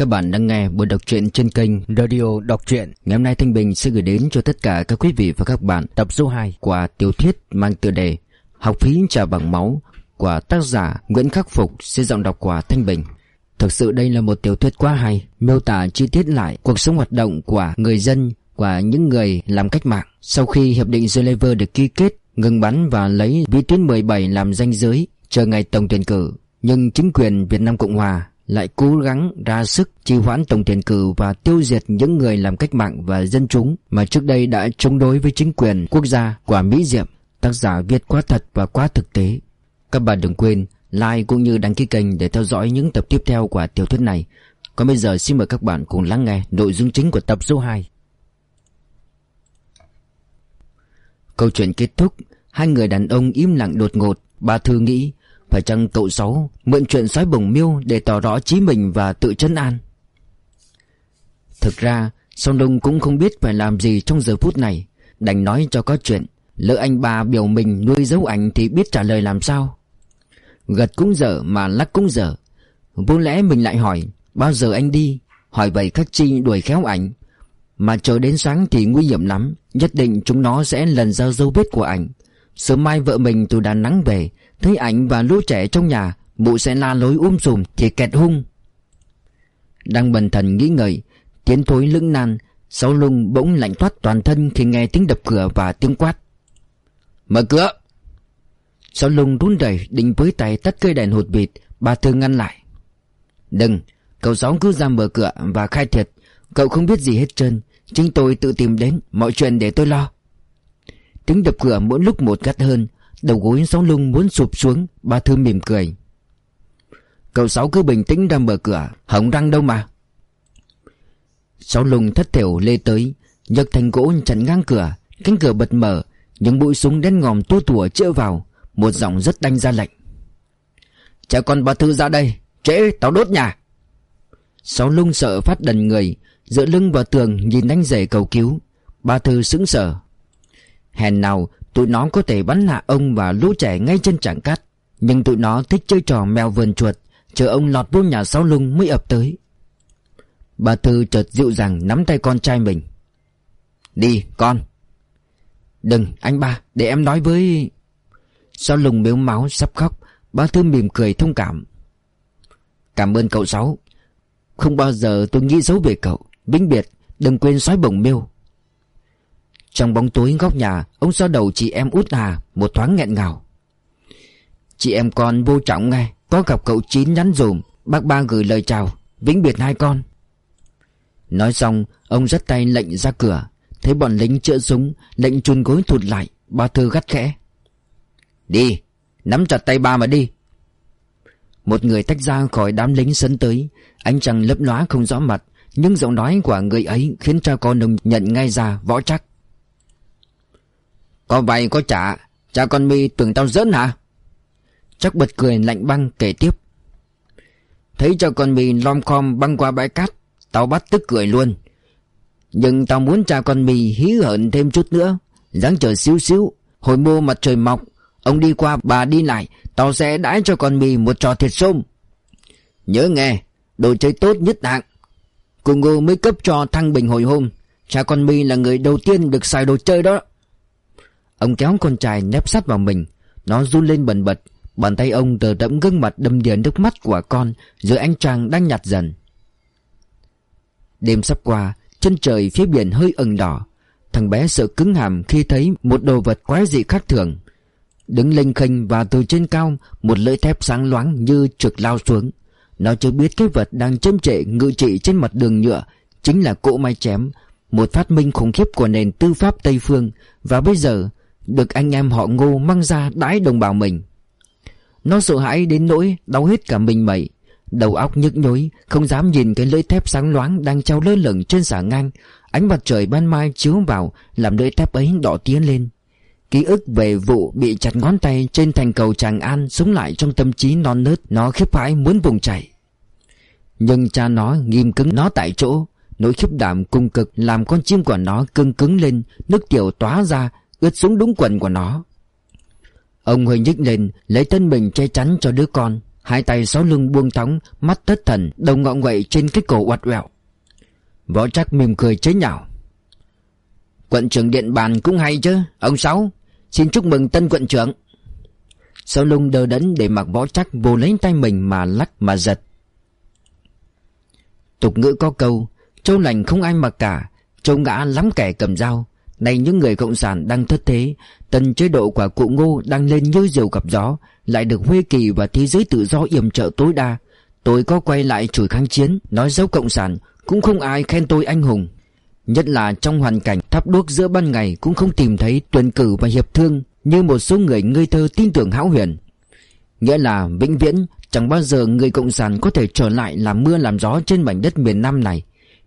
Các bạn đang nghe buổi đọc truyện trên kênh Radio Đọc truyện. Ngày hôm nay Thanh Bình sẽ gửi đến cho tất cả các quý vị và các bạn tập số 2 của tiểu thuyết mang tựa đề Học phí trả bằng máu của tác giả Nguyễn Khắc Phục sẽ giọng đọc của Thanh Bình. Thực sự đây là một tiểu thuyết quá hay, miêu tả chi tiết lại cuộc sống hoạt động của người dân, của những người làm cách mạng. Sau khi hiệp định Geneva được ký kết, ngừng bắn và lấy vĩ tuyến 17 làm danh giới chờ ngày tổng tuyển cử, nhưng chính quyền Việt Nam Cộng Hòa lại cố gắng ra sức trì hoãn tổng tuyển cử và tiêu diệt những người làm cách mạng và dân chúng mà trước đây đã chống đối với chính quyền quốc gia của Mỹ Diệm. Tác giả viết quá thật và quá thực tế. Các bạn đừng quên like cũng như đăng ký kênh để theo dõi những tập tiếp theo của tiểu thuyết này. Còn bây giờ xin mời các bạn cùng lắng nghe nội dung chính của tập số 2. Câu chuyện kết thúc, hai người đàn ông im lặng đột ngột, bà Thư nghĩ phải chăng cậu Sáu mượn chuyện sói bồng miêu để tỏ rõ trí mình và tự chân an? Thực ra, Song Đông cũng không biết phải làm gì trong giờ phút này. Đành nói cho có chuyện. Lỡ anh bà biểu mình nuôi dấu ảnh thì biết trả lời làm sao. Gật cũng dở mà lắc cũng dở. Vô lẽ mình lại hỏi, bao giờ anh đi? Hỏi vậy khắc chi đuổi khéo ảnh. Mà chờ đến sáng thì nguy hiểm lắm. Nhất định chúng nó sẽ lần ra dấu vết của ảnh. Sớm mai vợ mình từ Đà Nẵng về Thấy ảnh và lũ trẻ trong nhà, Mụ sẽ la lối um sùm thì kẹt hung. Đang bần thần nghĩ ngợi, Tiến thối lưng nan Sau lưng bỗng lạnh toát toàn thân Khi nghe tiếng đập cửa và tiếng quát. Mở cửa! Sau lưng run rẩy định với tay tắt cây đèn hụt bịt, Bà Thư ngăn lại. Đừng, Cậu Sáu cứ ra mở cửa và khai thiệt, Cậu không biết gì hết trơn, Chính tôi tự tìm đến, Mọi chuyện để tôi lo. Tiếng đập cửa mỗi lúc một gắt hơn Đầu gối sáu lung muốn sụp xuống, Bà Thư mỉm cười. Cậu Sáu cứ bình tĩnh ra mở cửa, Hỏng răng đâu mà. Sáu lùng thất thểu lê tới, nhấc thành gỗ chặn ngang cửa, Cánh cửa bật mở, Những bụi súng đen ngòm tua tủa chĩa vào, Một giọng rất đanh ra lệnh Cha con bà Thư ra đây, Trễ, tao đốt nhà. Sáu lung sợ phát đần người Dựa lưng vào tường nhìn đánh rể cầu cứu. Bà Thư sững sờ. Hèn nào tụi nó có thể bắn hạ ông và lũ trẻ ngay trên trảng cát. Nhưng tụi nó thích chơi trò mèo vườn chuột, Chờ ông lọt vô nhà sau lưng mới ập tới. Bà Thư chợt dịu dàng nắm tay con trai mình. Đi, con. Đừng, anh ba, để em nói với Sau lùng miếu máu sắp khóc, Bà Thư mỉm cười thông cảm. Cảm ơn cậu Sáu. Không bao giờ tôi nghĩ xấu về cậu. Vĩnh biệt, đừng quên sói bồng miêu trong bóng tối góc nhà, Ông so đầu chị em út Hà Một thoáng nghẹn ngào. Chị em con vô trọng nghe, Có gặp cậu Chín nhắn dùm, Bác ba gửi lời chào, Vĩnh biệt hai con. Nói xong, Ông dắt tay lệnh ra cửa, Thấy bọn lính chữa súng, Lệnh chun gối thụt lại, Ba thư gắt khẽ. Đi, Nắm chặt tay ba mà đi. Một người tách ra khỏi đám lính sấn tới Anh chàng lấp lóa không rõ mặt, Nhưng giọng nói của người ấy Khiến cha con ông nhận ngay ra võ chắc có vay, có trả. Cha con mi tưởng tao giỡn hả? Chắc bật cười lạnh băng kể tiếp. Thấy cho con mì lom khom băng qua bãi cát, Tao bắt tức cười luôn. Nhưng tao muốn cha con mì hí hởn thêm chút nữa, dáng chờ xíu xíu. Hồi mô mặt trời mọc, Ông đi qua bà đi lại, Tao sẽ đãi cho con mì một trò thịt xôm. Nhớ nghe, Đồ chơi tốt nhất hạng. Cùng ngô mới cấp cho thăng bình hồi hôm. Cha con mì là người đầu tiên được xài đồ chơi đó. Ông kéo con trai nép sát vào mình. Nó run lên bần bật. Bàn tay ông tờ đẫm gương mặt đâm đìa nước mắt của con dưới anh chàng đang nhạt dần. Đêm sắp qua, Chân trời phía biển hơi ửng đỏ. Thằng bé sợ cứng hàm khi thấy Một đồ vật quái dị khác thường. Đứng lênh khênh và từ trên cao, Một lưỡi thép sáng loáng như trực lao xuống. Nó chưa biết cái vật đang châm trệ ngự trị trên mặt đường nhựa Chính là cỗ mai chém, Một phát minh khủng khiếp của nền tư pháp Tây Phương. Và bây giờ được anh em họ ngô mang ra đái đồng bào mình. Nó sợ hãi đến nỗi đau hết cả mình mẩy Đầu óc nhức nhối, Không dám nhìn cái lưỡi thép sáng loáng Đang treo lơ lửng trên xà ngang. Ánh mặt trời ban mai chiếu vào, Làm lưỡi thép ấy đỏ tiến lên. Ký ức về vụ bị chặt ngón tay Trên thành cầu Tràng An Sống lại trong tâm trí non nớt, Nó khiếp hãi muốn vùng chạy Nhưng cha nó nghiêm cứng nó tại chỗ, Nỗi khiếp đảm cung cực Làm con chim của nó cưng cứng lên, Nước tiểu tóa ra ướt xuống đúng quần của nó. Ông hơi nhích lên Lấy thân mình che chắn cho đứa con, Hai tay sáu lưng buông thóng Mắt thất thần, Đầu ngọng quậy trên cái cổ oặt oẹo Võ chắc mỉm cười chế nhạo. Quận trưởng điện bàn cũng hay chứ, Ông Sáu. Xin chúc mừng tân quận trưởng. Sáu lưng đờ đẫn để mặc võ chắc vô lấy tay mình mà lắc mà giật. Tục ngữ có câu, Châu lành không ai mặc cả, Châu ngã lắm kẻ cầm dao. Này, những người cộng sản đang thất thế, Tần chế độ của cụ ngô đang lên như diều gặp gió, Lại được Huê Kỳ và thế giới tự do yểm trợ tối đa. Tôi có quay lại chửi kháng chiến, Nói dấu cộng sản, Cũng không ai khen tôi anh hùng. Nhất là trong hoàn cảnh thắp đuốc giữa ban ngày Cũng không tìm thấy tuyển cử và hiệp thương Như một số người ngây thơ tin tưởng hão huyền. Nghĩa là vĩnh viễn, Chẳng bao giờ người cộng sản có thể trở lại làm mưa làm gió trên mảnh đất miền Nam này.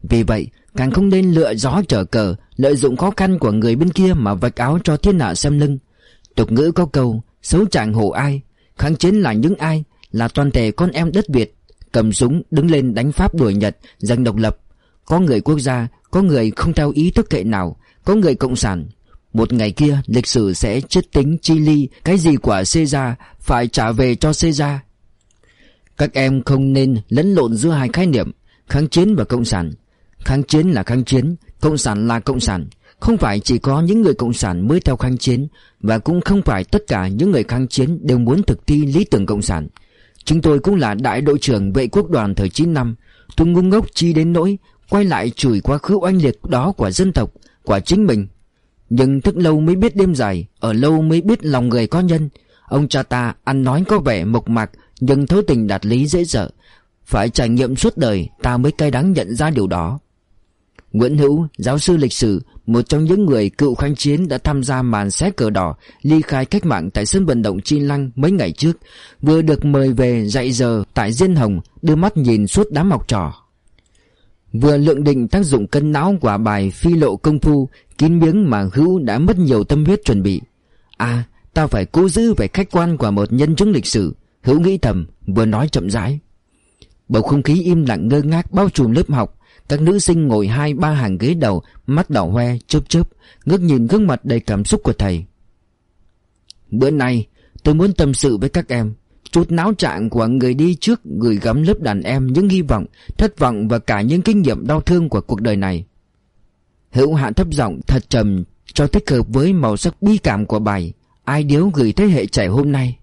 Vì vậy, càng không nên lựa gió trở cờ, Lợi dụng khó khăn của người bên kia mà vạch áo cho thiên hạ xem lưng. Tục ngữ có câu, Xấu chàng hổ ai, Kháng chiến là những ai, Là toàn thể con em đất Việt. Cầm súng, đứng lên đánh Pháp đuổi Nhật, Giành độc lập. Có người quốc gia, Có người không theo ý thức hệ nào, Có người cộng sản. Một ngày kia, lịch sử sẽ chất tính chi ly, Cái gì của Caesar Phải trả về cho Caesar. Các em không nên lẫn lộn giữa hai khái niệm, Kháng chiến và cộng sản. Kháng chiến là kháng chiến, Cộng sản là cộng sản. Không phải chỉ có những người cộng sản mới theo kháng chiến, Và cũng không phải tất cả những người kháng chiến Đều muốn thực thi lý tưởng cộng sản. Chúng tôi cũng là đại đội trưởng vệ quốc đoàn thời 9 năm, Tôi ngu ngốc chi đến nỗi Quay lại chửi quá khứ oanh liệt đó của dân tộc, Của chính mình. Nhưng thức lâu mới biết đêm dài, Ở lâu mới biết lòng người có nhân. Ông cha ta ăn nói có vẻ mộc mạc, Nhưng thấu tình đạt lý dễ dở. Phải trải nghiệm suốt đời, Ta mới cay đắng nhận ra điều đó. Nguyễn Hữu, giáo sư lịch sử, một trong những người cựu kháng chiến đã tham gia màn xé cờ đỏ, ly khai cách mạng tại sân vận động Chi Lăng mấy ngày trước, vừa được mời về dạy giờ tại Diên Hồng, đưa mắt nhìn suốt đám học trò. Vừa lượng định tác dụng cân não quả bài phi lộ công phu, kín miếng mà Hữu đã mất nhiều tâm huyết chuẩn bị. À, ta phải cố giữ vẻ khách quan của một nhân chứng lịch sử, Hữu nghĩ thầm, vừa nói chậm rãi. Bầu không khí im lặng ngơ ngác bao trùm lớp học, các nữ sinh ngồi hai, ba hàng ghế đầu, Mắt đỏ hoe, chớp chớp, Ngước nhìn gương mặt đầy cảm xúc của thầy. Bữa nay, tôi muốn tâm sự với các em. Chút náo trạng của người đi trước Gửi gắm lớp đàn em những hy vọng, Thất vọng và cả những kinh nghiệm đau thương của cuộc đời này. Hữu hạ thấp giọng thật trầm, Cho thích hợp với màu sắc bi cảm của bài Ai điếu gửi thế hệ trẻ hôm nay.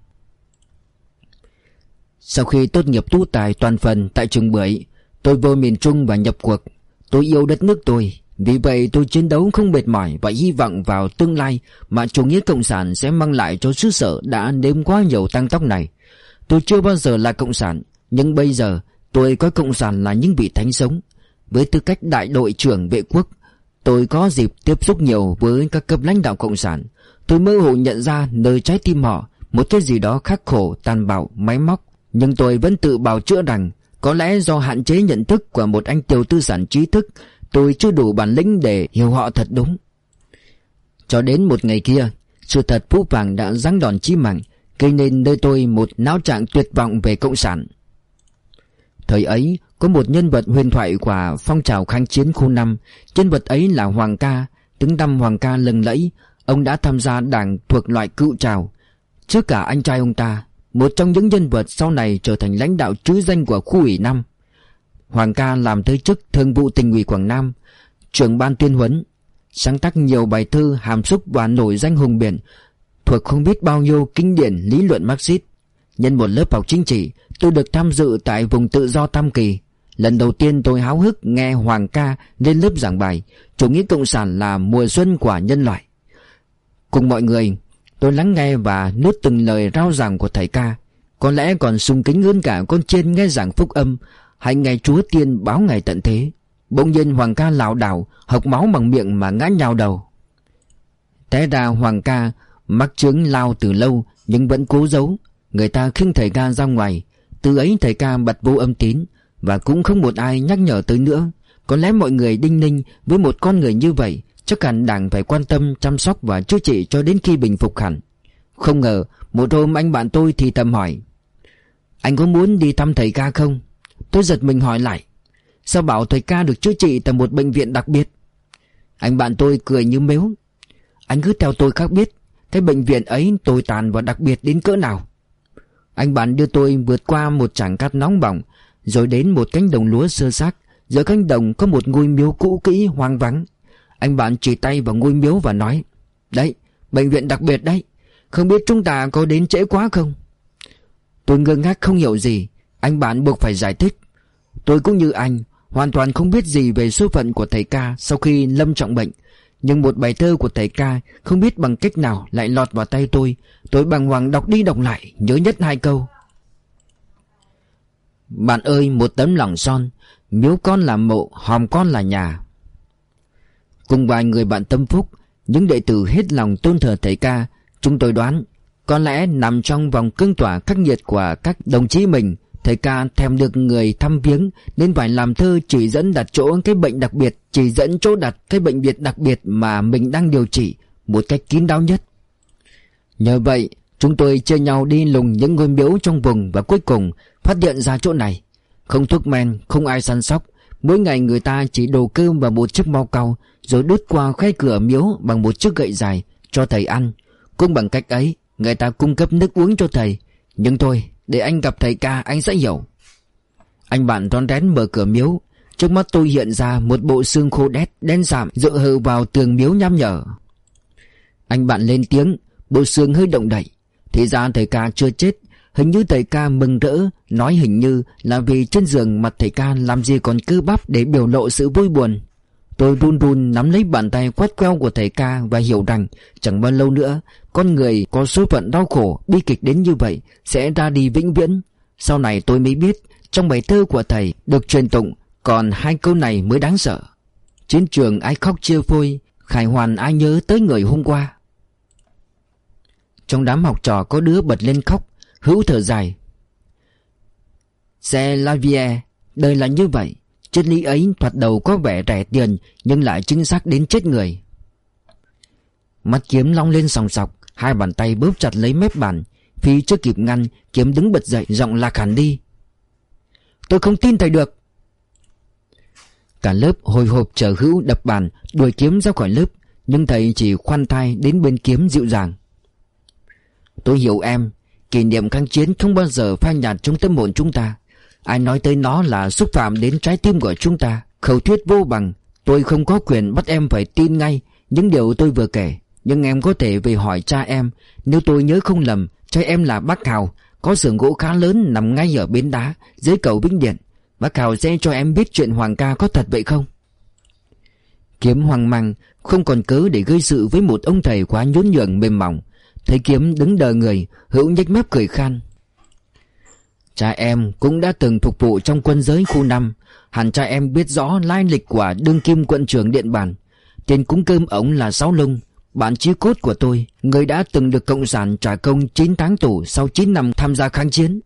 Sau khi tốt nghiệp tu tài toàn phần tại trường bưởi Tôi vô miền Trung và nhập cuộc. Tôi yêu đất nước tôi. Vì vậy tôi chiến đấu không mệt mỏi Và hy vọng vào tương lai Mà chủ nghĩa cộng sản sẽ mang lại cho xứ sở Đã nếm quá nhiều tăng tốc này. Tôi chưa bao giờ là cộng sản Nhưng bây giờ tôi có cộng sản là những vị thánh sống. Với tư cách đại đội trưởng vệ quốc Tôi có dịp tiếp xúc nhiều với các cấp lãnh đạo cộng sản. Tôi mơ hồ nhận ra nơi trái tim họ Một cái gì đó khắc khổ, tàn bạo, máy móc. Nhưng tôi vẫn tự bào chữa rằng có lẽ do hạn chế nhận thức của một anh tiểu tư sản trí thức, Tôi chưa đủ bản lĩnh để hiểu họ thật đúng. Cho đến một ngày kia, Sự thật phú vàng đã ráng đòn chí mạng, Gây nên nơi tôi một náo trạng tuyệt vọng về cộng sản. Thời ấy, có một nhân vật huyền thoại của phong trào kháng chiến khu 5 Nhân vật ấy là Hoàng Ca Tiếng tăm Hoàng Ca lừng lẫy. Ông đã tham gia đảng thuộc loại cựu trào. Trước cả anh trai ông ta một trong những nhân vật sau này trở thành lãnh đạo chứ danh của khu ủy năm Hoàng ca làm tới chức thường vụ tỉnh ủy Quảng Nam, Trưởng ban tuyên huấn, Sáng tác nhiều bài thư hàm xúc và nổi danh hùng biển Thuộc không biết bao nhiêu kinh điển lý luận Marxist. Nhân một lớp học chính trị, Tôi được tham dự tại vùng tự do Tam Kỳ. Lần đầu tiên tôi háo hức nghe Hoàng ca lên lớp giảng bài, Chủ nghĩa Cộng sản là mùa xuân của nhân loại. Cùng mọi người Tôi lắng nghe và nuốt từng lời rao giảng của thầy ca. Có lẽ còn sung kính hơn cả con trên nghe giảng phúc âm. Hay ngày chúa tiên báo ngày tận thế. Bỗng nhiên Hoàng ca lảo đảo, Hộc máu bằng miệng mà ngã nhào đầu. Té ra Hoàng ca, Mắc chứng lao từ lâu, Nhưng vẫn cố giấu. Người ta khinh thầy ca ra ngoài. Từ ấy thầy ca bật vô âm tín, Và cũng không một ai nhắc nhở tới nữa. Có lẽ mọi người đinh ninh Với một con người như vậy Chắc hẳn đảng phải quan tâm, chăm sóc và chữa trị cho đến khi bình phục hẳn Không ngờ, một hôm anh bạn tôi thì thầm hỏi, Anh có muốn đi thăm thầy ca không? Tôi giật mình hỏi lại, Sao bảo thầy ca được chữa trị tại một bệnh viện đặc biệt? Anh bạn tôi cười như mếu, Anh cứ theo tôi khác biết, Cái bệnh viện ấy tồi tàn và đặc biệt đến cỡ nào Anh bạn đưa tôi vượt qua một trảng cát nóng bỏng, Rồi đến một cánh đồng lúa sơ xác Giữa cánh đồng có một ngôi miếu cũ kỹ hoang vắng anh bạn chỉ tay vào ngôi miếu và nói Đấy, bệnh viện đặc biệt đấy. Không biết chúng ta có đến trễ quá không? Tôi ngơ ngác không hiểu gì. Anh bạn buộc phải giải thích. Tôi cũng như anh Hoàn toàn không biết gì về số phận của thầy ca Sau khi lâm trọng bệnh. Nhưng một bài thơ của thầy ca Không biết bằng cách nào lại lọt vào tay tôi. Tôi bàng hoàng đọc đi đọc lại Nhớ nhất hai câu. Bạn ơi một tấm lòng son. Miếu con là mộ Hòm con là nhà. Cùng vài người bạn tâm phúc Những đệ tử hết lòng tôn thờ thầy ca Chúng tôi đoán Có lẽ nằm trong vòng cương tỏa khắc nghiệt của các đồng chí mình. Thầy ca thèm được người thăm viếng Nên phải làm thơ chỉ dẫn đặt chỗ cái bệnh đặc biệt Chỉ dẫn chỗ đặt cái bệnh viện đặc biệt mà mình đang điều trị Một cách kín đáo nhất. Nhờ vậy chúng tôi chia nhau đi lùng những ngôi miếu trong vùng Và cuối cùng phát hiện ra chỗ này. Không thuốc men, không ai săn sóc Mỗi ngày người ta chỉ đồ cơm và một chiếc mau cau rồi đút qua khe cửa miếu bằng một chiếc gậy dài Cho thầy ăn. Cũng bằng cách ấy, Người ta cung cấp nước uống cho thầy. Nhưng thôi, để anh gặp thầy ca, anh sẽ hiểu. Anh bạn rón rén mở cửa miếu. Trước mắt tôi hiện ra một bộ xương khô đét, Đen sạm dựa hờ vào tường miếu nham nhở. Anh bạn lên tiếng, Bộ xương hơi động đậy. Thì ra thầy ca chưa chết. Hình như thầy ca mừng rỡ, Nói hình như là vì trên giường mặt thầy ca Làm gì còn cơ bắp để biểu lộ sự vui buồn. Tôi run run nắm lấy bàn tay quát queo của thầy ca Và hiểu rằng chẳng bao lâu nữa, Con người có số phận đau khổ, Bi kịch đến như vậy Sẽ ra đi vĩnh viễn. Sau này tôi mới biết Trong bài thơ của thầy được truyền tụng Còn hai câu này mới đáng sợ. Chiến trường ai khóc chia phôi, Khải hoàn ai nhớ tới người hôm qua? Trong đám học trò có đứa bật lên khóc, Hữu thở dài. C'est la vie Đời là như vậy. Chân lý ấy thoạt đầu có vẻ rẻ tiền, Nhưng lại chính xác đến chết người. Mắt kiếm long lên sòng sọc, Hai bàn tay bóp chặt lấy mép bàn. Phi chưa kịp ngăn, Kiếm đứng bật dậy, giọng lạc hẳn đi. Tôi không tin thầy được. Cả lớp hồi hộp chờ hữu đập bàn, Đuổi kiếm ra khỏi lớp, Nhưng thầy chỉ khoan thai đến bên kiếm dịu dàng. Tôi hiểu em, Kỷ niệm kháng chiến không bao giờ phai nhạt trong tâm hồn chúng ta. Ai nói tới nó là xúc phạm đến trái tim của chúng ta. Khẩu thuyết vô bằng. Tôi không có quyền bắt em phải tin ngay Những điều tôi vừa kể. Nhưng em có thể về hỏi cha em. Nếu tôi nhớ không lầm, Cha em là bác Hào. Có xưởng gỗ khá lớn nằm ngay ở bến đá, Dưới cầu Vĩnh Điện. Bác Hào sẽ cho em biết chuyện Hoàng ca có thật vậy không? Kiếm hoang mang, Không còn cớ để gây sự với một ông thầy quá nhún nhường mềm mỏng. Thấy Kiếm đứng đờ người, Hữu nhếch mép cười khan. Cha em cũng đã từng phục vụ trong quân giới khu 5 Hẳn cha em biết rõ lai lịch của đương kim quận trưởng Điện Bản. Tiền cúng cơm ống là Sáu Lung Bạn chí cốt của tôi. Người đã từng được Cộng sản trả công 9 tháng tù Sau 9 năm tham gia kháng chiến.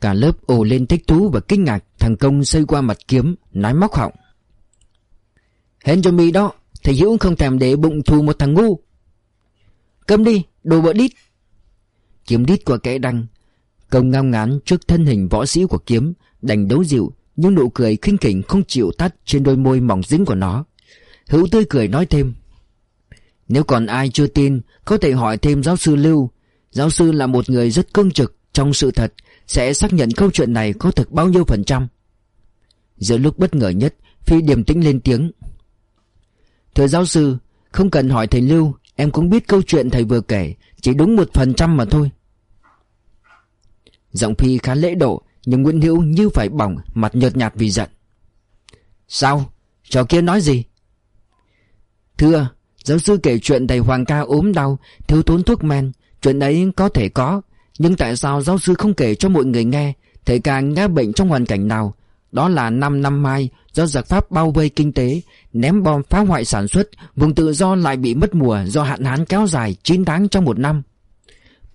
Cả lớp ồ lên thích thú và kinh ngạc Thằng Công xây qua mặt kiếm Nói móc họng. Hên cho mi đó Thầy Hữu không thèm để bụng thù một thằng ngu. Cầm đi, đồ bỡ đít. Kiếm đít của kẻ đăng Công ngao ngán trước thân hình võ sĩ của kiếm, Đành đấu dịu, Nhưng nụ cười khinh khỉnh không chịu tắt Trên đôi môi mỏng dính của nó. Hữu tươi cười nói thêm, Nếu còn ai chưa tin, Có thể hỏi thêm giáo sư Lưu. Giáo sư là một người rất cương trực, Trong sự thật Sẽ xác nhận câu chuyện này có thực bao nhiêu phần trăm. Giữa lúc bất ngờ nhất, Phi điềm tĩnh lên tiếng, Thưa giáo sư, Không cần hỏi thầy Lưu, Em cũng biết câu chuyện thầy vừa kể, Chỉ đúng một phần trăm mà thôi. Giọng Phi khá lễ độ, Nhưng Nguyễn Hữu như phải bỏng, Mặt nhợt nhạt vì giận. Sao? Trò kia nói gì? Thưa, Giáo sư kể chuyện thầy Hoàng ca ốm đau, Thiếu tốn thuốc men. Chuyện ấy có thể có, Nhưng tại sao giáo sư không kể cho mọi người nghe? Thầy ca ngã bệnh trong hoàn cảnh nào? Đó là năm năm mai, Do giặc Pháp bao vây kinh tế, Ném bom phá hoại sản xuất, Vùng tự do lại bị mất mùa Do hạn hán kéo dài 9 tháng trong một năm.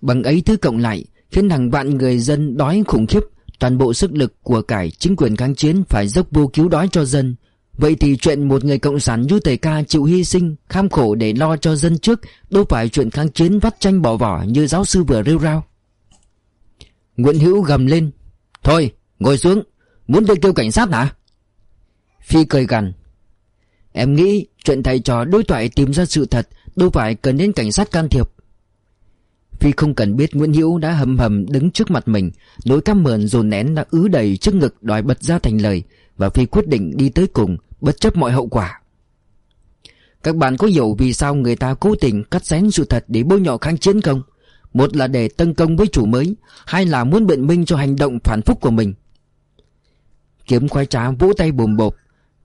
Bằng ấy thứ cộng lại khiến hàng vạn người dân đói khủng khiếp. Toàn bộ sức lực của cải chính quyền kháng chiến phải dốc vô cứu đói cho dân. Vậy thì chuyện một người cộng sản như tề ca chịu hy sinh, kham khổ để lo cho dân trước, đâu phải chuyện kháng chiến vắt tranh bỏ vỏ như giáo sư vừa rêu rao. Nguyễn hữu gầm lên, thôi, ngồi xuống, muốn tôi kêu cảnh sát hả? Phi cười gằn, em nghĩ chuyện thầy trò đối thoại tìm ra sự thật, đâu phải cần đến cảnh sát can thiệp. Phi không cần biết Nguyễn Hữu đã hầm hầm đứng trước mặt mình. Nỗi căm mượn dồn nén đã ứ đầy trước ngực đòi bật ra thành lời, Và Phi quyết định đi tới cùng, Bất chấp mọi hậu quả. Các bạn có hiểu vì sao người ta cố tình cắt xén sự thật để bôi nhọ kháng chiến không? Một là để tấn công với chủ mới, Hai là muốn biện minh cho hành động phản phúc của mình. Kiếm khoai trá vỗ tay bồm bộp,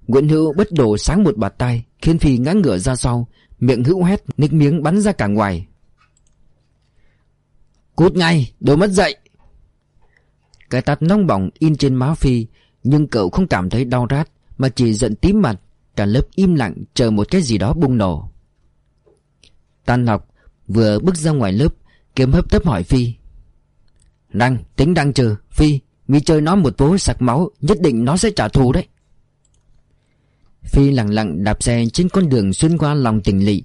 Nguyễn Hữu bất đổ sáng một bạt tay Khiến Phi ngã ngửa ra sau, Miệng hữu hét Ních miếng bắn ra cả ngoài. Cút ngay đồ mất dậy. Cái tát nóng bỏng in trên má Phi, Nhưng cậu không cảm thấy đau rát, Mà chỉ giận tím mặt, Cả lớp im lặng chờ một cái gì đó bùng nổ. Tan học, Vừa bước ra ngoài lớp, Kiếm hấp tấp hỏi Phi. Đăng tính đăng trừ Phi, Mi chơi nó một vố sặc máu, Nhất định nó sẽ trả thù đấy. Phi lặng lặng đạp xe trên con đường xuyên qua lòng tỉnh lỵ,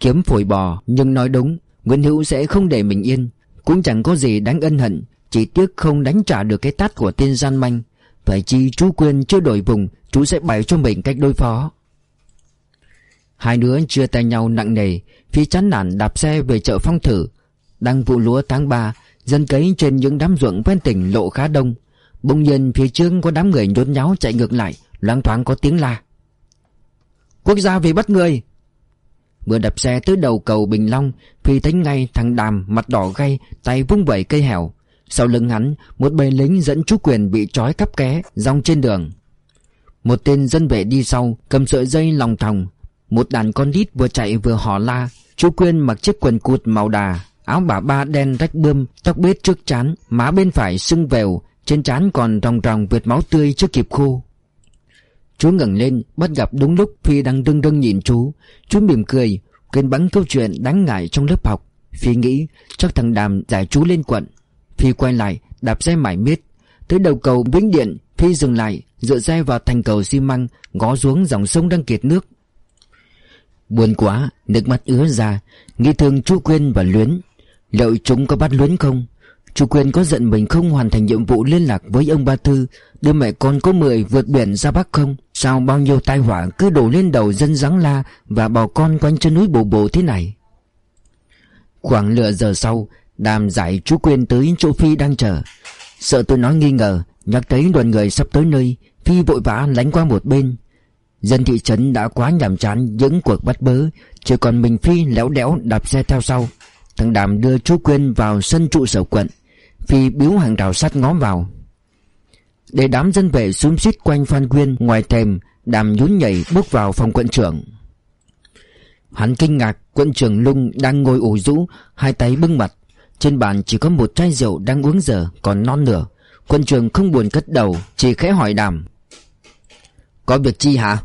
Kiếm phổi bò, nhưng nói đúng, Nguyễn Hữu sẽ không để mình yên. Cũng chẳng có gì đáng ân hận, Chỉ tiếc không đánh trả được cái tát của tên gian manh. Phải chi chú quên chưa đổi vùng, Chú sẽ bày cho mình cách đối phó. Hai đứa chia tay nhau nặng nề Phi chán nản đạp xe về chợ phong thử. Đang vụ lúa tháng 3 Dân cấy trên những đám ruộng ven tỉnh lộ khá đông. Bỗng nhiên phía trước có đám người nhốn nháo chạy ngược lại, Loáng thoáng có tiếng la. Quốc gia về bắt người! Vừa đập xe tới đầu cầu Bình Long Phi thấy ngay thằng Đàm mặt đỏ gay, Tay vung vẩy cây hẻo. Sau lưng hắn, Một bầy lính dẫn chú quyền bị trói cắp ké, Rong trên đường. Một tên dân vệ đi sau, Cầm sợi dây lòng thòng. Một đàn con đít vừa chạy vừa hò la. Chú Quyền mặc chiếc quần cụt màu đà, Áo bà ba đen rách bươm, Tóc bết trước chán Má bên phải sưng vèo, Trên trán còn ròng ròng vệt máu tươi chưa kịp khô. Chú ngẩng lên, bắt gặp đúng lúc Phi đang đưng đưng nhìn chú. Chú mỉm cười Quên bắn câu chuyện đáng ngại trong lớp học. Phi nghĩ, chắc thằng Đàm giải chú lên quận. Phi quay lại, đạp xe mải miết. Tới đầu cầu Vĩnh Điện, Phi dừng lại, dựa xe vào thành cầu xi măng, Ngó xuống dòng sông đang kiệt nước. Buồn quá, Nước mắt ứa ra. Nghĩ thương chú Quyên và Luyến. Liệu chúng có bắt Luyến không? Chú quyền có giận mình không hoàn thành nhiệm vụ liên lạc với ông Ba Thư Đưa mẹ con có mười vượt biển ra Bắc không? Sao bao nhiêu tai họa cứ đổ lên đầu dân Giáng La Và bò con quanh chân núi bồ bồ thế này? Khoảng nửa giờ sau, Đàm giải chú quyền tới chỗ Phi đang chờ. Sợ tôi nói nghi ngờ, Nhắc thấy đoàn người sắp tới nơi, Phi vội vã lánh qua một bên. Dân thị trấn đã quá nhàm chán những cuộc bắt bớ, Chỉ còn mình Phi léo đéo đạp xe theo sau. Thằng Đàm đưa chú Quyên vào sân trụ sở quận. Phi biếu hàng rào sắt ngó vào. Để đám dân vệ xúm xít quanh Phan Quyên, ngoài thềm, Đàm nhún nhảy bước vào phòng quận trưởng. Hắn kinh ngạc, quận trưởng Lung đang ngồi ủ rũ, Hai tay bưng mặt. Trên bàn chỉ có một chai rượu đang uống dở còn non nửa. Quận trưởng không buồn cất đầu, Chỉ khẽ hỏi đàm. Có việc chi hả?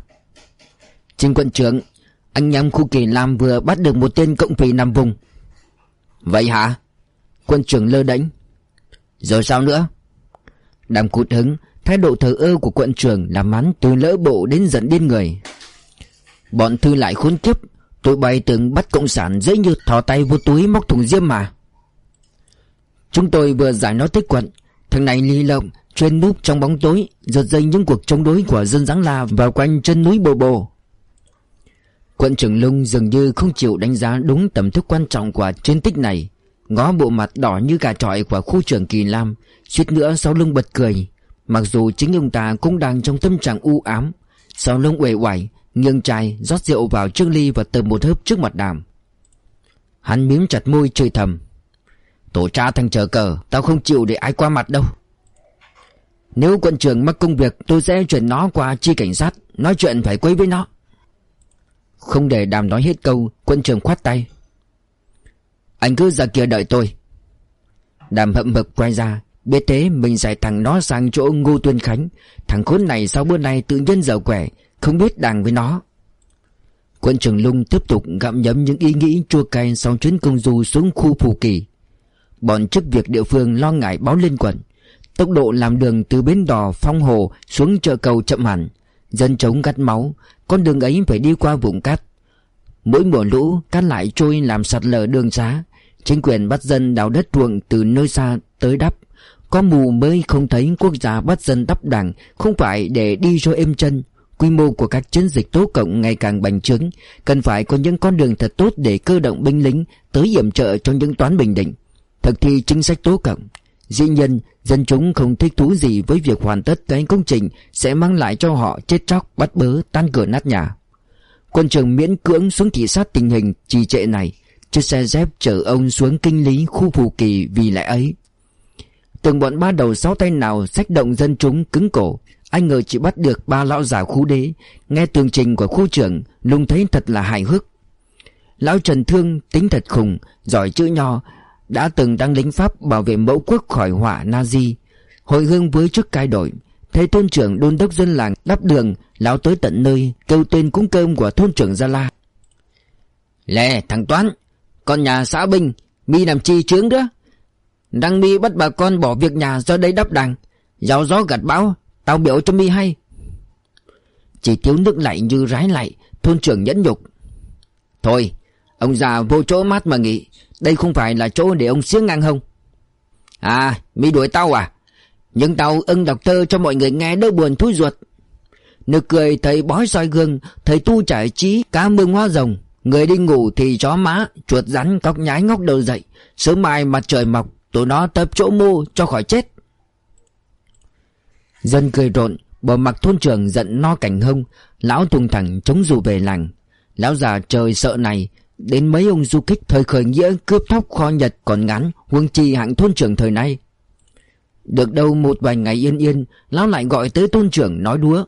Trên quận trưởng, Anh em khu kỳ Lam vừa bắt được một tên cộng phì nằm vùng. Vậy hả? Quân trưởng lơ đánh rồi sao nữa? Đàm cụt hứng, Thái độ thờ ơ của quận trưởng làm hắn từ lỡ bộ đến giận điên người. Bọn thư lại khốn kiếp, Tụi bay tưởng bắt cộng sản dễ như thò tay vô túi móc thùng diêm mà. Chúng tôi vừa giải nó tới quận, Thằng này ly lộng Chuyên núp trong bóng tối, Giật dây những cuộc chống đối của dân Giáng La Vào quanh chân núi Bồ Bồ. Quận trưởng Lung dường như không chịu đánh giá đúng tầm thức quan trọng của chiến tích này. Ngó bộ mặt đỏ như gà trọi của khu trưởng Kỳ Lam, Suýt nữa sau lưng bật cười. Mặc dù chính ông ta cũng đang trong tâm trạng u ám, Sau lưng uể oải, Nghiêng chai, rót rượu vào trước ly và tầm một hớp trước mặt đàm. Hắn miếm chặt môi chơi thầm. Tổ cha thằng chờ cờ, Tao không chịu để ai qua mặt đâu. Nếu quận trưởng mắc công việc, Tôi sẽ chuyển nó qua chi cảnh sát, Nói chuyện phải quấy với nó. Không để đàm nói hết câu Quận trưởng khoát tay. Anh cứ ra kia đợi tôi. Đàm hậm hực quay ra, Biết thế mình giải thằng nó sang chỗ Ngô Tuyên Khánh. Thằng khốn này sau bữa nay tự nhiên giàu quẻ, Không biết đàng với nó. Quân trưởng Lung tiếp tục gặm nhấm những ý nghĩ chua cay sau chuyến công du xuống khu phù kỳ. Bọn chức việc địa phương lo ngại báo lên quận. Tốc độ làm đường từ bến đò, phong hồ xuống chợ cầu chậm hẳn. Dân chống gắt máu, Con đường ấy phải đi qua vùng cát. Mỗi mùa lũ, cát lại trôi làm sạt lở đường xá. Chính quyền bắt dân đào đất ruộng từ nơi xa tới đắp. Có mù mới không thấy quốc gia bắt dân đắp đảng Không phải để đi cho êm chân. Quy mô của các chiến dịch tố cộng ngày càng bành trướng. Cần phải có những con đường thật tốt để cơ động binh lính Tới hiểm trợ cho những toán bình định. Thực thi chính sách tố cộng. Dĩ nhiên dân chúng không thích thú gì với việc hoàn tất cái công trình Sẽ mang lại cho họ chết chóc, bắt bớ, tan cửa nát nhà. Quân trường miễn cưỡng xuống thị sát tình hình trì trệ này. Chiếc xe dép chở ông xuống kinh lý khu phù kỳ vì lẽ ấy. Từng bọn ba đầu sáu tay nào sách động dân chúng cứng cổ, Anh ngờ chỉ bắt được ba lão già khu đế, Nghe tường trình của khu trưởng, Lung thấy thật là hài hước. Lão Trần Thương tính thật khùng, Giỏi chữ nho, Đã từng đăng lính Pháp bảo vệ mẫu quốc khỏi họa Nazi. Hồi hương với chức cai đội, Thấy thôn trưởng đôn đốc dân làng đắp đường, Lão tới tận nơi, Kêu tên cúng cơm của thôn trưởng Gia La. Lè thằng Toán con nhà xã binh Mi làm chi chướng đó. Đăng mi bắt bà con bỏ việc nhà do đây đắp đàng. Giáo gió gặt bão, Tao biểu cho mi hay. Chỉ thiếu nước lại như rái lại, Thôn trưởng nhẫn nhục. Thôi, Ông già vô chỗ mát mà nghỉ. Đây không phải là chỗ để ông siếng ngang không À mi đuổi tao à? Nhưng tao ưng đọc thơ cho mọi người nghe đỡ buồn thui ruột. Nước cười thấy bói soi gương, Thấy tu trải trí cá mương hoa rồng. Người đi ngủ thì chó má, Chuột rắn, cóc nhái ngóc đầu dậy. Sớm mai mặt trời mọc, Tụi nó tập chỗ mô cho khỏi chết. Dân cười rộn Bỏ mặc thôn trưởng giận no cảnh hông, Lão tung thẳng chống dù về làng. Lão già trời sợ này, Đến mấy ông du kích thời khởi nghĩa Cướp thóc kho nhật còn ngắn Huông trì hạng thôn trưởng thời nay. Được đâu một vài ngày yên yên, Lão lại gọi tới thôn trưởng nói đúa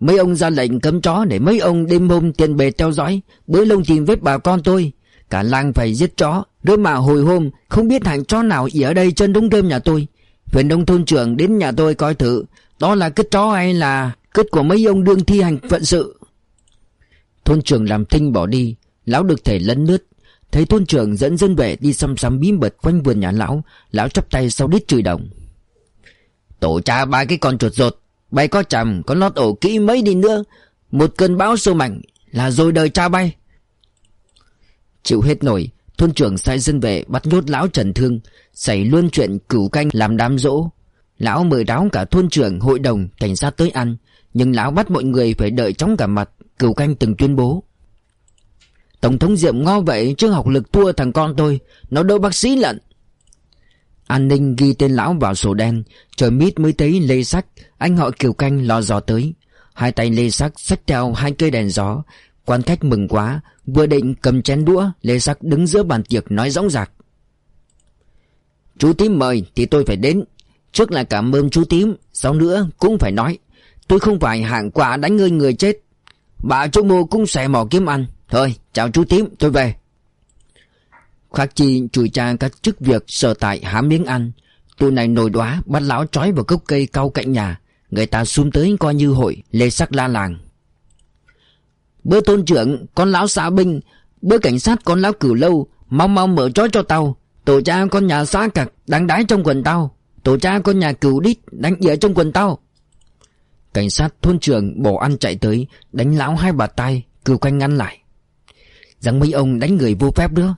Mấy ông ra lệnh cấm chó để mấy ông đêm hôm tiền bề theo dõi, Bới lông tìm vết bà con tôi. Cả làng phải giết chó Rồi mà hồi hôm, Không biết hàng chó nào ỉ ở đây chân đống rơm nhà tôi. Huyện đông thôn trưởng đến nhà tôi coi thử, Đó là cứt chó hay là cứt của mấy ông đương thi hành phận sự? Thôn trưởng làm thinh bỏ đi, Lão được thể lấn nướt Thấy thôn trưởng dẫn dân vệ đi xăm xăm bí mật quanh vườn nhà lão Lão chắp tay sau đít chửi đồng. Tổ cha ba cái con chuột rột Bay có chầm có lót ổ kỹ mấy đi nữa. Một cơn bão sâu mạnh Là rồi đời cha bay. Chịu hết nổi Thôn trưởng sai dân vệ bắt nhốt lão Trần Thương Xảy luôn chuyện cửu canh làm đám dỗ Lão mời đáo cả thôn trưởng, hội đồng, cảnh sát tới ăn Nhưng lão bắt mọi người phải đợi chóng cả mặt Cửu canh từng tuyên bố. Tổng thống Diệm ngo vậy chứ học lực thua thằng con tôi Nó đâu bác sĩ lận. An ninh ghi tên lão vào sổ đen, Trời mít mới thấy lê sắc, Anh họ kiều canh lo dò tới. Hai tay lê sắc xách theo hai cây đèn gió, Quan khách mừng quá, Vừa định cầm chén đũa, Lê sắc đứng giữa bàn tiệc nói rõng rạc. Chú tím mời, thì tôi phải đến. Trước là cảm ơn chú tím, Sau nữa cũng phải nói. Tôi không phải hạng quả đánh ngơi người chết. Bà chú mô cũng sẽ mò kiếm ăn. Thôi, chào chú tím, tôi về khác chi chùi cha các chức việc sở tại hám miếng ăn. Tụi này nổi đoá, bắt lão trói vào gốc cây cao cạnh nhà. Người ta xuống tới coi như hội, Lê sắc la làng. Bữa tôn trưởng, con lão xã binh, Bữa cảnh sát con lão cửu lâu, Mau mau mở trói cho tao. Tổ cha con nhà xã cặc đang đái trong quần tao. Tổ cha con nhà cửu đít đánh dở trong quần tao. Cảnh sát thôn trưởng bỏ ăn chạy tới, Đánh lão hai bà tay Cửu quanh ngăn lại. Rằng mấy ông đánh người vô phép nữa.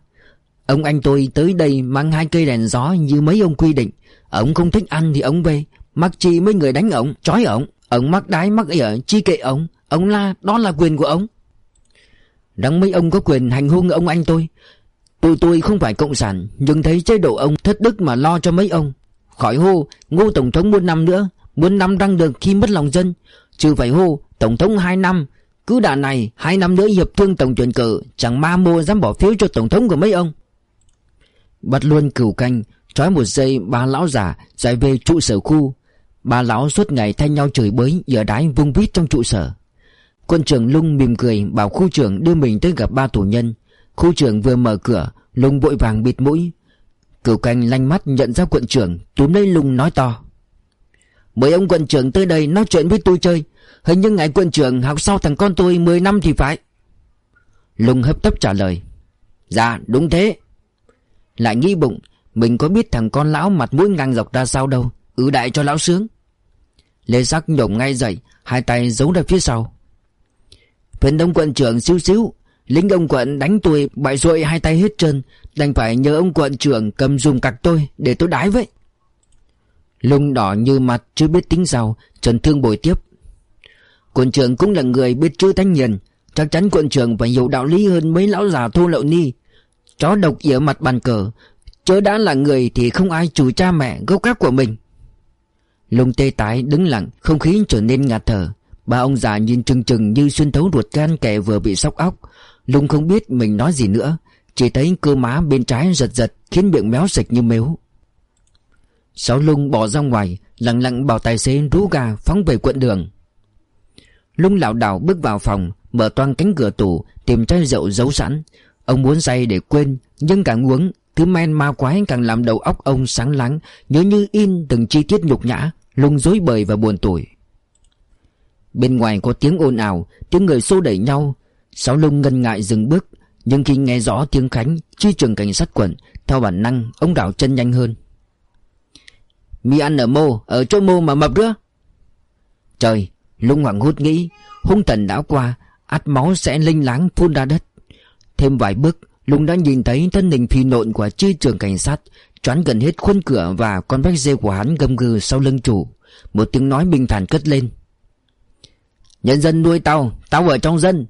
Ông anh tôi tới đây mang hai cây đèn gió như mấy ông quy định. Ông không thích ăn thì ông về. Mắc chi mấy người đánh ông, trói ông. Ông mắc đái mắc ở chi kệ ông. Ông la, đó là quyền của ông. Rằng mấy ông có quyền hành hung ông anh tôi. Tụi tôi không phải cộng sản Nhưng thấy chế độ ông thất đức mà lo cho mấy ông. Khỏi hô Ngô Tổng thống muôn năm nữa Muôn năm răng được khi mất lòng dân. Chứ phải hô Tổng thống hai năm Cứ đà này hai năm nữa hiệp thương tổng tuyển cử Chẳng ma mô dám bỏ phiếu cho tổng thống của mấy ông. Bắt luôn cửu canh, Trói một giây ba lão già Giải về trụ sở khu. Ba lão suốt ngày thay nhau chửi bới Giờ đái vung vít trong trụ sở. Quân trưởng Lung mỉm cười bảo khu trưởng đưa mình tới gặp ba tù nhân. Khu trưởng vừa mở cửa, Lung vội vàng bịt mũi. Cửu canh lanh mắt nhận ra quận trưởng, Túm lấy Lung nói to. Mời ông quận trưởng tới đây nói chuyện với tôi chơi. Hình như ngài quận trưởng học sau thằng con tôi 10 năm thì phải. Lung hấp tấp trả lời. Dạ đúng thế. Lại nghĩ bụng, Mình có biết thằng con lão mặt mũi ngang dọc ra sao đâu. Ứ đại cho lão sướng. Lê sắc nhổm ngay dậy, Hai tay giấu ra phía sau. Phiền đông quận trưởng xíu xíu, Lính ông quận đánh tôi, bại rội hai tay hết chân Đành phải nhờ ông quận trưởng cầm dùng cặc tôi Để tôi đái vậy Lung đỏ như mặt chưa biết tính sao, Trần Thương bồi tiếp. Quận trưởng cũng là người biết chữ thanh nghiền Chắc chắn quận trưởng phải hiểu đạo lý hơn mấy lão già thô lậu ni. Chó độc dở mặt bàn cờ. Chớ đã là người thì không ai chủ cha mẹ gốc gác của mình. Lùng tê tái đứng lặng, Không khí trở nên ngạt thở. Ba ông già nhìn trừng trừng như xuyên thấu ruột gan kẻ vừa bị sóc óc. Lùng không biết mình nói gì nữa. Chỉ thấy cơ má bên trái giật giật, Khiến miệng méo sạch như mếu. Sáu lung bỏ ra ngoài, Lặng lặng bảo tài xế rú ga phóng về quận đường. Lung lảo đảo bước vào phòng, Mở toang cánh cửa tủ, Tìm chai rượu giấu sẵn. Ông muốn say để quên, Nhưng càng uống, Thứ men ma quái càng làm đầu óc ông sáng lắng Nhớ như in từng chi tiết nhục nhã, Lung dối bời và buồn tủi. Bên ngoài có tiếng ồn ào, Tiếng người xô đẩy nhau. Sáu lung ngân ngại dừng bước, Nhưng khi nghe rõ tiếng Khánh, Chi trường cảnh sát quận, Theo bản năng, ông đảo chân nhanh hơn. Mi ăn ở mô, Ở chỗ mô mà mập nữa Trời, Lung hoảng hốt nghĩ, Hung thần đã qua, Át máu sẽ linh láng phun ra đất. Thêm vài bước Lung đã nhìn thấy thân hình phi nộn của chi trường cảnh sát, Choán gần hết khuôn cửa Và con bách dê của hắn gầm gừ sau lưng chủ. Một tiếng nói bình thản cất lên. Nhân dân nuôi tao Tao ở trong dân.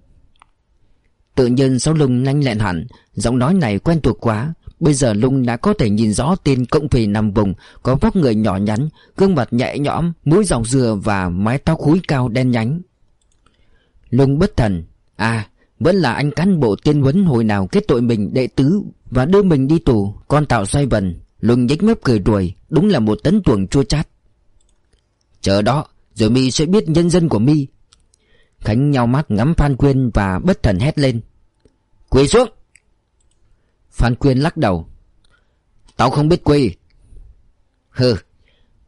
Tự nhiên sau lưng nhanh lẹn hẳn, Giọng nói này quen thuộc quá. Bây giờ Lung đã có thể nhìn rõ tên cộng phì nằm vùng, Có vóc người nhỏ nhắn, Gương mặt nhẹ nhõm, Mũi dòng dừa và mái tóc húi cao đen nhánh. Lung bất thần. À vẫn là anh cán bộ tiên huấn hồi nào kết tội mình đệ tứ Và đưa mình đi tù, Con tạo xoay vần Luân nhếch mép cười đuổi Đúng là một tấn tuồng chua chát. Chờ đó Rồi mi sẽ biết nhân dân của mi. Khánh nhau mắt ngắm Phan Quyên và bất thần hét lên. Quỳ xuống! Phan Quyên lắc đầu. Tao không biết quỳ. Hừ,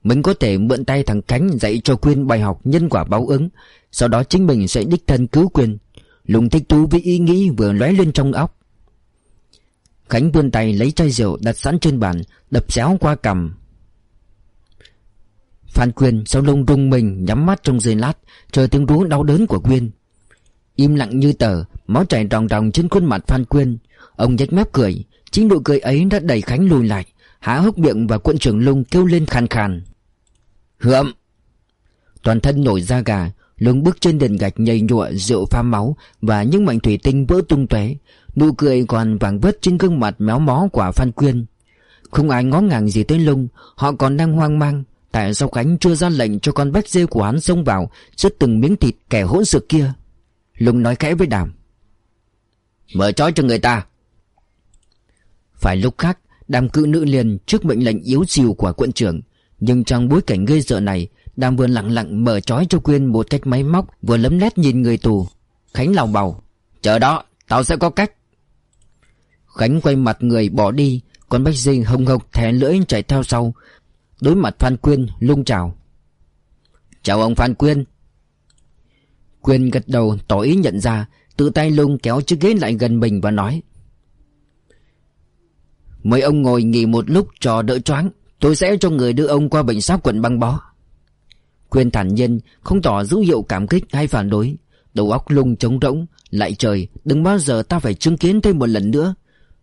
Mình có thể mượn tay thằng Khánh dạy cho Quyên bài học nhân quả báo ứng, Sau đó chính mình sẽ đích thân cứu Quyên. Lùng thích thú với ý nghĩ vừa lóe lên trong óc. Khánh vươn tay lấy chai rượu đặt sẵn trên bàn, Đập xéo qua cằm. Phan Quyên sau lông rung mình nhắm mắt trong giây lát, Chờ tiếng rú đau đớn của Quyên. Im lặng như tờ, Máu chảy ròng ròng trên khuôn mặt Phan Quyên. Ông nhếch mép cười, Chính nụ cười ấy đã đẩy Khánh lùi lại, Há hốc miệng và quận trưởng lung kêu lên khàn khàn. Hượm Toàn thân nổi da gà Lung bước trên đền gạch nhầy nhụa rượu pha máu Và những mảnh thủy tinh vỡ tung tóe. Nụ cười còn vàng vất trên gương mặt méo mó của Phan Quyên. Không ai ngó ngàng gì tới lung Họ còn đang hoang mang. Tại sao Khánh chưa ra lệnh cho con bách dê của hắn xông vào Rứt từng miếng thịt kẻ hỗn sự kia? Lung nói khẽ với Đàm. Mở trói cho người ta. Phải lúc khác Đàm cự nữ liền trước mệnh lệnh yếu xìu của quận trưởng. Nhưng trong bối cảnh gây sợ này đang vừa lặng lặng mở trói cho Quyên một cách máy móc, Vừa lấm lét nhìn người tù. Khánh lòng bầu Chờ đó, tao sẽ có cách. Khánh quay mặt người bỏ đi Còn Bách Dinh hồng hộc thẻ lưỡi chạy theo sau. Đối mặt Phan Quyên, lung chào Chào ông Phan Quyên. Quyên gật đầu tỏ ý nhận ra, Tự tay lung kéo chiếc ghế lại gần mình và nói Mời ông ngồi nghỉ một lúc cho đỡ choáng, Tôi sẽ cho người đưa ông qua bệnh sát quận băng bó. Quyên thản nhiên Không tỏ dấu hiệu cảm kích hay phản đối Đầu óc lung trống rỗng Lại trời đừng bao giờ ta phải chứng kiến thêm một lần nữa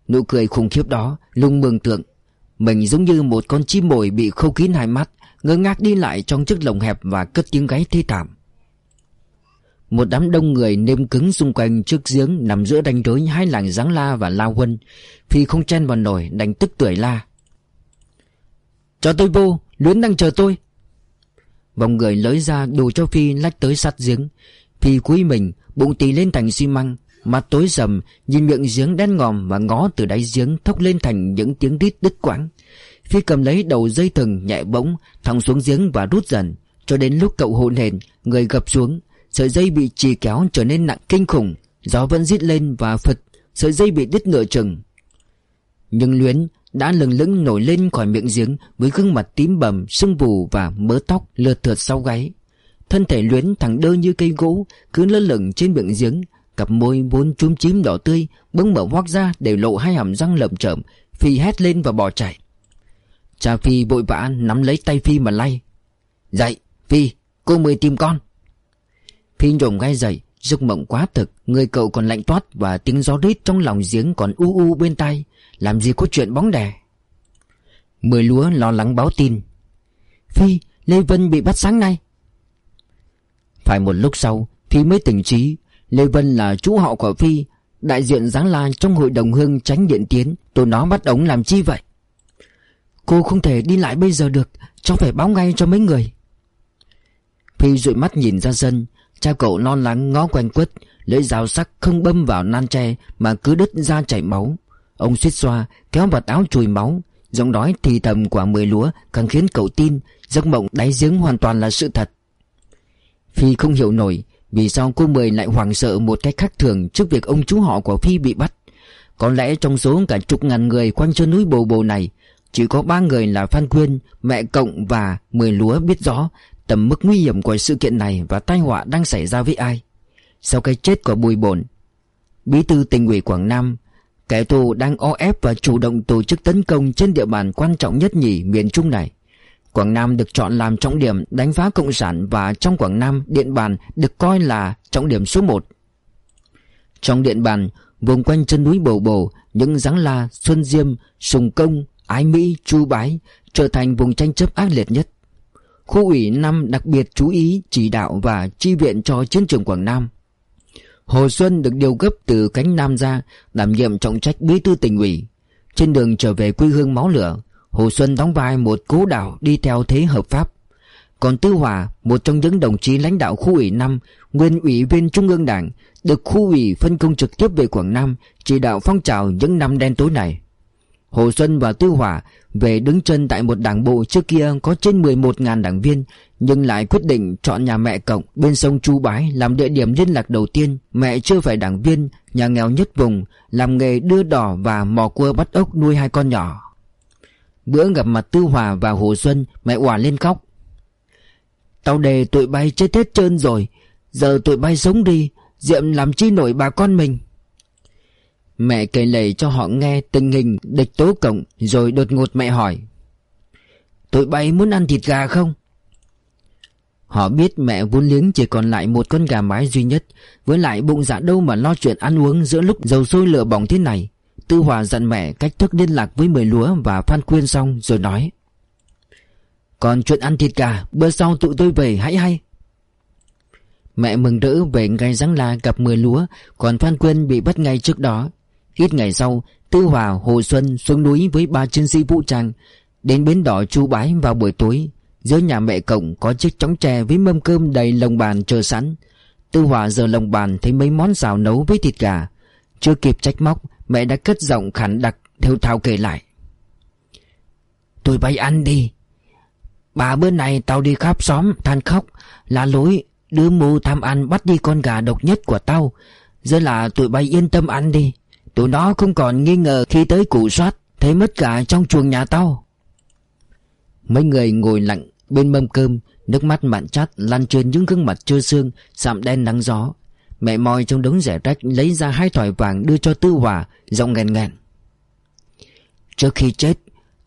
Nụ cười khủng khiếp đó Lung mường tượng Mình giống như một con chim mồi bị khâu kín hai mắt Ngơ ngác đi lại trong chiếc lồng hẹp Và cất tiếng gáy thê thảm một đám đông người nêm cứng xung quanh trước giếng nằm giữa đánh rối hai làng Giáng La và La Huân. Phi không chen vào nổi đánh tức tuổi la. Cho tôi vô, Luyến đang chờ tôi. Vòng người lới ra đủ cho Phi lách tới sát giếng. Phi cúi mình, bụng tì lên thành xi măng, mặt tối sầm, nhìn miệng giếng đen ngòm và ngó từ đáy giếng thốc lên thành những tiếng rít đứt quãng. Phi cầm lấy đầu dây thừng nhẹ bỗng, thòng xuống giếng và rút dần, cho đến lúc cậu hồn hển, người gập xuống, Sợi dây bị trì kéo trở nên nặng kinh khủng Gió vẫn rít lên và phật Sợi dây bị đứt ngựa chừng Nhưng Luyến đã lừng lững nổi lên khỏi miệng giếng Với gương mặt tím bầm, sưng vù và mớ tóc lượt thượt sau gáy. Thân thể Luyến thẳng đơ như cây gỗ Cứ lơ lửng trên miệng giếng. Cặp môi vốn chúm chím đỏ tươi Bỗng mở hoác ra để lộ hai hàm răng lởm chởm Phi hét lên và bỏ chạy. Cha Phi vội vã nắm lấy tay Phi mà lay. Dậy Phi cô mới tìm con. Phi nhổm gai dậy Giấc mộng quá thực, Người cậu còn lạnh toát Và tiếng gió rít trong lòng giếng còn u u bên tai. Làm gì có chuyện bóng đè? Mười lúa lo lắng báo tin. Phi, Lê Vân bị bắt sáng nay. Phải một lúc sau, Phi mới tỉnh trí. Lê Vân là chú họ của Phi, Đại diện Giáng La trong hội đồng hương tránh điện tiến. Tụi nó bắt ống làm chi vậy? Cô không thể đi lại bây giờ được Cháu phải báo ngay cho mấy người. Phi dụi mắt nhìn ra sân Cha cậu lo lắng ngó quanh quất, Lưỡi dao sắc không bâm vào nan tre Mà cứ đứt ra chảy máu. Ông suýt xoa, kéo vật áo chùi máu. Giọng nói thì thầm quả mười lúa Càng khiến cậu tin, Giấc mộng đáy giếng hoàn toàn là sự thật. Phi không hiểu nổi Vì sao cô Mười lại hoảng sợ một cách khác thường Trước việc ông chú họ của Phi bị bắt. Có lẽ trong số cả chục ngàn người Quanh chân núi bồ bồ này, Chỉ có ba người là Phan Quyên, Mẹ Cộng và Mười Lúa biết rõ Tầm mức nguy hiểm của sự kiện này Và tai họa đang xảy ra với ai Sau cái chết của Bùi Bổn Bí thư tỉnh ủy Quảng Nam Kẻ thù đang o ép và chủ động tổ chức tấn công trên địa bàn quan trọng nhất nhì miền Trung này Quảng Nam được chọn làm trọng điểm đánh phá Cộng sản và trong Quảng Nam Điện Bàn được coi là trọng điểm số 1. Trong Điện Bàn, vùng quanh chân núi Bầu Bầu, những giáng la, Xuân Diêm, Sùng Công, Ái Mỹ, Chu Bái trở thành vùng tranh chấp ác liệt nhất. Khu ủy năm đặc biệt chú ý chỉ đạo và chi viện cho chiến trường Quảng Nam. Hồ Xuân được điều gấp từ cánh Nam ra đảm nhiệm trọng trách bí thư tỉnh ủy. Trên đường trở về quê hương máu lửa, Hồ Xuân đóng vai một cố đạo đi theo thế hợp pháp. Còn Tư Hòa, một trong những đồng chí lãnh đạo khu ủy năm, nguyên ủy viên Trung ương Đảng, được khu ủy phân công trực tiếp về Quảng Nam, chỉ đạo phong trào những năm đen tối này. Hồ Xuân và Tư Hòa về đứng chân tại một đảng bộ trước kia có trên 11.000 đảng viên, nhưng lại quyết định chọn nhà mẹ Cộng bên sông Chu Bái làm địa điểm liên lạc đầu tiên. Mẹ chưa phải đảng viên, nhà nghèo nhất vùng, làm nghề đưa đỏ và mò cua bắt ốc nuôi hai con nhỏ. Bữa gặp mặt Tư Hòa và Hồ Xuân Mẹ òa lên khóc Tao đề tụi bay chết hết trơn rồi Giờ tụi bay sống đi Diệm làm chi nổi bà con mình Mẹ kể lể cho họ nghe tình hình địch tố cộng, Rồi đột ngột mẹ hỏi, Tụi bay muốn ăn thịt gà không? Họ biết mẹ vốn liếng chỉ còn lại một con gà mái duy nhất, Với lại bụng dạ đâu mà lo chuyện ăn uống giữa lúc dầu sôi lửa bỏng thế này. Tư Hòa dặn mẹ cách thức liên lạc với Mười Lúa và Phan Quyên xong rồi nói, Còn chuyện ăn thịt gà, Bữa sau tụi tôi về hãy hay. Mẹ mừng rỡ về ngay giáng la gặp Mười Lúa, Còn Phan Quyên bị bắt ngay trước đó. Ít ngày sau Tư Hòa, Hồ Xuân xuống núi với ba chiến sĩ vũ trang Đến bến đỏ chu bái vào buổi tối. Giữa nhà mẹ cổng có chiếc chóng tre với mâm cơm đầy lồng bàn chờ sẵn. Tư Hòa giờ lồng bàn thấy mấy món xào nấu với thịt gà. Chưa kịp trách móc Mẹ đã cất giọng khẳng đặc Theo thao kể lại. Tôi bay ăn đi. Bà bữa nay tao đi khắp xóm than khóc Là lối Đứa mù tham ăn bắt đi con gà độc nhất của tao. Giờ là tụi bay yên tâm ăn đi. Tụi nó không còn nghi ngờ khi tới cụ soát, Thấy mất cả trong chuồng nhà tao. Mấy người ngồi lặng bên mâm cơm, Nước mắt mặn chát lan trên những gương mặt trơ xương, Sạm đen nắng gió. Mẹ moi trong đống rẻ rách lấy ra hai thỏi vàng đưa cho Tư Hòa, Giọng nghèn nghẹn. Trước khi chết,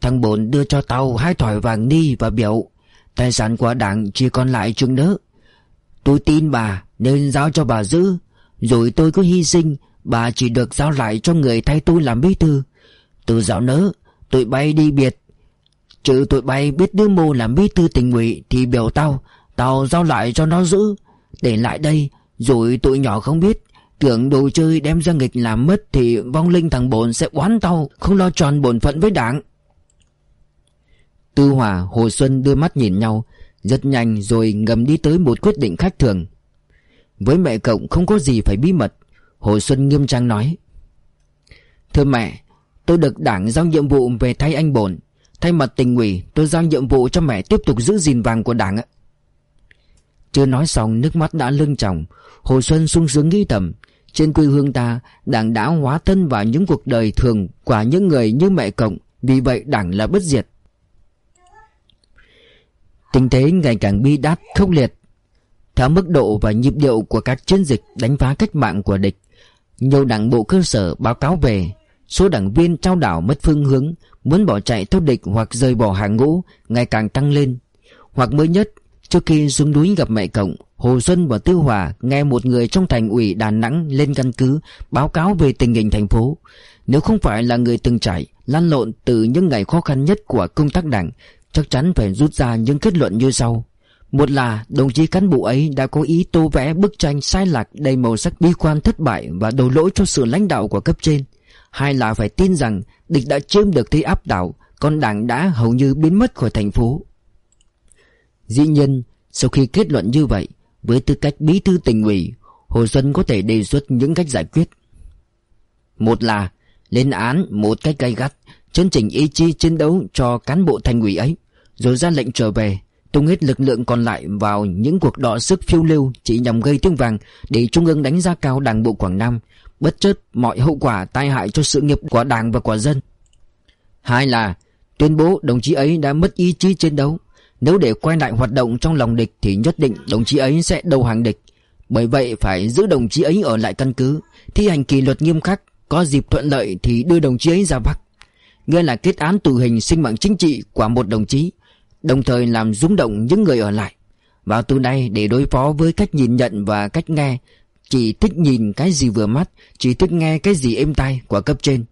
Thằng bổn đưa cho tao hai thỏi vàng ni và biểu Tài sản của đảng chỉ còn lại chừng đỡ Tôi tin bà nên giao cho bà giữ, Rồi tôi có hy sinh Bà chỉ được giao lại cho người thay tôi làm bí thư. Từ dạo nỡ Tụi bay đi biệt. Trừ tụi bay biết đứa mô làm bí thư tình ủy Thì biểu tao Tao giao lại cho nó giữ. Để lại đây rồi tụi nhỏ không biết Tưởng đồ chơi đem ra nghịch làm mất Thì vong linh thằng bồn sẽ oán tao Không lo tròn bổn phận với đảng. Tư Hòa, Hồ Xuân đưa mắt nhìn nhau Rất nhanh rồi ngầm đi tới một quyết định khác thường. Với mẹ cộng không có gì phải bí mật. Hồ Xuân nghiêm trang nói. Thưa mẹ, Tôi được đảng giao nhiệm vụ về thay anh bổn Thay mặt tình ủy, Tôi giao nhiệm vụ cho mẹ tiếp tục giữ gìn vàng của đảng Chưa nói xong, nước mắt đã lưng tròng. Hồ Xuân sung sướng nghĩ thầm. Trên quê hương ta, Đảng đã hóa thân vào những cuộc đời thường Của những người như mẹ cộng. Vì vậy, đảng là bất diệt. Tình thế ngày càng bi đát khốc liệt. Theo mức độ và nhịp điệu của các chiến dịch đánh phá cách mạng của địch. Nhiều đảng bộ cơ sở báo cáo về Số đảng viên trao đảo mất phương hướng Muốn bỏ chạy theo địch hoặc rời bỏ hàng ngũ Ngày càng tăng lên Hoặc mới nhất Trước khi xuống núi gặp mẹ cộng Hồ Xuân và Tư Hòa nghe một người trong thành ủy Đà Nẵng lên căn cứ báo cáo về tình hình thành phố. Nếu không phải là người từng trải, lăn lộn từ những ngày khó khăn nhất của công tác đảng, chắc chắn phải rút ra những kết luận như sau. Một là đồng chí cán bộ ấy đã có ý tô vẽ bức tranh sai lạc đầy màu sắc bi quan thất bại và đổ lỗi cho sự lãnh đạo của cấp trên. Hai là phải tin rằng địch đã chiếm được thế áp đảo, còn đảng đã hầu như biến mất khỏi thành phố. Dĩ nhiên, sau khi kết luận như vậy, với tư cách bí thư tỉnh ủy, Hồ Xuân có thể đề xuất những cách giải quyết. Một là lên án một cách gay gắt, chấn chỉnh ý chí chiến đấu cho cán bộ thành ủy ấy, rồi ra lệnh trở về, tung hết lực lượng còn lại vào những cuộc đọ sức phiêu lưu chỉ nhằm gây tiếng vàng để Trung ương đánh giá cao Đảng bộ Quảng Nam, bất chấp mọi hậu quả tai hại cho sự nghiệp của Đảng và của dân. Hai là tuyên bố đồng chí ấy đã mất ý chí chiến đấu, nếu để quay lại hoạt động trong lòng địch thì nhất định đồng chí ấy sẽ đầu hàng địch. Bởi vậy phải giữ đồng chí ấy ở lại căn cứ, thi hành kỷ luật nghiêm khắc, có dịp thuận lợi thì đưa đồng chí ấy ra Bắc. Nghĩa là kết án tử hình sinh mạng chính trị của một đồng chí, đồng thời làm rúng động những người ở lại. Vào từ đây để đối phó với cách nhìn nhận và cách nghe, chỉ thích nhìn cái gì vừa mắt, chỉ thích nghe cái gì êm tai của cấp trên.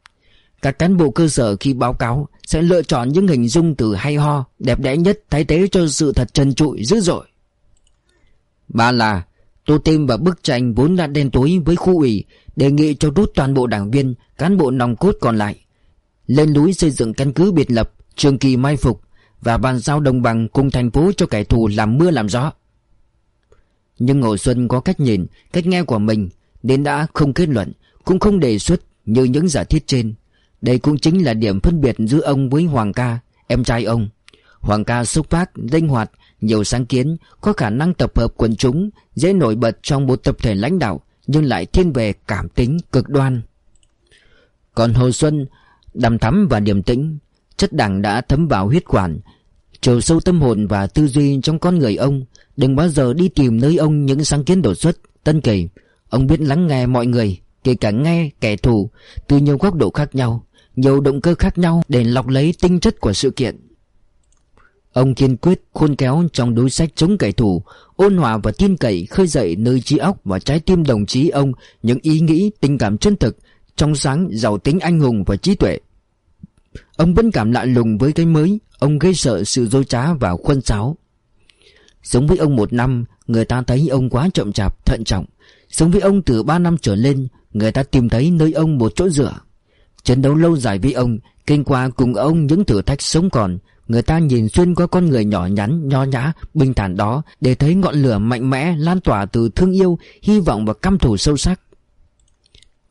Các cán bộ cơ sở khi báo cáo sẽ lựa chọn những hình dung từ hay ho, đẹp đẽ nhất thay thế cho sự thật trần trụi dữ dội. Ba là Tô Tim và bức tranh vốn đã đen tối với khu ủy đề nghị cho rút toàn bộ đảng viên, cán bộ nòng cốt còn lại. Lên núi xây dựng căn cứ biệt lập, trường kỳ mai phục và bàn giao đồng bằng cùng thành phố cho kẻ thù làm mưa làm gió. Nhưng Hồ Xuân có cách nhìn, cách nghe của mình nên đã không kết luận, cũng không đề xuất như những giả thiết trên. Đây cũng chính là điểm phân biệt giữa ông với Hoàng ca, em trai ông. Hoàng ca xúc phát, linh hoạt, nhiều sáng kiến, có khả năng tập hợp quần chúng, dễ nổi bật trong một tập thể lãnh đạo, nhưng lại thiên về cảm tính cực đoan. Còn Hồ Xuân, đằm thắm và điềm tĩnh, chất đảng đã thấm vào huyết quản, chiều sâu tâm hồn và tư duy trong con người ông, đừng bao giờ đi tìm nơi ông những sáng kiến đột xuất, tân kỳ. Ông biết lắng nghe mọi người, kể cả nghe kẻ thù, từ nhiều góc độ khác nhau, nhiều động cơ khác nhau để lọc lấy tinh chất của sự kiện. Ông kiên quyết khôn khéo trong đối sách chống kẻ thù, ôn hòa và tin cậy khơi dậy nơi trí óc và trái tim đồng chí ông những ý nghĩ, tình cảm chân thực, trong sáng, giàu tính anh hùng và trí tuệ. Ông vẫn cảm lạ lùng với cái mới, ông gây sợ sự dối trá và khuân sáo. Sống với ông một năm, người ta thấy ông quá chậm chạp, thận trọng. Sống với ông từ ba năm trở lên, người ta tìm thấy nơi ông một chỗ dựa. Chiến đấu lâu dài với ông, kinh qua cùng ông những thử thách sống còn, người ta nhìn xuyên qua con người nhỏ nhắn, nho nhã, bình thản đó để thấy ngọn lửa mạnh mẽ lan tỏa từ thương yêu, hy vọng và căm thù sâu sắc.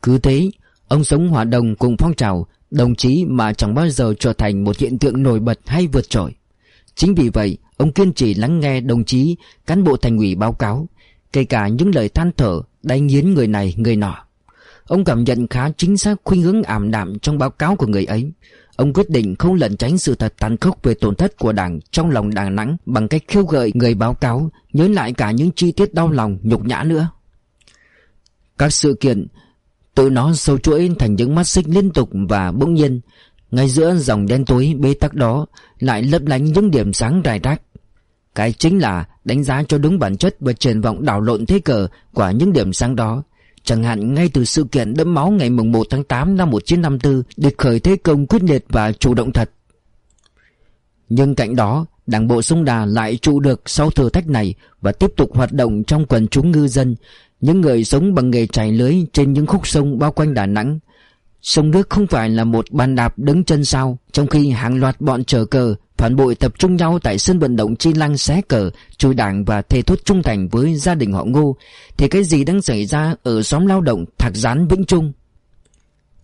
Cứ thế, ông sống hòa đồng cùng phong trào, đồng chí mà chẳng bao giờ trở thành một hiện tượng nổi bật hay vượt trội. Chính vì vậy, ông kiên trì lắng nghe đồng chí, cán bộ thành ủy báo cáo, kể cả những lời than thở, đánh nghiến người này người nọ. Ông cảm nhận khá chính xác khuynh hướng ảm đạm trong báo cáo của người ấy. Ông quyết định không lẩn tránh sự thật tàn khốc về tổn thất của đảng trong lòng Đà Nẵng bằng cách khiêu gợi người báo cáo nhớ lại cả những chi tiết đau lòng, nhục nhã nữa. Các sự kiện tự nó sâu chuỗi thành những mắt xích liên tục và bỗng nhiên, ngay giữa dòng đen tối bế tắc đó, lại lấp lánh những điểm sáng rải rác. Cái chính là đánh giá cho đúng bản chất và triển vọng đảo lộn thế cờ của những điểm sáng đó Chẳng hạn, ngay từ sự kiện đẫm máu ngày 1 tháng 8 năm 1954 Địch khởi thế công quyết liệt và chủ động thật Nhưng cạnh đó, Đảng bộ sông Đà lại trụ được sau thử thách này Và tiếp tục hoạt động trong quần chúng ngư dân những người sống bằng nghề trải lưới trên những khúc sông bao quanh Đà Nẵng. Sông nước không phải là một bàn đạp đứng chân sau. Trong khi hàng loạt bọn chờ cờ Phản bội tập trung nhau tại sân vận động Chi Lăng xé cờ Chùi đảng và thề thốt trung thành với gia đình họ ngô Thì cái gì đang xảy ra ở xóm lao động Thạc Gián Vĩnh Trung?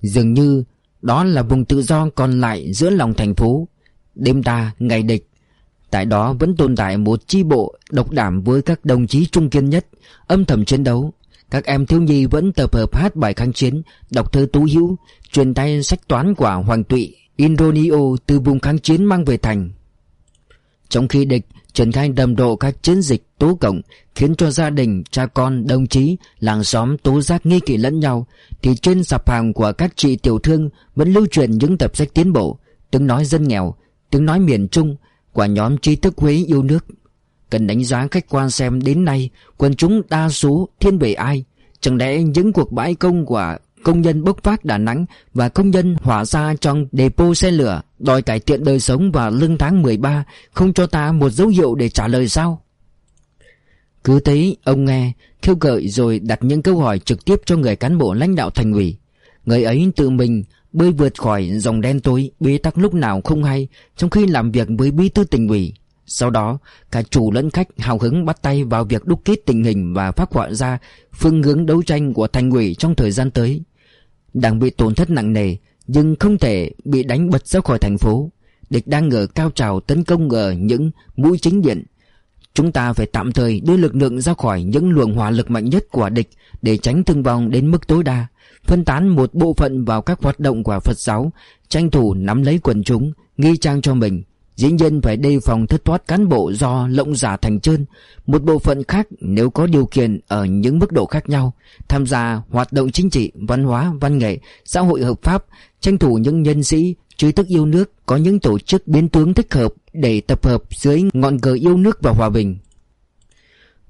Dường như đó là vùng tự do còn lại giữa lòng thành phố. Đêm ta, ngày địch Tại đó vẫn tồn tại một chi bộ độc đảm với các đồng chí trung kiên nhất Âm thầm chiến đấu các em thiếu nhi vẫn tập hợp hát bài kháng chiến, đọc thơ tú hữu, truyền tay sách toán của Hoàng Tụy, Indonio từ vùng kháng chiến mang về thành. Trong khi địch triển khai đầm độ các chiến dịch tố cộng khiến cho gia đình, cha con, đồng chí, làng xóm tố giác nghi kỵ lẫn nhau, thì trên sạp hàng của các chị tiểu thương vẫn lưu truyền những tập sách tiến bộ, tiếng nói dân nghèo, tiếng nói miền Trung của nhóm trí thức Huế yêu nước. Cần đánh giá khách quan xem đến nay, quần chúng đa số thiên về ai Chẳng lẽ những cuộc bãi công của công nhân bốc phát Đà Nẵng và công nhân hỏa ra trong depot xe lửa, đòi cải thiện đời sống vào lương tháng 13 không cho ta một dấu hiệu để trả lời sao? Cứ thấy ông nghe, Khiêu gợi rồi đặt những câu hỏi trực tiếp cho người cán bộ lãnh đạo thành ủy Người ấy tự mình bơi vượt khỏi dòng đen tối, bế tắc lúc nào không hay, trong khi làm việc với bí thư tỉnh ủy. Sau đó, cả chủ lẫn khách hào hứng bắt tay vào việc đúc kết tình hình và phát họa ra phương hướng đấu tranh của thành ủy trong thời gian tới. Đảng bị tổn thất nặng nề, nhưng không thể bị đánh bật ra khỏi thành phố. Địch đang ở cao trào tấn công ở những mũi chính điện. Chúng ta phải tạm thời đưa lực lượng ra khỏi những luồng hỏa lực mạnh nhất của địch để tránh thương vong đến mức tối đa phân tán một bộ phận vào các hoạt động của Phật giáo, tranh thủ nắm lấy quần chúng, nghi trang cho mình. Dĩ nhiên phải đề phòng thất thoát cán bộ do lộng giả thành trơn Một bộ phận khác nếu có điều kiện ở những mức độ khác nhau Tham gia hoạt động chính trị, văn hóa, văn nghệ, xã hội hợp pháp Tranh thủ những nhân sĩ, trí thức yêu nước Có những tổ chức biến tướng thích hợp để tập hợp dưới ngọn cờ yêu nước và hòa bình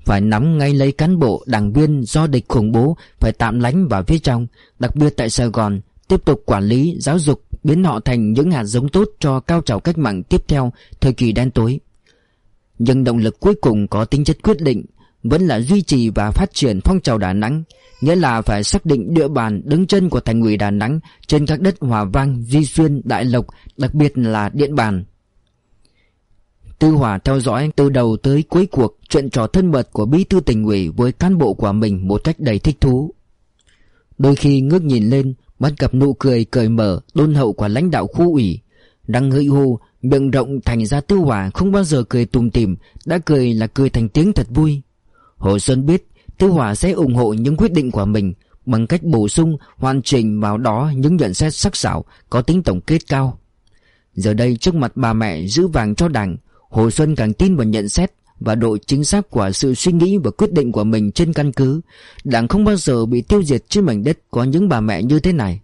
phải nắm ngay lấy cán bộ đảng viên do địch khủng bố phải tạm lánh vào phía trong đặc biệt tại Sài Gòn tiếp tục quản lý giáo dục biến họ thành những hạt giống tốt cho cao trào cách mạng tiếp theo thời kỳ đen tối. Nhưng động lực cuối cùng có tính chất quyết định vẫn là duy trì và phát triển phong trào Đà Nẵng nghĩa là phải xác định địa bàn đứng chân của thành ủy Đà Nẵng trên các đất Hòa Vang, Duy Xuyên, Đại Lộc đặc biệt là Điện Bàn. Tư Hòa theo dõi từ đầu tới cuối cuộc chuyện trò thân mật của bí thư tỉnh ủy với cán bộ của mình một cách đầy thích thú. Đôi khi ngước nhìn lên, bắt gặp nụ cười cởi mở, đôn hậu của lãnh đạo khu ủy. Đang ngợi hô, miệng rộng thành ra Tư Hòa không bao giờ cười tùm tìm, đã cười là cười thành tiếng thật vui. Hồ Xuân biết Tư Hòa sẽ ủng hộ những quyết định của mình bằng cách bổ sung, hoàn chỉnh vào đó những nhận xét sắc sảo, có tính tổng kết cao. Giờ đây trước mặt bà mẹ giữ vàng cho đảng, Hồ Xuân càng tin vào nhận xét và độ chính xác của sự suy nghĩ và quyết định của mình trên căn cứ, Đảng không bao giờ bị tiêu diệt trên mảnh đất có những bà mẹ như thế này.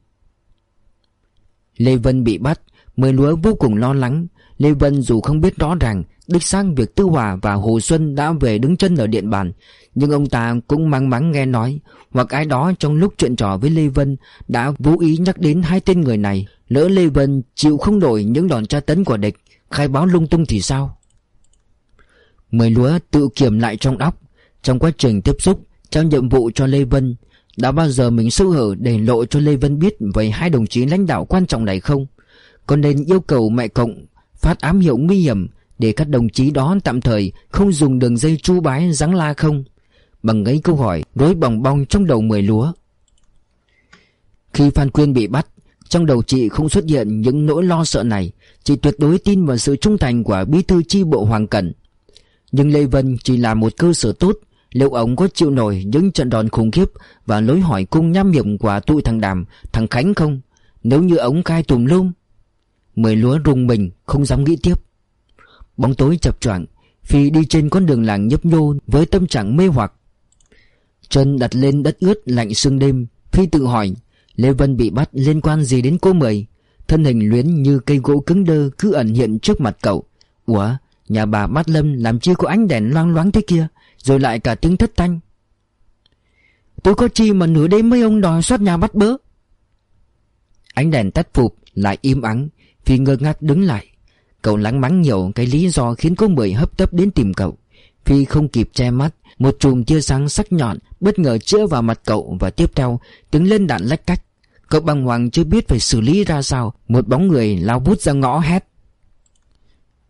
Lê Vân bị bắt, Mười lúa vô cùng lo lắng. Lê Vân dù không biết rõ ràng Đích xác việc Tư Hòa và Hồ Xuân đã về đứng chân ở điện bàn, Nhưng ông ta cũng mang mắng nghe nói, Hoặc ai đó trong lúc chuyện trò với Lê Vân Đã vô ý nhắc đến hai tên người này. Lỡ Lê Vân chịu không nổi những đòn tra tấn của địch, Khai báo lung tung thì sao? Mười lúa tự kiểm lại trong óc. Trong quá trình tiếp xúc, Trao nhiệm vụ cho Lê Vân, Đã bao giờ mình sơ hở để lộ cho Lê Vân biết Về hai đồng chí lãnh đạo quan trọng này không? Còn nên yêu cầu mẹ cộng Phát ám hiệu nguy hiểm Để các đồng chí đó tạm thời Không dùng đường dây chu bái giáng la không? Bằng ấy câu hỏi Rối bòng bong trong đầu mười lúa. Khi Phan Quyên bị bắt, Trong đầu chị không xuất hiện những nỗi lo sợ này. Chị tuyệt đối tin vào sự trung thành của bí thư chi bộ Hoàng Cẩn nhưng Lê Vân chỉ là một cơ sở tốt, Liệu ông có chịu nổi những trận đòn khủng khiếp Và lối hỏi cung nham hiểm của tụi thằng Đàm, Thằng Khánh không? Nếu như ông cai tùm lum, Mười lúa rùng mình không dám nghĩ tiếp. Bóng tối chập choạng, Phi đi trên con đường làng nhấp nhô Với tâm trạng mê hoặc. Chân đặt lên đất ướt lạnh sương đêm, Phi tự hỏi, Lê Vân bị bắt liên quan gì đến cô Mười? Thân hình luyến như cây gỗ cứng đơ Cứ ẩn hiện trước mặt cậu. Ủa Nhà bà Bát Lâm làm chi có ánh đèn loang loáng thế kia, Rồi lại cả tiếng thất thanh. Tôi có chi mà nửa đêm mấy ông đòi soát nhà bắt bớ. Ánh đèn tắt phục Lại im ắng Phi ngơ ngác đứng lại. Cậu lắng mắng nhiều cái lý do khiến cô Mười hấp tấp đến tìm cậu. Phi không kịp che mắt, Một chùm tia sáng sắc nhọn Bất ngờ chữa vào mặt cậu Và tiếp theo tiếng lên đạn lách cách. Cậu băng hoàng chưa biết phải xử lý ra sao, Một bóng người lao bút ra ngõ hét.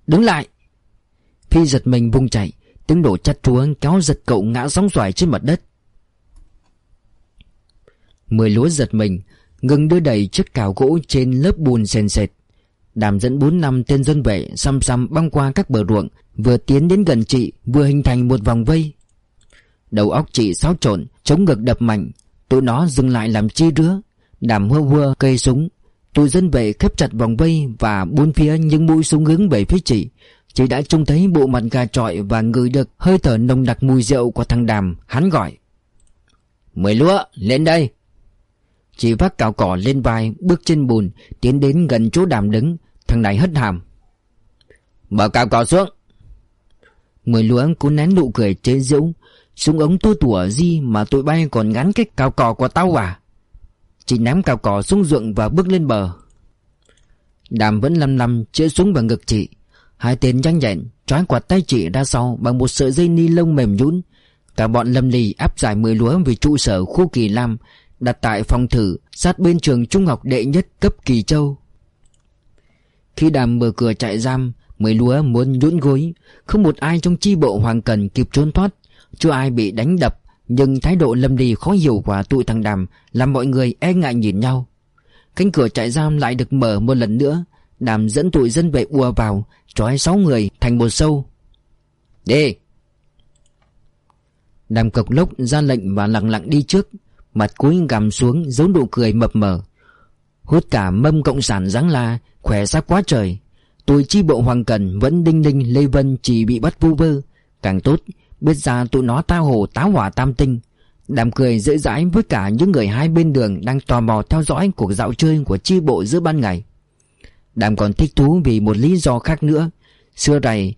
Đứng lại! Phi giật mình vùng chạy, Tiếng đổ chặt chúa kéo giật cậu ngã sóng xoài trên mặt đất. Mười lúa giật mình, Ngừng đưa đẩy chiếc cào gỗ trên lớp bùn sền sệt. Đàm dẫn bốn năm tên dân vệ xăm xăm băng qua các bờ ruộng, Vừa tiến đến gần chị, Vừa hình thành một vòng vây. Đầu óc chị xáo trộn, Chống ngực đập mạnh, Tụi nó dừng lại làm chi rứa Đàm hơ hơ cây súng. Tụi dân vệ khép chặt vòng vây Và bốn phía những mũi súng hướng về phía chị Chị đã trông thấy bộ mặt gà trọi Và ngửi được hơi thở nồng đặc mùi rượu của thằng Đàm. Hắn gọi Mười lúa, lên đây. Chị vác cào cỏ lên vai, Bước trên bùn, Tiến đến gần chỗ Đàm đứng. Thằng này hất hàm, Mở cào cỏ xuống. Mười lúa cố nén nụ cười chế giễu, Súng ống tôi tủa gì mà tụi bay còn ngắn cái cào cỏ của tao à? Chị ném cào cỏ xuống ruộng và bước lên bờ. Đàm vẫn lăm lăm chĩa súng vào ngực chị. Hai tên nhanh nhẹn Trói quạt tay chị ra sau Bằng một sợi dây ni lông mềm nhũn. Cả bọn Lâm lì áp giải mười lúa về trụ sở khu Kỳ Lam, Đặt tại phòng thử sát bên trường trung học đệ nhất cấp Kỳ Châu. Khi đàm mở cửa trại giam, Mười lúa muốn nhũn gối. Không một ai trong chi bộ Hoàng Cần kịp trốn thoát. Chưa ai bị đánh đập, Nhưng thái độ Lâm lì khó hiểu của tụi thằng Đàm Làm mọi người e ngại nhìn nhau. Cánh cửa trại giam lại được mở một lần nữa. Đàm dẫn tụi dân vệ ùa vào, Trói sáu người thành một sâu. Đi! Đàm cộc lốc ra lệnh và lặng lặng đi trước, Mặt cúi gằm xuống giấu nụ cười mập mờ. Hút cả mâm cộng sản giáng la, Khỏe sắc quá trời. Tụi chi bộ Hoàng Cần vẫn đinh đinh Lê Vân chỉ bị bắt vu vơ. Càng tốt, Biết ra tụi nó tao hồ táo hỏa tam tinh. Đàm cười dễ dãi với cả những người hai bên đường Đang tò mò theo dõi cuộc dạo chơi của chi bộ giữa ban ngày. Đàm còn thích thú vì một lý do khác nữa. Xưa này,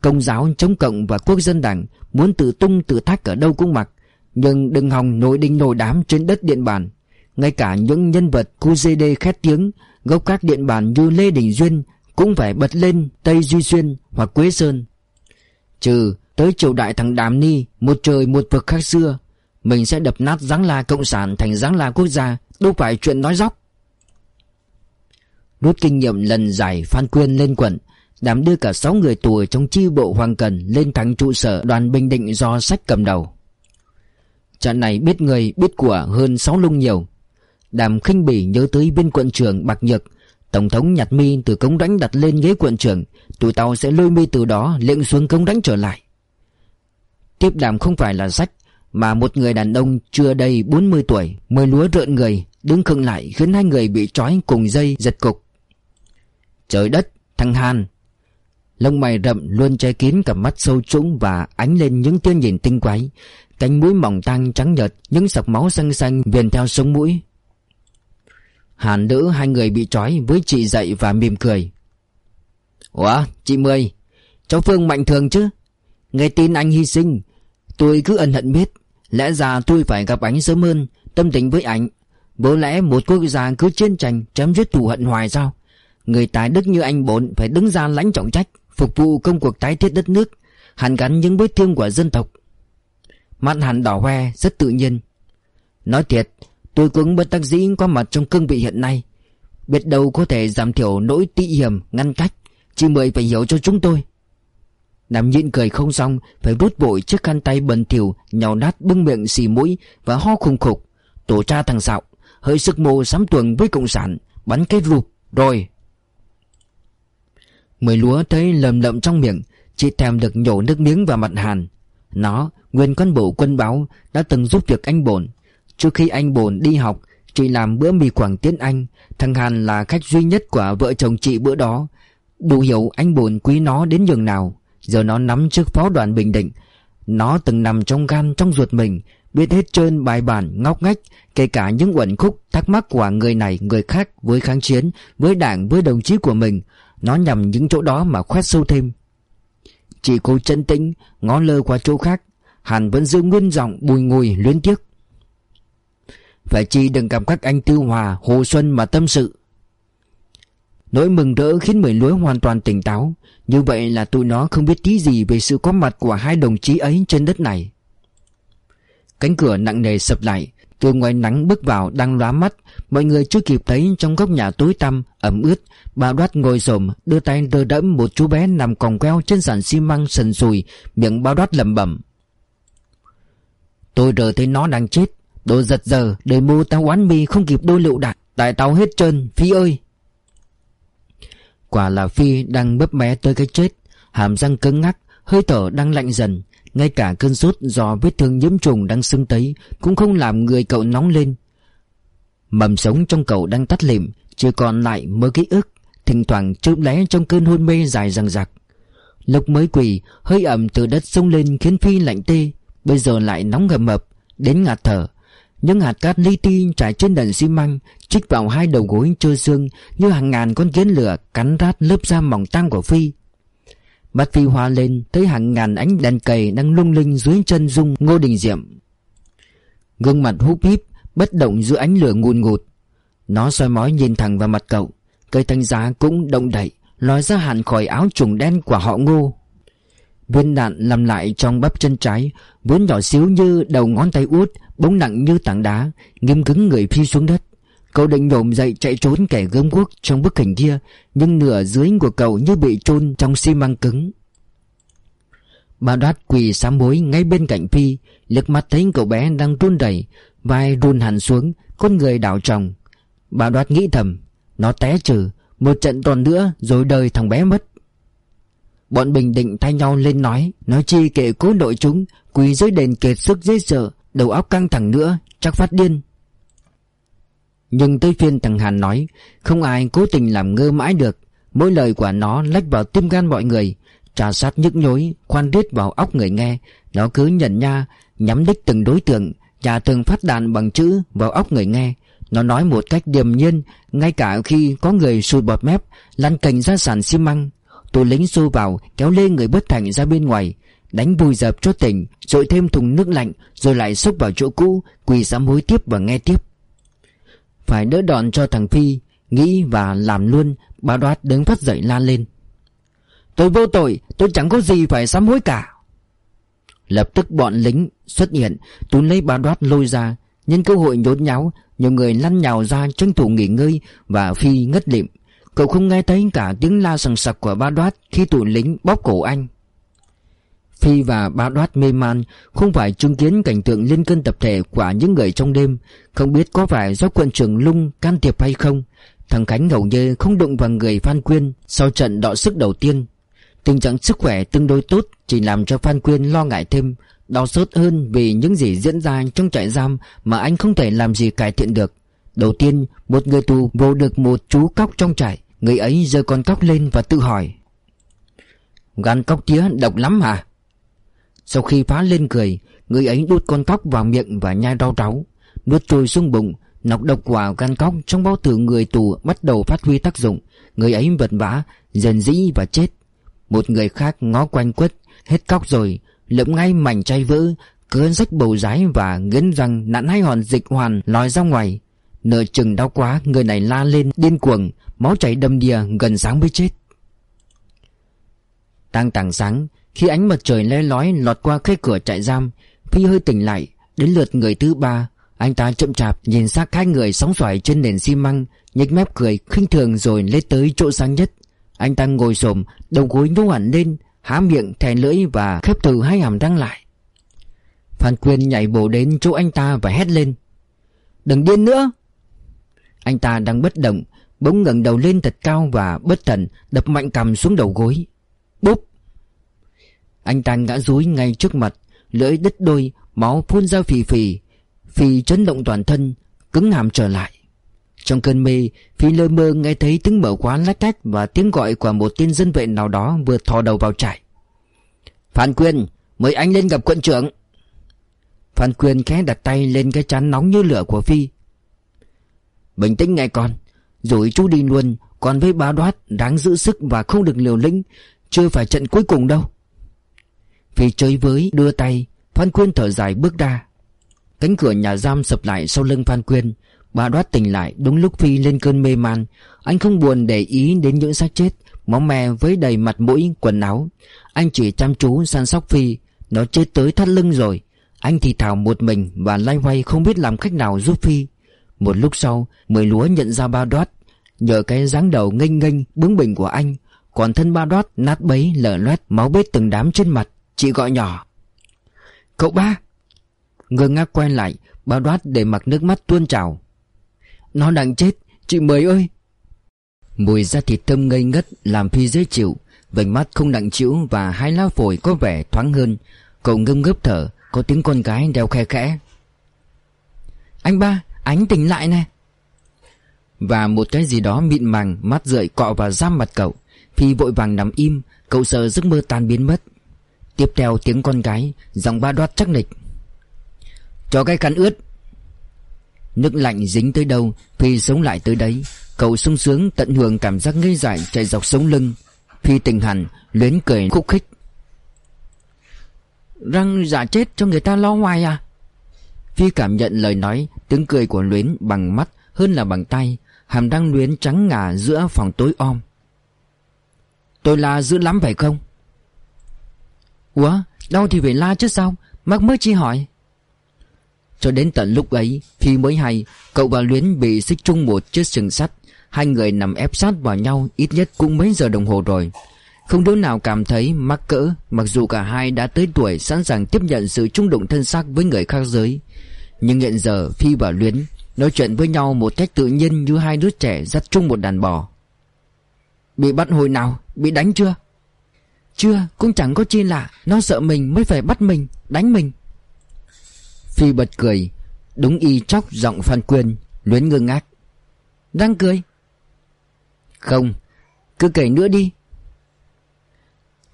Công giáo, chống cộng và quốc dân đảng Muốn tự tung tự thách ở đâu cũng mặc, Nhưng đừng hòng nổi đình nổi đám trên đất điện bàn. Ngay cả những nhân vật QGD khét tiếng, Gốc các điện bàn như Lê Đình Duyên Cũng phải bật lên Tây Duy Xuyên hoặc Quế Sơn. Trừ tới triều đại thằng Đàm Ni, Một trời một vực khác xưa, Mình sẽ đập nát giáng la cộng sản thành giáng la quốc gia, Đâu phải chuyện nói dóc. Rút kinh nghiệm lần giải Phan Quyên lên quận, Đám đưa cả 6 người tù trong chi bộ Hoàng Cần Lên thẳng trụ sở đoàn Bình Định do sách cầm đầu. Trận này biết người, biết của hơn 6 lung nhiều. Đàm khinh bỉ nhớ tới viên quận trưởng Bạc Nhật Tổng thống nhặt mi từ cống đánh đặt lên ghế quận trưởng, Tụi tàu sẽ lôi mi từ đó lệnh xuống cống đánh trở lại. Tiếp đàm không phải là sách, Mà một người đàn ông chưa đầy 40 tuổi Mười lúa rợn người, Đứng khựng lại khiến hai người bị trói cùng dây giật cục. Trời đất Thằng Hàn Lông mày rậm luôn che kín cặp mắt sâu trũng Và ánh lên những tia nhìn tinh quái. Cánh mũi mỏng tang trắng nhợt, Những sọc máu xanh xanh viền theo sống mũi. Hàn nữ hai người bị trói Với chị dậy và mỉm cười. Ủa, chị Mười, Cháu Phương mạnh thường chứ? Nghe tin anh hy sinh, Tôi cứ ân hận biết. Lẽ ra tôi phải gặp anh sớm hơn, Tâm tình với anh. Bố lẽ một quốc gia cứ chiến tranh, Chém giết thù hận hoài sao? Người tài đức như anh bốn Phải đứng ra lãnh trọng trách, Phục vụ công cuộc tái thiết đất nước, Hàn gắn những vết thương của dân tộc. Mắt hàn đỏ hoe, rất tự nhiên. Nói thiệt, Tôi cũng bất tác dĩ có mặt trong cương vị hiện nay. Biết đâu có thể giảm thiểu nỗi tị hiểm, Ngăn cách Chị Mười phải hiểu cho chúng tôi. Nam nhịn cười không xong, Phải rút vội chiếc khăn tay bẩn thỉu, Nhào nát bưng miệng xì mũi Và ho khùng khục. Tổ cha thằng Sạo, Hơi sức mồ sắm tuần với Cộng sản, Bắn cái rụp. Rồi Mười lúa thấy lầm lậm trong miệng Chị thèm được nhổ nước miếng vào mặt Hàn. Nó, nguyên cán bộ quân báo Đã từng giúp việc anh Bồn. Trước khi anh Bồn đi học Chị làm bữa mì quảng tiến Anh. Thằng Hàn là khách duy nhất của vợ chồng chị bữa đó. Đủ hiểu anh Bồn quý nó đến nhường nào. Giờ nó nắm trước phó đoàn Bình Định. Nó từng nằm trong gan trong ruột mình Biết hết trơn bài bản ngóc ngách Kể cả những uẩn khúc thắc mắc của người này người khác Với kháng chiến Với đảng với đồng chí của mình. Nó nhằm những chỗ đó mà khoét sâu thêm. Chỉ cô chân tĩnh, Ngó lơ qua chỗ khác. Hàn vẫn giữ nguyên giọng bùi ngùi, luyến tiếc. Phải chi đừng cảm các anh Tư Hòa, Hồ Xuân mà tâm sự. Nỗi mừng rỡ khiến mười lối hoàn toàn tỉnh táo. Như vậy là tụi nó không biết tí gì Về sự có mặt của hai đồng chí ấy trên đất này. Cánh cửa nặng nề sập lại. Từ ngoài nắng bước vào đang lóa mắt, Mọi người chưa kịp thấy trong góc nhà tối tăm, ẩm ướt, Bà đoát ngồi xổm, Đưa tay đơ đẫm một chú bé nằm còng queo Trên sàn xi măng sần sùi, Miệng bao đoát lẩm bẩm. Tôi rờ thấy nó đang chết, Đồ giật giờ Đời mua tao oán mi không kịp đôi lựu đạn, Tại tao hết trơn, Phi ơi. Quả là Phi đang bấp mé tới cái chết, Hàm răng cứng ngắc, Hơi thở đang lạnh dần ngay cả cơn sốt do vết thương nhiễm trùng đang sưng tấy Cũng không làm người cậu nóng lên. Mầm sống trong cậu đang tắt lịm, Chỉ còn lại mơ ký ức, Thỉnh thoảng chớp lé trong cơn hôn mê dài dằng dặc. Lục mới quỳ, Hơi ẩm từ đất sông lên khiến Phi lạnh tê, Bây giờ lại nóng ngầm mập, Đến ngạt thở. Những hạt cát li ti trải trên đền xi măng, Chích vào hai đầu gối trơ xương Như hàng ngàn con kiến lửa cắn rát lớp da mỏng tang của Phi. Mắt Phi hoa lên, Thấy hàng ngàn ánh đèn cầy đang lung linh dưới chân dung Ngô Đình Diệm. Gương mặt húp híp, Bất động giữa ánh lửa ngùn ngụt. Nó soi mói nhìn thẳng vào mặt cậu. Cây thanh giá cũng động đậy, lói ra hẳn khỏi áo trùng đen của họ ngô. Viên đạn làm lại trong bắp chân trái, Vốn nhỏ xíu như đầu ngón tay út, Bóng nặng như tảng đá, Nghiêm cứng người phi xuống đất. Cậu định nhổm dậy chạy trốn kẻ gớm guốc trong bức hình kia, Nhưng nửa dưới của cậu như bị chôn trong xi măng cứng. Bà đoát quỳ sám bối ngay bên cạnh Phi Lực mắt thấy cậu bé đang run đẩy Vai run hẳn xuống, Con người đảo tròng. Bà đoát nghĩ thầm, Nó té trừ, Một trận toàn nữa rồi đời thằng bé mất. Bọn Bình định thay nhau lên nói Nói chi kệ cố đội chúng, Quỳ dưới đền kiệt sức dễ sợ, Đầu óc căng thẳng nữa, Chắc phát điên. Nhưng tới phiên thằng Hàn nói, Không ai cố tình làm ngơ mãi được. Mỗi lời của nó lách vào tim gan mọi người. Trà sát nhức nhối, Khoan đít vào óc người nghe. Nó cứ nhận nha, Nhắm đích từng đối tượng Và từng phát đạn bằng chữ vào óc người nghe. Nó nói một cách điềm nhiên, Ngay cả khi có người sụt bọt mép, Lăn cành ra sàn xi măng. Tù lính xô vào, kéo lê người bất thành ra bên ngoài. Đánh vùi dập cho tỉnh, Rồi thêm thùng nước lạnh, Rồi lại xúc vào chỗ cũ, Quỳ sám hối tiếp và nghe tiếp. Phải đỡ đòn cho thằng Phi, Nghĩ và làm luôn Bà đoát đứng phát dậy la lên. Tôi vô tội, Tôi chẳng có gì phải sám hối cả. Lập tức bọn lính xuất hiện Tún lấy bà đoát lôi ra. Nhân cơ hội nhốt nháo, Nhiều người lăn nhào ra tranh thủ nghỉ ngơi Và Phi ngất lịm. Cậu không nghe thấy cả tiếng la sằng sặc của ba đoát Khi tụi lính bóp cổ anh. Phi và ba đoát mê man Không phải chứng kiến cảnh tượng liên cân tập thể Của những người trong đêm. Không biết có phải do quận trưởng Lung can thiệp hay không, Thằng Khánh ngầu như không đụng vào người Phan Quyên Sau trận đọ sức đầu tiên. Tình trạng sức khỏe tương đối tốt Chỉ làm cho Phan Quyên lo ngại thêm, Đau sốt hơn vì những gì diễn ra trong trại giam Mà anh không thể làm gì cải thiện được. Đầu tiên, một người tù vô được một chú cóc trong trại, Người ấy giơ con cóc lên và tự hỏi, Gan cóc tía độc lắm hả? Sau khi phá lên cười Người ấy đút con cóc vào miệng và nhai rau ráu Nuốt trôi xuống bụng Nọc độc quả gan cóc trong bao tử người tù bắt đầu phát huy tác dụng. Người ấy vật vã, dần dĩ và chết. Một người khác ngó quanh quất Hết cóc rồi Lượm ngay mảnh chai vỡ Cơn rách bầu rái và nghiến răng nặn hai hòn dịch hoàn lòi ra ngoài. Nợ chừng đau quá Người này la lên điên cuồng Máu chảy đầm đìa gần sáng mới chết. Tăng tảng sáng khi ánh mặt trời le lói lọt qua khe cửa trại giam, Phi hơi tỉnh lại, Đến lượt người thứ ba. Anh ta chậm chạp nhìn xác hai người sóng xoài trên nền xi măng, nhếch mép cười khinh thường rồi lên tới chỗ sáng nhất. Anh ta ngồi xổm, Đầu gối nhô hẳn lên, Há miệng thè lưỡi và khép từ hai hàm răng lại. Phan Quyên nhảy bổ đến chỗ anh ta và hét lên. Đừng điên nữa! Anh ta đang bất động, Bỗng ngẩng đầu lên thật cao và bất thần, Đập mạnh cầm xuống đầu gối. Anh ta ngã rúi ngay trước mặt, Lưỡi đứt đôi, Máu phun ra phì phì. Phi chấn động toàn thân, Cứng hàm trở lại. Trong cơn mê, Phi lơ mơ nghe thấy tiếng mở khóa lách cách Và tiếng gọi của một tên dân vệ nào đó Vừa thò đầu vào trại. Phan Quyên, Mời anh lên gặp quận trưởng. Phan Quyên khẽ đặt tay lên cái chán nóng như lửa của Phi. Bình tĩnh ngay con, rồi chú đi luôn, Còn với bá đoát, đáng giữ sức và không được liều lĩnh, Chưa phải trận cuối cùng đâu. Vì chơi với đưa tay. Phan Quyên thở dài bước ra. Cánh cửa nhà giam sập lại sau lưng Phan Quyên Bà đoát tỉnh lại đúng lúc Phi lên cơn mê man. Anh không buồn để ý đến những xác chết Máu me với đầy mặt mũi, quần áo. Anh chỉ chăm chú săn sóc Phi. Nó chết tới thắt lưng rồi. Anh thì thào một mình và lay hoay không biết làm cách nào giúp Phi. Một lúc sau Mười lúa nhận ra ba đoát. Nhờ cái dáng đầu nghênh nghênh bướng bỉnh của anh Còn thân ba đoát nát bấy lở loét Máu bết từng đám trên mặt. Chị gọi nhỏ. Cậu ba. Ngơ ngác quay lại bao đoát để mặc nước mắt tuôn trào. Nó đang chết, Chị mời ơi. Mùi da thịt thơm ngây ngất Làm Phi dễ chịu, Vành mắt không nặng chịu Và hai lá phổi có vẻ thoáng hơn. Cậu ngâm ngớp thở, Có tiếng con gái đeo khe khẽ. Anh ba, Ánh tỉnh lại nè. Và một cái gì đó mịn màng Mắt rượi cọ vào giam mặt cậu. Phi vội vàng nằm im, Cậu sợ giấc mơ tan biến mất. Tiếp theo tiếng con gái, Giọng ba đoát chắc nịch. Cho cái khăn ướt. Nước lạnh dính tới đâu, Phi sống lại tới đấy. Cậu sung sướng tận hưởng cảm giác ngây dại chạy dọc sống lưng. Phi tình hẳn, Luyến cười khúc khích. Răng giả chết cho người ta lo hoài à? Phi cảm nhận lời nói, Tiếng cười của Luyến bằng mắt hơn là bằng tay. Hàm răng Luyến trắng ngà giữa phòng tối om. Tôi là dữ lắm phải không? Ủa, đau thì phải la chứ sao? Mắc mới chi hỏi. Cho đến tận lúc ấy Phi mới hay, Cậu và Luyến bị xích chung một chiếc sừng sắt. Hai người nằm ép sát vào nhau, Ít nhất cũng mấy giờ đồng hồ rồi. Không đứa nào cảm thấy mắc cỡ, Mặc dù cả hai đã tới tuổi Sẵn sàng tiếp nhận sự trung đụng thân xác với người khác giới. Nhưng hiện giờ, Phi và Luyến Nói chuyện với nhau một cách tự nhiên Như hai đứa trẻ dắt chung một đàn bò. Bị bắt hồi nào? Bị đánh chưa? Chưa, cũng chẳng có chi lạ. Nó sợ mình mới phải bắt mình, Đánh mình. Phi bật cười, Đúng y chóc giọng Phan Quyên, Luyến ngơ ngác. Đang cười. Không, Cứ kể nữa đi.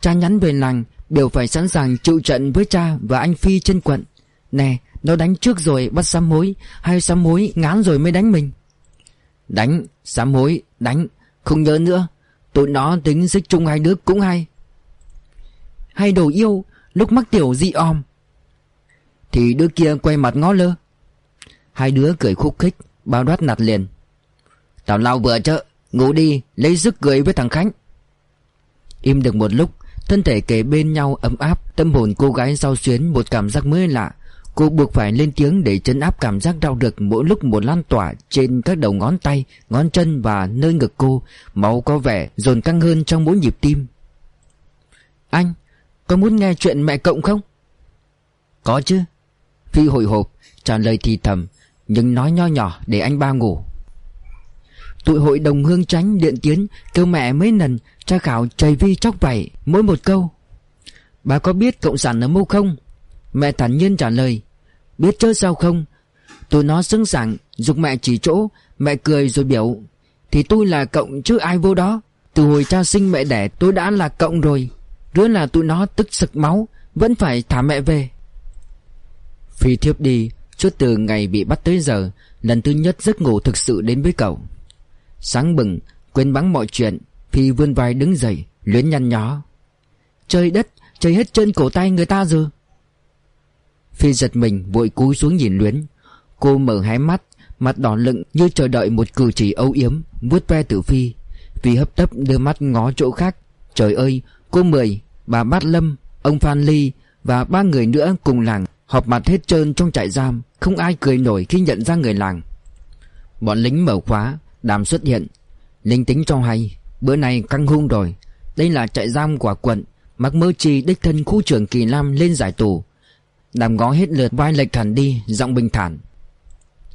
Cha nhắn về làng Đều phải sẵn sàng chịu trận với cha và anh Phi trên quận. Nè, Nó đánh trước rồi bắt sám mối Hay sám mối ngán rồi mới đánh mình. Đánh, Sám mối Đánh, Không nhớ nữa. Tụi nó tính xích chung hai đứa cũng hay. Hay đồ yêu Lúc mắc tiểu dị om. Thì đứa kia quay mặt ngó lơ. Hai đứa cười khúc khích Bao đoát nạt liền. Tào lao vừa chợ Ngủ đi lấy sức cười với thằng Khánh. Im được một lúc Thân thể kề bên nhau ấm áp Tâm hồn cô gái sao xuyến một cảm giác mới lạ. Cô buộc phải lên tiếng để chấn áp cảm giác đau rực mỗi lúc một lan tỏa trên các đầu ngón tay, ngón chân và nơi ngực cô, máu có vẻ dồn căng hơn trong mỗi nhịp tim. Anh, có muốn nghe chuyện mẹ cộng không? Có chứ. Phi hồi hộp, trả lời thì thầm, nhưng nói nho nhỏ để anh ba ngủ. Tụi hội đồng hương tránh điện tiến kêu mẹ mấy lần tra khảo chảy vi chóc vảy mỗi một câu. Bà có biết cộng sản ở mâu không? Mẹ thản nhiên trả lời Biết chứ sao không Tụi nó sẵn sảng Dục mẹ chỉ chỗ Mẹ cười rồi biểu Thì tôi là cộng chứ ai vô đó Từ hồi cha sinh mẹ đẻ tôi đã là cộng rồi Đứa là tụi nó tức sực máu, Vẫn phải thả mẹ về. Phi thiếp đi, Suốt từ ngày bị bắt tới giờ, Lần thứ nhất giấc ngủ thực sự đến với cậu. Sáng bừng, Quên bắn mọi chuyện, Phi vươn vai đứng dậy, Luyến nhăn nhó. Trời đất Chơi hết chân cổ tay người ta rồi. Phi giật mình, vội cúi xuống nhìn Luyến. Cô mở hé mắt, Mặt đỏ lựng như chờ đợi một cử chỉ âu yếm, vuốt ve tử Phi. Phi hấp tấp đưa mắt ngó chỗ khác. Trời ơi cô Mười, Bà Bát Lâm, Ông Phan Ly Và ba người nữa cùng làng Họp mặt hết trơn trong trại giam, Không ai cười nổi khi nhận ra người làng. Bọn lính mở khóa, Đàm xuất hiện. Linh tính cho hay, Bữa nay căng hung rồi. Đây là trại giam của quận Mắc mơ chi đích thân khu trưởng Kỳ Lam lên giải tù. Đàm ngó hết lượt vai lệch hẳn đi, Giọng bình thản.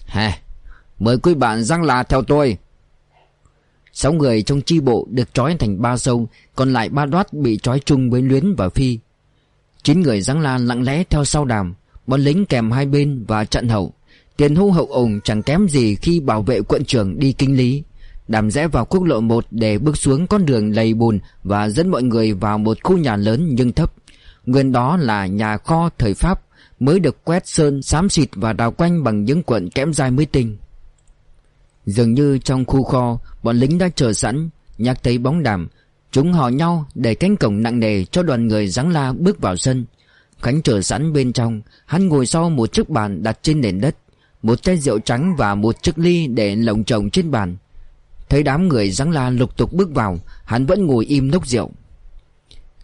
Hè, Mời quý bạn răng là theo tôi. Sáu người trong chi bộ được trói thành ba sâu, Còn lại ba đoát bị trói chung với Luyến và Phi. Chín người giáng la lặng lẽ theo sau đàm, Bọn lính kèm hai bên và trận hậu. Tiền hô hậu ổng chẳng kém gì khi bảo vệ quận trưởng đi kinh lý. Đàm rẽ vào quốc lộ 1 để bước xuống con đường lầy bùn Và dẫn mọi người vào một khu nhà lớn nhưng thấp. Nguyên đó là nhà kho thời Pháp, Mới được quét sơn, xám xịt và đào quanh bằng những cuộn kẽm dài mới tinh. Dường như trong khu kho Bọn lính đã chờ sẵn Nhắc thấy bóng đàm Chúng hò nhau để cánh cổng nặng nề cho đoàn người giáng la bước vào sân. Khánh chờ sẵn bên trong Hắn ngồi sau một chiếc bàn đặt trên nền đất Một chai rượu trắng và một chiếc ly để lồng chồng trên bàn. Thấy đám người giáng la lục tục bước vào Hắn vẫn ngồi im nốc rượu.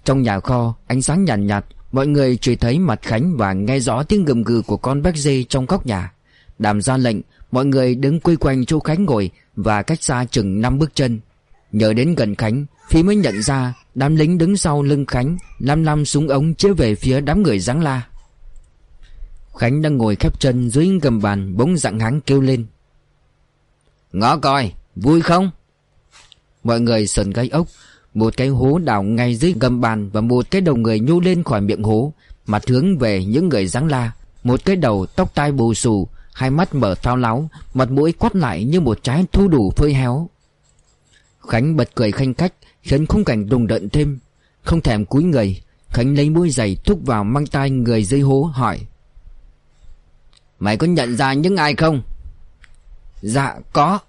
Trong nhà kho ánh sáng nhàn nhạt, nhạt Mọi người chỉ thấy mặt Khánh và nghe rõ tiếng gầm gừ của con béc dê trong góc nhà. Đàm ra lệnh Mọi người đứng quây quanh chỗ Khánh ngồi Và cách xa chừng năm bước chân. Nhờ đến gần Khánh, Phi mới nhận ra Đám lính đứng sau lưng Khánh Lăm lăm súng ống chế về phía đám người giáng la. Khánh đang ngồi khép chân dưới gầm bàn Bỗng dặn hắn kêu lên. Ngó coi, Vui không? Mọi người sờn gáy ốc, một cái hố đào ngay dưới gầm bàn Và một cái đầu người nhô lên khỏi miệng hố, Mặt hướng về những người giáng la, Một cái đầu tóc tai bù xù Hai mắt mở thao láo Mặt mũi quát lại như một trái thu đủ phơi héo. Khánh bật cười khanh khách, Khiến khung cảnh rùng rợn thêm. Không thèm cúi người Khánh lấy mũi giày thúc vào mang tay người dưới hố hỏi. Mày có nhận ra những ai không? Dạ có.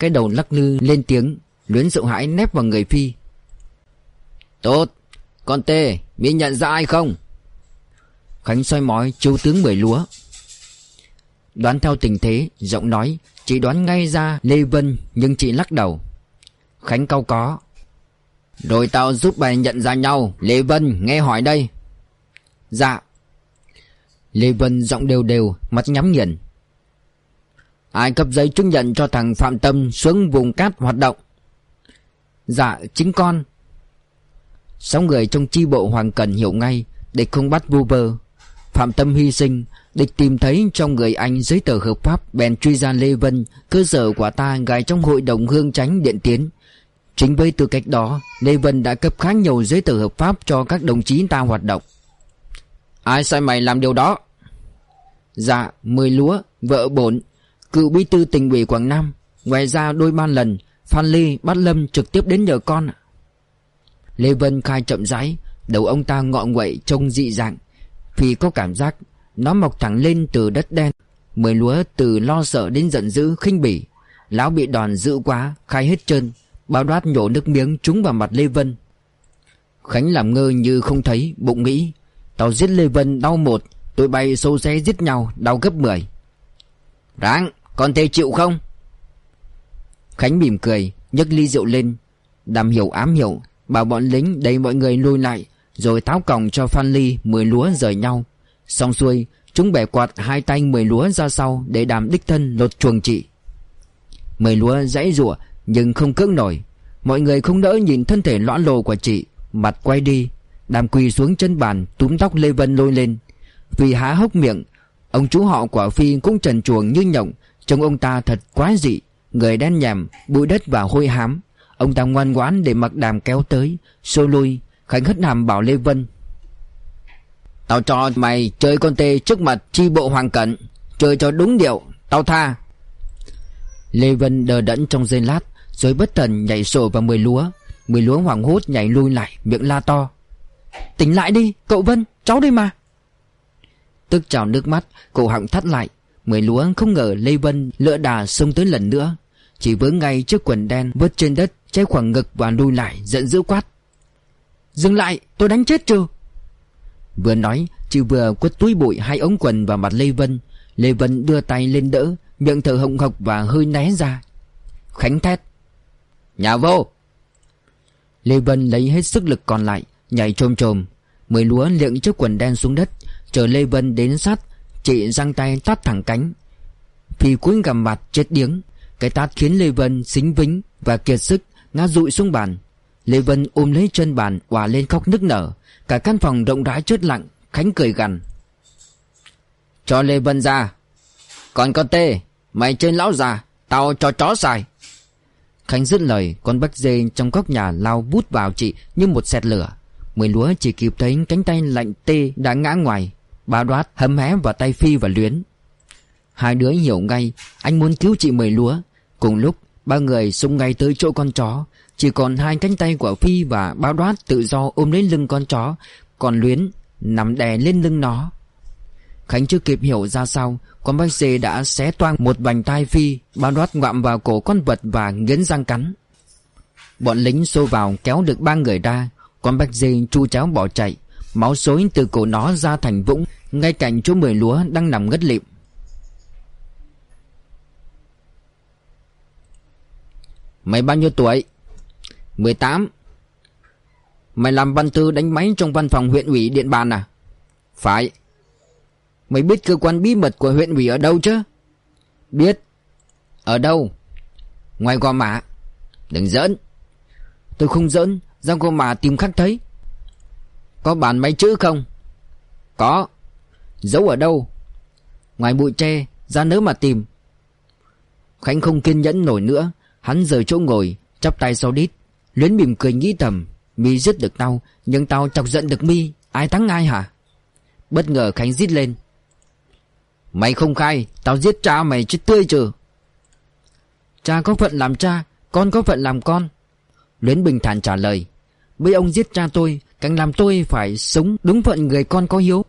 Cái đầu lắc lư lên tiếng Luyến sợ hãi nép vào người Phi. Tốt Con tê Mi nhận ra ai không? Khánh soi mói chiếu tướng bưởi lúa. Đoán theo tình thế, Giọng nói Chị đoán ngay ra Lê Vân, Nhưng chị lắc đầu. Khánh cao có. Rồi tao giúp mày nhận ra nhau, Lê Vân, nghe hỏi đây. Dạ. Lê Vân giọng đều đều, Mắt nhắm nghiền. Ai cấp giấy chứng nhận cho thằng Phạm Tâm Xuống vùng cát hoạt động? Dạ chính con. Sáu người trong chi bộ Hoàng Cần hiểu ngay, Địch không bắt vu vơ. Phạm Tâm hy sinh Địch tìm thấy trong người anh giấy tờ hợp pháp Bèn truy ra Lê Vân Cơ sở của ta gài trong hội đồng hương tránh điện tiến. Chính với tư cách đó Lê Vân đã cấp khá nhiều giấy tờ hợp pháp Cho các đồng chí ta hoạt động. Ai sai mày làm điều đó? Dạ Mười Lúa Vợ Bổn Cựu bí thư tỉnh ủy Quảng Nam Ngoài ra đôi ba lần Phan Ly bắt Lâm trực tiếp đến nhờ con Lê Vân khai chậm rãi Đầu ông ta ngọ nguậy trông dị dạng Vì có cảm giác nó mọc thẳng lên từ đất đen. Mười lúa từ lo sợ đến giận dữ, khinh bỉ. Lão bị đòn dữ quá, Khai hết chân Bao đoát nhổ nước miếng trúng vào mặt Lê Vân. Khánh làm ngơ như không thấy, Bụng nghĩ, Tao giết Lê Vân đau một, Tụi bay xô xé giết nhau, đau gấp mười. Ráng Con thề chịu không? Khánh mỉm cười, nhấc ly rượu lên. Đàm hiểu ám hiểu, Bảo bọn lính đẩy mọi người lùi lại, Rồi tháo còng cho Phan Ly mười lúa rời nhau. Xong xuôi Chúng bẻ quạt hai tay mười lúa ra sau Để đàm đích thân lột chuồng chị. Mười lúa dãy rủa Nhưng không cưỡng nổi. Mọi người không đỡ nhìn thân thể lõa lồ của chị Mặt quay đi. Đàm quỳ xuống chân bàn túm tóc Lê Vân lôi lên. Vì há hốc miệng Ông chú họ quả phi cũng trần chuồng như nhộng. Trông ông ta thật quá dị Người đen nhèm, bụi đất và hôi hám. Ông ta ngoan ngoãn để mặc đàm kéo tới Xô lui. Khánh hất hàm bảo Lê Vân Tao cho mày chơi con tê trước mặt chi bộ hoàng cận, Chơi cho đúng điệu, Tao tha. Lê Vân đờ đẫn trong giây lát, Rồi bất thần nhảy sổ vào mười lúa. Mười lúa hoảng hốt nhảy lui lại, Miệng la to. Tỉnh lại đi, cậu Vân, cháu đây mà. Tức trào nước mắt, Cổ họng thắt lại. Mười lúa không ngờ Lê Vân lỡ đà xông tới lần nữa. Chỉ vướng ngay trước quần đen vớt trên đất, Che khoảng ngực và lui lại, giận dữ quát. Dừng lại, tôi đánh chết chưa? Vừa nói Chị vừa quất túi bụi hai ống quần vào mặt Lê Vân. Lê Vân đưa tay lên đỡ, Miệng thở hồng hộc và hơi né ra. Khánh thét, Nhà vô! Lê Vân lấy hết sức lực còn lại, Nhảy trồm trồm Mười lúa liệng chiếc quần đen xuống đất, Chờ Lê Vân đến sát, Chị giang tay tát thẳng cánh. Phi cúi gằm mặt chết điếng, Cái tát khiến Lê Vân xính vĩnh Và kiệt sức, ngã rụi xuống bàn. Lê Vân ôm lấy chân bàn Quả lên khóc nức nở. Cả căn phòng rộng rãi chết lặng, Khánh cười gằn. Cho Lê Vân ra. Còn con tê, Mày trên lão già, Tao cho chó xài. Khánh dứt lời, Con bách dê trong góc nhà lao bút vào chị Như một sẹt lửa. Mười lúa chỉ kịp thấy cánh tay lạnh tê đã ngã ngoài. Bà đoát hấm hé vào tay Phi và Luyến. Hai đứa hiểu ngay, Anh muốn cứu chị Mười lúa. Cùng lúc, ba người xung ngay tới chỗ con chó. Chỉ còn hai cánh tay của Phi và bao đoát tự do ôm lấy lưng con chó, Còn Luyến nằm đè lên lưng nó. Khánh chưa kịp hiểu ra sao, Con bác xê đã xé toang một vành tai Phi Bao đoát ngoạm vào cổ con vật và nghiến răng cắn. Bọn lính xô vào kéo được ba người ra, Con bác dê chu cháo bỏ chạy, Máu xối từ cổ nó ra thành vũng, Ngay cạnh chỗ mười lúa đang nằm ngất lịm. Mày bao nhiêu tuổi? 18 Mày làm văn thư đánh máy trong văn phòng huyện ủy Điện Bàn à? Phải Mày biết cơ quan bí mật của huyện ủy ở đâu chứ? Biết Ở đâu? Ngoài Gò Mã Đừng giỡn Tôi không giỡn, Ra Gò Mã tìm khắc thấy Có bàn máy chữ không? Có Giấu ở đâu? Ngoài bụi tre, Ra nớ mà tìm Khánh không kiên nhẫn nổi nữa, Hắn rời chỗ ngồi, Chắp tay sau đít Luyến mỉm cười nghĩ thầm, Mi giết được tao, Nhưng tao chọc giận được Mi, Ai thắng ai hả? Bất ngờ Khánh giết lên, Mày không khai, Tao giết cha mày chết tươi chứ. Cha có phận làm cha, Con có phận làm con. Luyến bình thản trả lời, Bây ông giết cha tôi Càng làm tôi phải sống đúng phận người con có hiếu.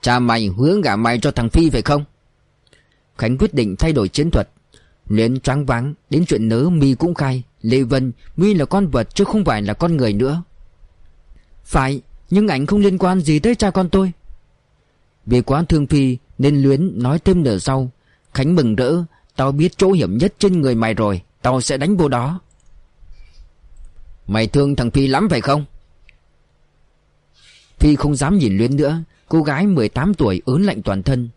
Cha mày hứa gả mày cho thằng Phi phải không? Khánh quyết định thay đổi chiến thuật, Luyến choáng váng Đến chuyện nớ mi cũng khai. Lê Vân nguyên là con vật chứ không phải là con người nữa. Phải, Nhưng ảnh không liên quan gì tới cha con tôi. Vì quá thương Phi Nên Luyến nói thêm nửa sau. Khánh mừng rỡ, Tao biết chỗ hiểm nhất trên người mày rồi, Tao sẽ đánh vô đó. Mày thương thằng Phi lắm phải không? Phi không dám nhìn Luyến nữa, Cô gái 18 tuổi ớn lạnh toàn thân.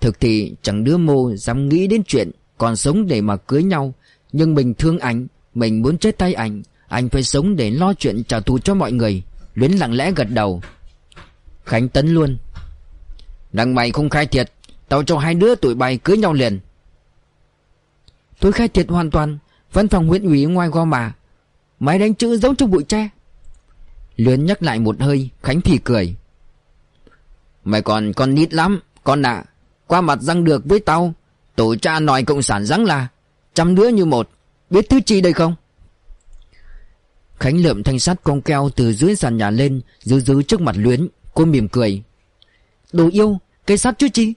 Thực thì chẳng đứa mô dám nghĩ đến chuyện Còn sống để mà cưới nhau, Nhưng mình thương ảnh. Mình muốn chết tay anh Anh phải sống để lo chuyện trả thù cho mọi người. Luyến lặng lẽ gật đầu. Khánh tấn luôn. Đằng mày không khai thiệt, Tao cho hai đứa tụi bay cưới nhau liền. Tôi khai thiệt hoàn toàn, Văn phòng huyện ủy ngoài gò mà. Máy đánh chữ giống trong bụi tre. Luyến nhắc lại một hơi, Khánh thì cười. Mày còn con nít lắm, Con ạ. Qua mặt răng được với tao, Tổ cha nói cộng sản răng là, Trăm đứa như một. Biết thứ chi đây không? Khánh lượm thanh sắt con keo từ dưới sàn nhà lên, Giữ giữ trước mặt Luyến. Cô mỉm cười. Đồ yêu, Cây sắt chứ chi?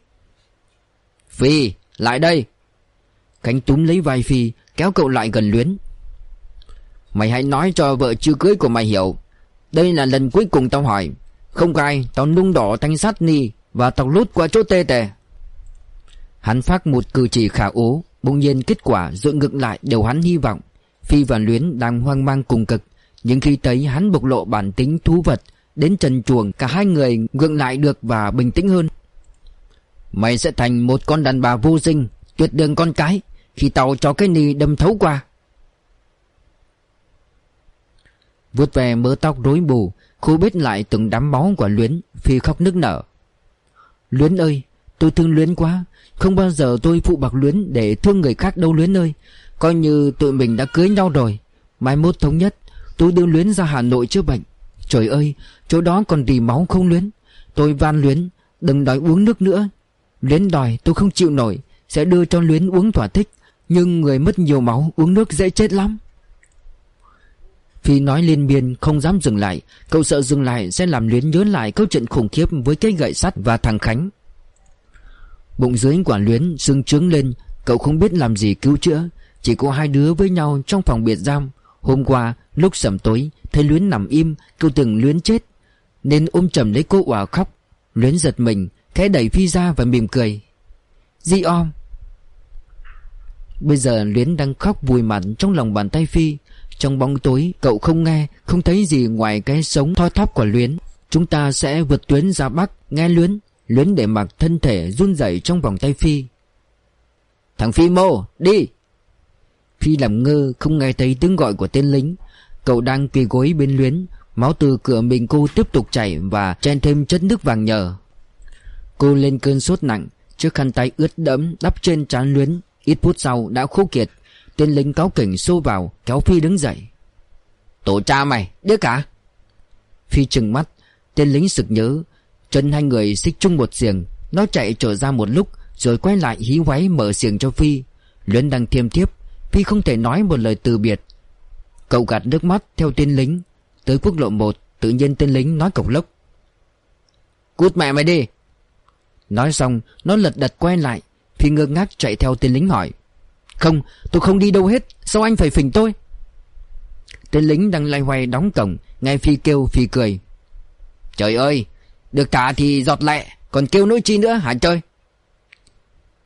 Phi, Lại đây. Khánh túm lấy vai Phi, Kéo cậu lại gần Luyến. Mày hãy nói cho vợ chưa cưới của mày hiểu. Đây là lần cuối cùng tao hỏi. Không cai tao nung đỏ thanh sắt ni Và tao lút qua chỗ tê tè. Hắn phát một cử chỉ khả ố. Bỗng nhiên kết quả dựa ngược lại đều hắn hy vọng. Phi và Luyến đang hoang mang cùng cực, Nhưng khi thấy hắn bộc lộ bản tính thú vật, Đến trần chuồng cả hai người ngượng lại được và bình tĩnh hơn. Mày sẽ thành một con đàn bà vô sinh, Tuyệt đường con cái, Khi tàu cho cái ni đâm thấu qua. Vuốt về mớ tóc rối bù Khu bết lại từng đám máu của Luyến, Phi khóc nức nở. Luyến ơi, tôi thương Luyến quá không bao giờ tôi phụ bạc Luyến Để thương người khác đâu Luyến ơi. Coi như tụi mình đã cưới nhau rồi. Mai mốt thống nhất Tôi đưa Luyến ra Hà Nội chữa bệnh. Trời ơi, chỗ đó còn rì máu không Luyến. Tôi van Luyến, Đừng đòi uống nước nữa. Luyến đòi tôi không chịu nổi, Sẽ đưa cho Luyến uống thỏa thích. Nhưng người mất nhiều máu, uống nước dễ chết lắm. Phi nói liên miên, không dám dừng lại. Cậu sợ dừng lại sẽ làm Luyến nhớ lại câu chuyện khủng khiếp với cây gậy sắt và thằng Khánh. Bụng dưới quả Luyến sưng trướng lên, Cậu không biết làm gì cứu chữa. Chỉ có hai đứa với nhau trong phòng biệt giam. Hôm qua, lúc sầm tối, Thấy Luyến nằm im, Cậu tưởng Luyến chết. Nên ôm chầm lấy cô òa khóc. Luyến giật mình, Khẽ đẩy Phi ra và mỉm cười. Di om. Bây giờ Luyến đang khóc vùi mặt trong lòng bàn tay Phi. Trong bóng tối, cậu không nghe, Không thấy gì ngoài cái sống thoi thóp của Luyến. Chúng ta sẽ vượt tuyến ra Bắc, Nghe Luyến. Luyến để mặc thân thể run rẩy trong vòng tay Phi. Thằng Phi mô, đi! Phi làm ngơ, không nghe thấy tiếng gọi của tên lính. Cậu đang quỳ gối bên Luyến, Máu từ cửa mình cô tiếp tục chảy Và chen thêm chất nước vàng nhờ. Cô lên cơn sốt nặng, Chiếc khăn tay ướt đẫm đắp trên trán Luyến. Ít phút sau đã khô kiệt, Tên lính cáo kỉnh xô vào, Kéo Phi đứng dậy. Tổ cha mày đứa cả Phi trừng mắt, Tên lính sực nhớ. Chân hai người xích chung một xiềng. Nó chạy trở ra một lúc Rồi quay lại hí hoáy mở xiềng cho Phi. Luyến đang thiêm thiếp Phi không thể nói một lời từ biệt. Cậu gạt nước mắt theo tên lính. Tới quốc lộ 1 Tự nhiên tên lính nói cộc lốc. Cút mẹ mày đi. Nói xong Nó lật đật quay lại. Phi ngơ ngác chạy theo tên lính hỏi. Không tôi không đi đâu hết Sao anh phải phỉnh tôi? Tên lính đang lay hoay đóng cổng Nghe Phi kêu Phi cười. Trời ơi được thả thì giọt lẹ Còn kêu nỗi chi nữa hả chơi?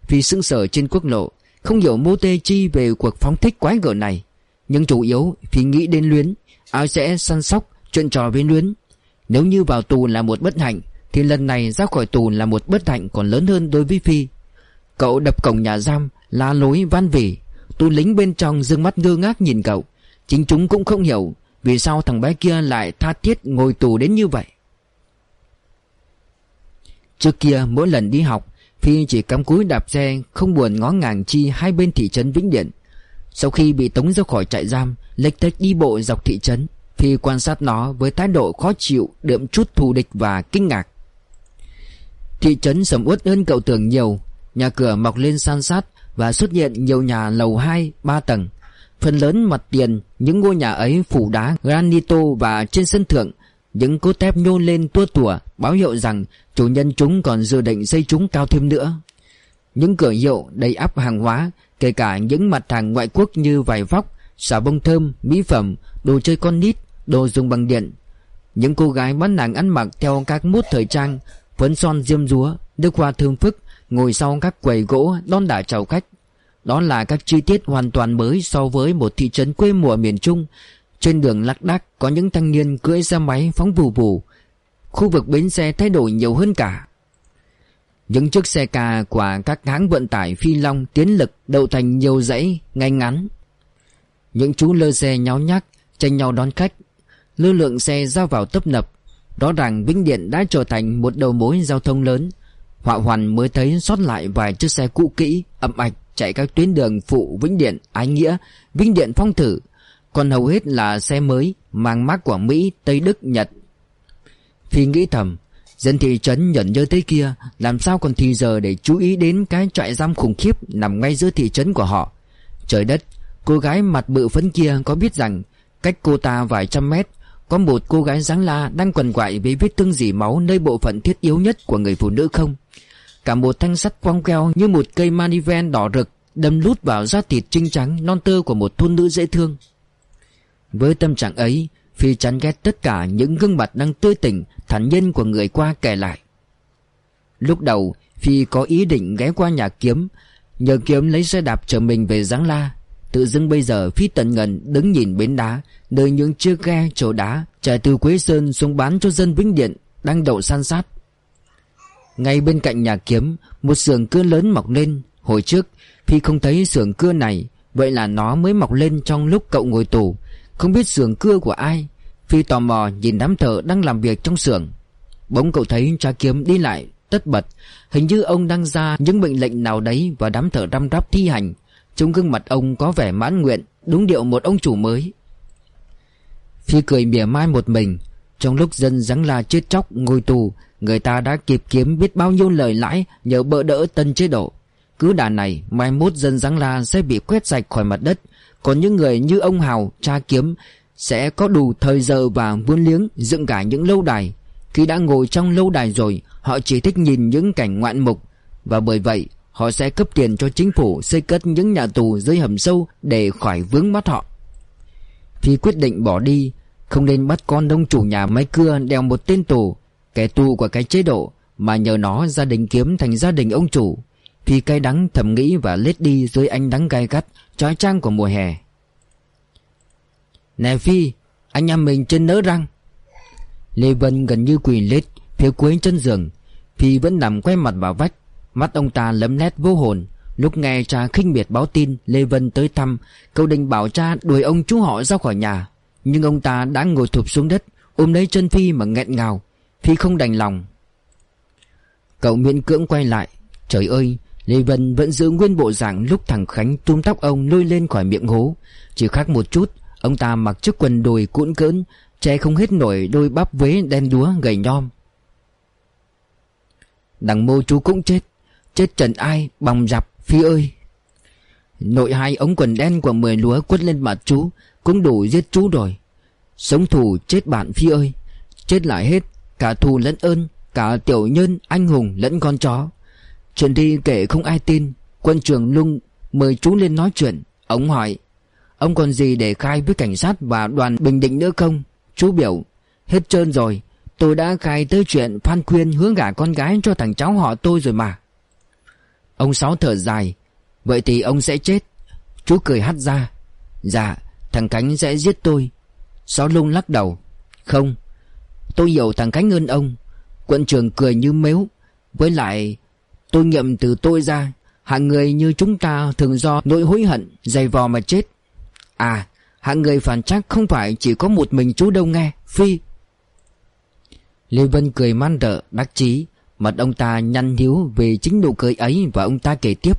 Vì sững sờ trên quốc lộ, Không hiểu mô tê chi về cuộc phóng thích quái gở này. Nhưng chủ yếu Vì nghĩ đến Luyến, Ai sẽ săn sóc chuyện trò với Luyến. Nếu như vào tù là một bất hạnh, Thì lần này ra khỏi tù là một bất hạnh còn lớn hơn đối với Phi. Cậu đập cổng nhà giam, La lối, van vỉ. Tù lính bên trong dương mắt ngơ ngác nhìn cậu. Chính chúng cũng không hiểu Vì sao thằng bé kia lại tha thiết ngồi tù đến như vậy. Trước kia mỗi lần đi học Phi chỉ cắm cúi đạp xe Không buồn ngó ngàng chi hai bên thị trấn Vĩnh Điện. Sau khi bị tống ra khỏi trại giam Lệch tách đi bộ dọc thị trấn. Phi quan sát nó với thái độ khó chịu Đượm chút thù địch và kinh ngạc. Thị trấn sầm uất hơn cậu tưởng nhiều. Nhà cửa mọc lên san sát và xuất hiện nhiều nhà lầu 2, 3 tầng. Phần lớn mặt tiền những ngôi nhà ấy phủ đá granito và trên sân thượng những cốt thép nhô lên tua tủa báo hiệu rằng chủ nhân chúng còn dự định xây chúng cao thêm nữa. Những cửa hiệu đầy ắp hàng hóa, kể cả những mặt hàng ngoại quốc như vải vóc, xà bông thơm, mỹ phẩm, đồ chơi con nít, đồ dùng bằng điện. Những cô gái bán hàng ăn mặc theo các mốt thời trang, phấn son diêm rúa, nước hoa thơm phức, Ngồi sau các quầy gỗ đón đả chào khách Đó là các chi tiết hoàn toàn mới so với một thị trấn quê mùa miền Trung trên đường lác đác có những thanh niên cưỡi xe máy phóng vù vù Khu vực bến xe thay đổi nhiều hơn cả. Những chiếc xe ca của các hãng vận tải phi long tiến lực đậu thành nhiều dãy ngay ngắn. Những chú lơ xe nháo nhác tranh nhau đón khách. Lưu lượng xe ra vào tấp nập. Rõ ràng Vĩnh Điện đã trở thành một đầu mối giao thông lớn. Họa hoàn mới thấy sót lại vài chiếc xe cũ kỹ, ẩm ạch chạy các tuyến đường phụ Vĩnh Điện, Ái Nghĩa, Vĩnh Điện Phong Thử. Còn hầu hết là xe mới, mang mác của Mỹ, Tây Đức, Nhật. Phi nghĩ thầm Dân thị trấn nhận nhơ tới kia Làm sao còn thì giờ để chú ý đến cái trại giam khủng khiếp Nằm ngay giữa thị trấn của họ. Trời đất Cô gái mặt bự phấn kia có biết rằng Cách cô ta vài trăm mét Có một cô gái dáng la đang quần quại Với vết thương dỉ máu nơi bộ phận thiết yếu nhất Của người phụ nữ không. Cả một thanh sắt quăng queo như một cây maniven đỏ rực Đâm lút vào da thịt trinh trắng Non tơ của một thôn nữ dễ thương. Với tâm trạng ấy, Phi chán ghét tất cả những gương mặt đang tươi tỉnh, Thản nhân của người qua kể lại. Lúc đầu, Phi có ý định ghé qua nhà kiếm, Nhờ kiếm lấy xe đạp chở mình về Giáng La. Tự dưng bây giờ Phi tận ngần đứng nhìn bến đá, Nơi những chiếc ghe chở đá Chạy từ Quế Sơn xuống bán cho dân Vĩnh Điện Đang đậu san sát. Ngay bên cạnh nhà kiếm, Một xưởng cưa lớn mọc lên. Hồi trước, Phi không thấy xưởng cưa này, Vậy là nó mới mọc lên trong lúc cậu ngồi tù. Không biết xưởng cưa của ai, Phi tò mò nhìn đám thợ đang làm việc trong xưởng. Bỗng cậu thấy cha kiếm đi lại, Tất bật. Hình như ông đang ra những mệnh lệnh nào đấy Và đám thợ răm rắp thi hành. Trong gương mặt ông có vẻ mãn nguyện, Đúng điệu một ông chủ mới. Phi cười mỉa mai một mình. Trong lúc dân giáng la chết chóc, ngồi tù, Người ta đã kịp kiếm biết bao nhiêu lời lãi Nhờ bỡ đỡ tân chế độ. Cứ đà này, mai mốt dân giáng la sẽ bị quét sạch khỏi mặt đất. Còn những người như ông Hào, cha kiếm Sẽ có đủ thời giờ và vươn liếng dựng cả những lâu đài Khi đã ngồi trong lâu đài rồi Họ chỉ thích nhìn những cảnh ngoạn mục Và bởi vậy họ sẽ cấp tiền cho chính phủ xây cất những nhà tù dưới hầm sâu để khỏi vướng mắt họ. Phi quyết định bỏ đi, không nên bắt con đông chủ nhà máy cưa đeo một tên tù, kẻ tù của cái chế độ, mà nhờ nó gia đình kiếm thành gia đình ông chủ thì cay đắng thầm nghĩ và lết đi dưới ánh đắng gai gắt, trói trang của mùa hè. Nè Phi, anh em mình trên nỡ răng. Lê Vân gần như quỳ lết phía cuối chân giường, Phi vẫn nằm quay mặt vào vách Mắt ông ta lấm lét vô hồn. Lúc nghe cha khinh miệt báo tin Lê Vân tới thăm Cậu định bảo cha đuổi ông chú họ ra khỏi nhà. Nhưng ông ta đã ngồi thụp xuống đất Ôm lấy chân Phi mà nghẹn ngào. Phi không đành lòng. Cậu miễn cưỡng quay lại. Trời ơi Lê Vân vẫn giữ nguyên bộ dạng lúc thằng Khánh túm tóc ông lôi lên khỏi miệng hố. Chỉ khác một chút, Ông ta mặc chiếc quần đùi cuộn cỡn, Che không hết nổi đôi bắp vế đen đúa gầy nhom. Đằng mô chú cũng chết Chết trần ai bằng dập Phi ơi. Nội hai ống quần đen của mười lúa quất lên mặt chú, Cũng đủ giết chú rồi. Sống thù chết bạn Phi ơi, Chết lại hết Cả thù lẫn ơn, Cả tiểu nhân, anh hùng lẫn con chó. Chuyện đi kể không ai tin. Quân trưởng lung mời chú lên nói chuyện. Ông hỏi, Ông còn gì để khai với cảnh sát và đoàn Bình Định nữa không? Chú biểu, Hết trơn rồi. Tôi đã khai tới chuyện Phan Khuyên hướng gả con gái cho thằng cháu họ tôi rồi mà. Ông Sáu thở dài, Vậy thì ông sẽ chết. Chú cười hắt ra Dạ thằng Cánh sẽ giết tôi. Sáu lung lắc đầu, Không, Tôi hiểu thằng Cánh hơn ông. Quận trưởng cười như mếu, Với lại Tôi nghiệm từ tôi ra, Hạng người như chúng ta thường do nỗi hối hận, Dày vò mà chết. À hạng người phản chắc không phải chỉ có một mình chú đâu nghe, Phi. Lê Vân cười man rợ đắc chí, Mặt ông ta nhăn hiếu về chính nụ cười ấy Và ông ta kể tiếp.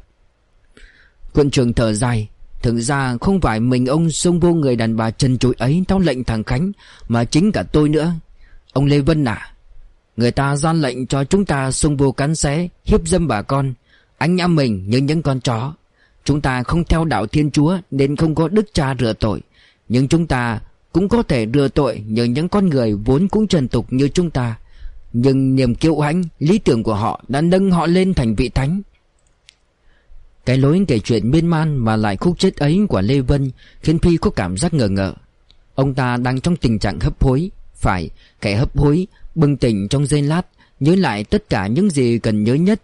Quân trường thở dài, Thực ra không phải mình ông xông vô người đàn bà trần trụi ấy Theo lệnh thằng Khánh, Mà chính cả tôi nữa. Ông Lê Vân à Người ta gian lệnh cho chúng ta xung vô cắn xé Hiếp dâm bà con Anh em mình như những con chó. Chúng ta không theo đạo Thiên Chúa Nên không có đức cha rửa tội Nhưng chúng ta cũng có thể rửa tội nhờ những con người vốn cũng trần tục như chúng ta. Nhưng niềm kiêu hãnh, lý tưởng của họ đã nâng họ lên thành vị thánh. Cái lối kể chuyện miên man mà lại khúc chết ấy của Lê Vân Khiến Phi có cảm giác ngờ ngợ. Ông ta đang trong tình trạng hấp hối Phải, kẻ hấp hối, bừng tỉnh trong giây lát, Nhớ lại tất cả những gì cần nhớ nhất,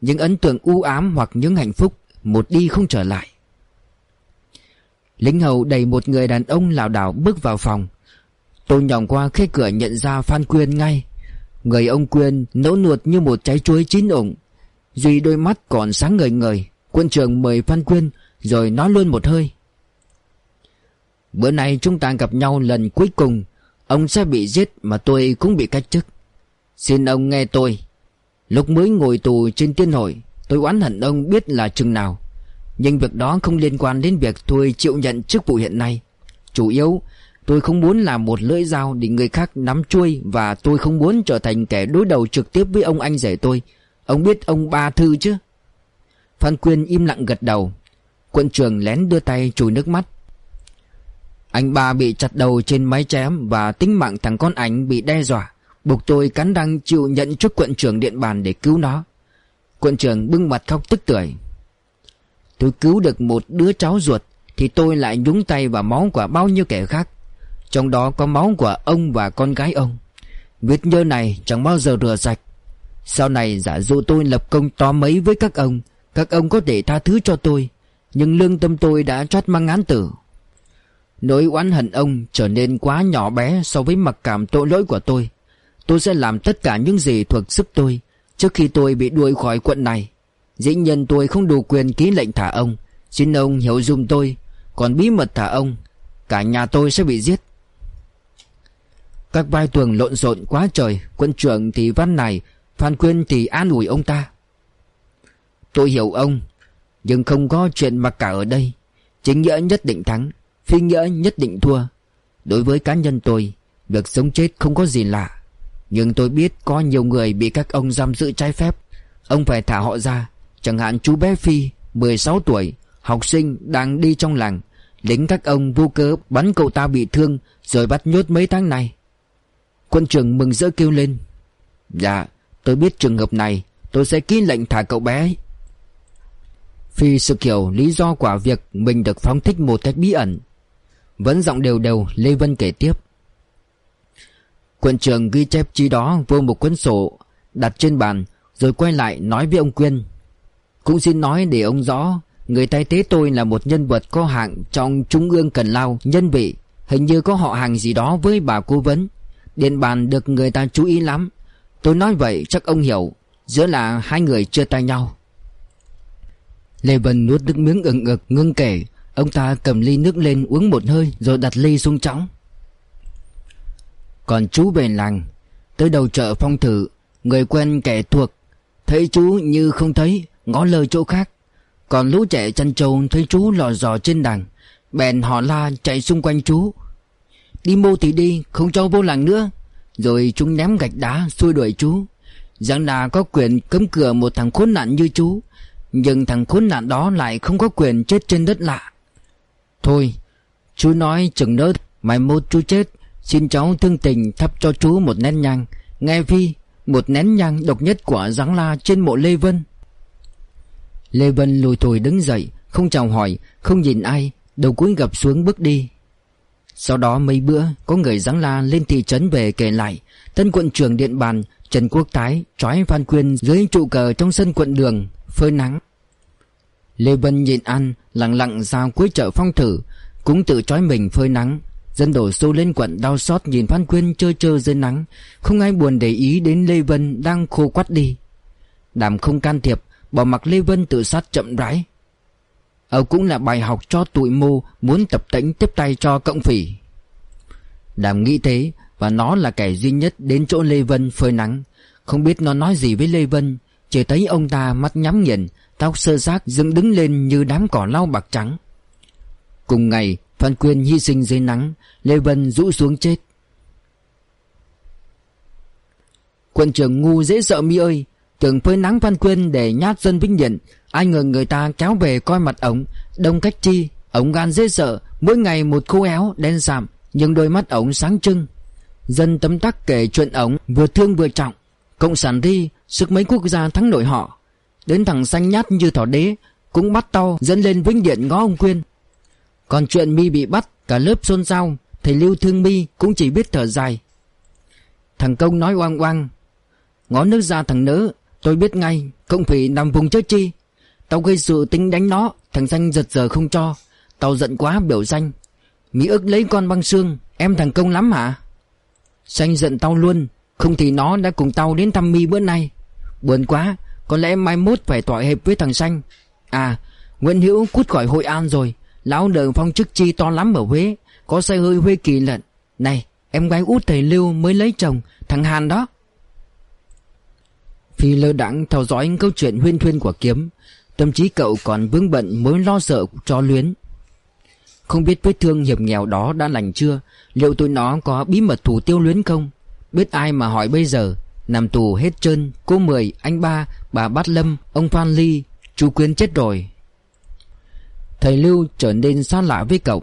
Những ấn tượng u ám hoặc những hạnh phúc, Một đi không trở lại. Lính hầu đẩy một người đàn ông lảo đảo bước vào phòng. Tôi nhòm qua khe cửa nhận ra Phan Quyên ngay. Người ông Quyên nỗ nuột như một trái chuối chín ủng. Duy đôi mắt còn sáng ngời ngời. Quân trường mời Phan Quyên, Rồi nói luôn một hơi. Bữa nay chúng ta gặp nhau lần cuối cùng. Ông sẽ bị giết mà tôi cũng bị cách chức. Xin ông nghe tôi. Lúc mới ngồi tù trên tiên hội, Tôi oán hận ông biết là chừng nào. Nhưng việc đó không liên quan đến việc tôi chịu nhận chức vụ hiện nay. Chủ yếu, Tôi không muốn làm một lưỡi dao để người khác nắm chuôi Và tôi không muốn trở thành kẻ đối đầu trực tiếp với ông anh rể tôi. Ông biết ông Ba Thư chứ? Phan Quyên im lặng gật đầu. Quận trường lén đưa tay chùi nước mắt. Anh ba bị chặt đầu trên máy chém Và tính mạng thằng con ảnh bị đe dọa. Buộc tôi cắn răng chịu nhận chức quận trưởng điện bàn để cứu nó. Quận trưởng bưng mặt khóc tức tưởi. Tôi cứu được một đứa cháu ruột Thì tôi lại nhúng tay vào máu của bao nhiêu kẻ khác. Trong đó có máu của ông và con gái ông. Vết nhơ này chẳng bao giờ rửa sạch. Sau này giả dụ tôi lập công to mấy với các ông Các ông có thể tha thứ cho tôi. Nhưng lương tâm tôi đã chót mang án tử. Nỗi oán hận ông trở nên quá nhỏ bé so với mặc cảm tội lỗi của tôi. Tôi sẽ làm tất cả những gì thuộc sức tôi Trước khi tôi bị đuổi khỏi quận này. Dĩ nhiên tôi không đủ quyền ký lệnh thả ông. Xin ông hiểu dùm tôi. Còn bí mật thả ông, Cả nhà tôi sẽ bị giết. Các vai tuồng lộn xộn quá trời Quân trưởng thì văn này, Phan Quyên thì an ủi ông ta. Tôi hiểu ông, Nhưng không có chuyện mặc cả ở đây. Chính nghĩa nhất định thắng. Phi nghĩa nhất định thua. Đối với cá nhân tôi, Việc sống chết không có gì lạ. Nhưng tôi biết có nhiều người bị các ông giam giữ trái phép. Ông phải thả họ ra. Chẳng hạn chú bé Phi 16 tuổi, Học sinh đang đi trong làng. Lính các ông vô cớ bắn cậu ta bị thương Rồi bắt nhốt mấy tháng này Quân trưởng mừng rỡ kêu lên. Dạ tôi biết trường hợp này. Tôi sẽ ký lệnh thả cậu bé. Phi sự hiểu lý do quả việc Mình được phóng thích một cách bí ẩn. Vẫn giọng đều đều, Lê Vân kể tiếp. Quận trưởng ghi chép chi đó vô một cuốn sổ, Đặt trên bàn, Rồi quay lại nói với ông Quyên. Cũng xin nói để ông rõ, Người tay tế tôi là một nhân vật có hạng Trong trung ương cần lao, nhân vị. Hình như có họ hàng gì đó với bà cố vấn. Điện bàn được người ta chú ý lắm. Tôi nói vậy chắc ông hiểu, Giữa là hai người chưa tay nhau. Lê Vân nuốt nước miếng ừng ực ngưng kể. Ông ta cầm ly nước lên uống một hơi Rồi đặt ly xuống chóng Còn chú về làng, Tới đầu chợ phong thử, Người quen kẻ thuộc, Thấy chú như không thấy, Ngó lơ chỗ khác. Còn lũ trẻ chăn trâu thấy chú lò dò trên đằng Bèn họ la chạy xung quanh chú. Đi mô thì đi, Không cho vô làng nữa. Rồi chúng ném gạch đá xui đuổi chú. Rằng là có quyền cấm cửa một thằng khốn nạn như chú, Nhưng thằng khốn nạn đó lại không có quyền chết trên đất lạ. Thôi, Chú nói chừng nữa, Mai mốt chú chết. Xin cháu thương tình thắp cho chú một nén nhang. Nghe Phi Một nén nhang độc nhất của Giáng La trên mộ Lê Vân. Lê Vân lùi thùi đứng dậy, Không chào hỏi, Không nhìn ai, Đầu cúi gập xuống bước đi. Sau đó mấy bữa, Có người Giáng La lên thị trấn về kể lại. Tân quận trưởng điện bàn, Trần Quốc Thái, trói Phan Quyên dưới trụ cờ trong sân quận đường, Phơi nắng. Lê Bân nhìn ăn, Lặng lặng ra cuối chợ phong thử, Cũng tự trói mình phơi nắng. Dân đổ xô lên quận đau xót nhìn Phan Quyên chơi chơi dưới nắng. Không ai buồn để ý đến Lê Vân đang khô quắt đi. Đàm không can thiệp, Bỏ mặc Lê Vân tự sát chậm rãi. Âu cũng là bài học cho tụi mô Muốn tập tĩnh tiếp tay cho cộng phỉ. Đàm nghĩ thế, Và nó là kẻ duy nhất đến chỗ Lê Vân phơi nắng. Không biết nó nói gì với Lê Vân, Chỉ thấy ông ta mắt nhắm nghiền Tóc sơ xác dựng đứng lên như đám cỏ lau bạc trắng. Cùng ngày, Phan Quyên hy sinh dưới nắng, Lê Vân rũ xuống chết. Quân trưởng ngu dễ sợ mi ơi, Tưởng phơi nắng Phan Quyên để nhát dân vinh nhận Ai ngờ người ta kéo về coi mặt ổng Đông cách chi Ổng gan dễ sợ, Mỗi ngày một khô éo, đen sạm, Nhưng đôi mắt ổng sáng trưng. Dân tấm tắc kể chuyện ổng vừa thương vừa trọng, Cộng sản đi Sức mấy quốc gia thắng nổi họ. Đến thằng xanh nhát như thỏ đế, Cũng bắt tao dẫn lên vĩnh điện ngó ông Quyên. Còn chuyện mi bị bắt, Cả lớp xôn xao, Thầy Lưu thương mi cũng chỉ biết thở dài. Thằng Công nói oang oang, Ngó nước ra thằng nỡ Tôi biết ngay Không phải nằm vùng chết chi. Tao gây sự tính đánh nó, Thằng xanh giật giờ không cho. Tao giận quá biểu danh. Mỹ ức lấy con băng xương, Em thằng công lắm hả? Xanh giận tao luôn, Không thì nó đã cùng tao đến thăm mi bữa nay. Buồn quá có lẽ mai mốt phải tỏa hiệp với thằng Xanh. À Nguyễn Hữu cút khỏi Hội An rồi. Lão đờn phong chức chi to lắm ở Huế. Có xe hơi Huế kỳ lận. Này em gái út thầy Lưu mới lấy chồng. Thằng Hàn đó. Phi lơ đãng theo dõi câu chuyện huyên thuyên của Kiếm. Tâm trí cậu còn vướng bận mối lo sợ cho luyến. Không biết vết thương hiểm nghèo đó đã lành chưa? Liệu tụi nó có bí mật thủ tiêu luyến không? Biết ai mà hỏi bây giờ? Nằm tù hết trơn Cô Mười, anh ba, bà Bát Lâm, ông Phan Ly Chú Quyến chết rồi. Thầy Lưu trở nên xa lạ với cậu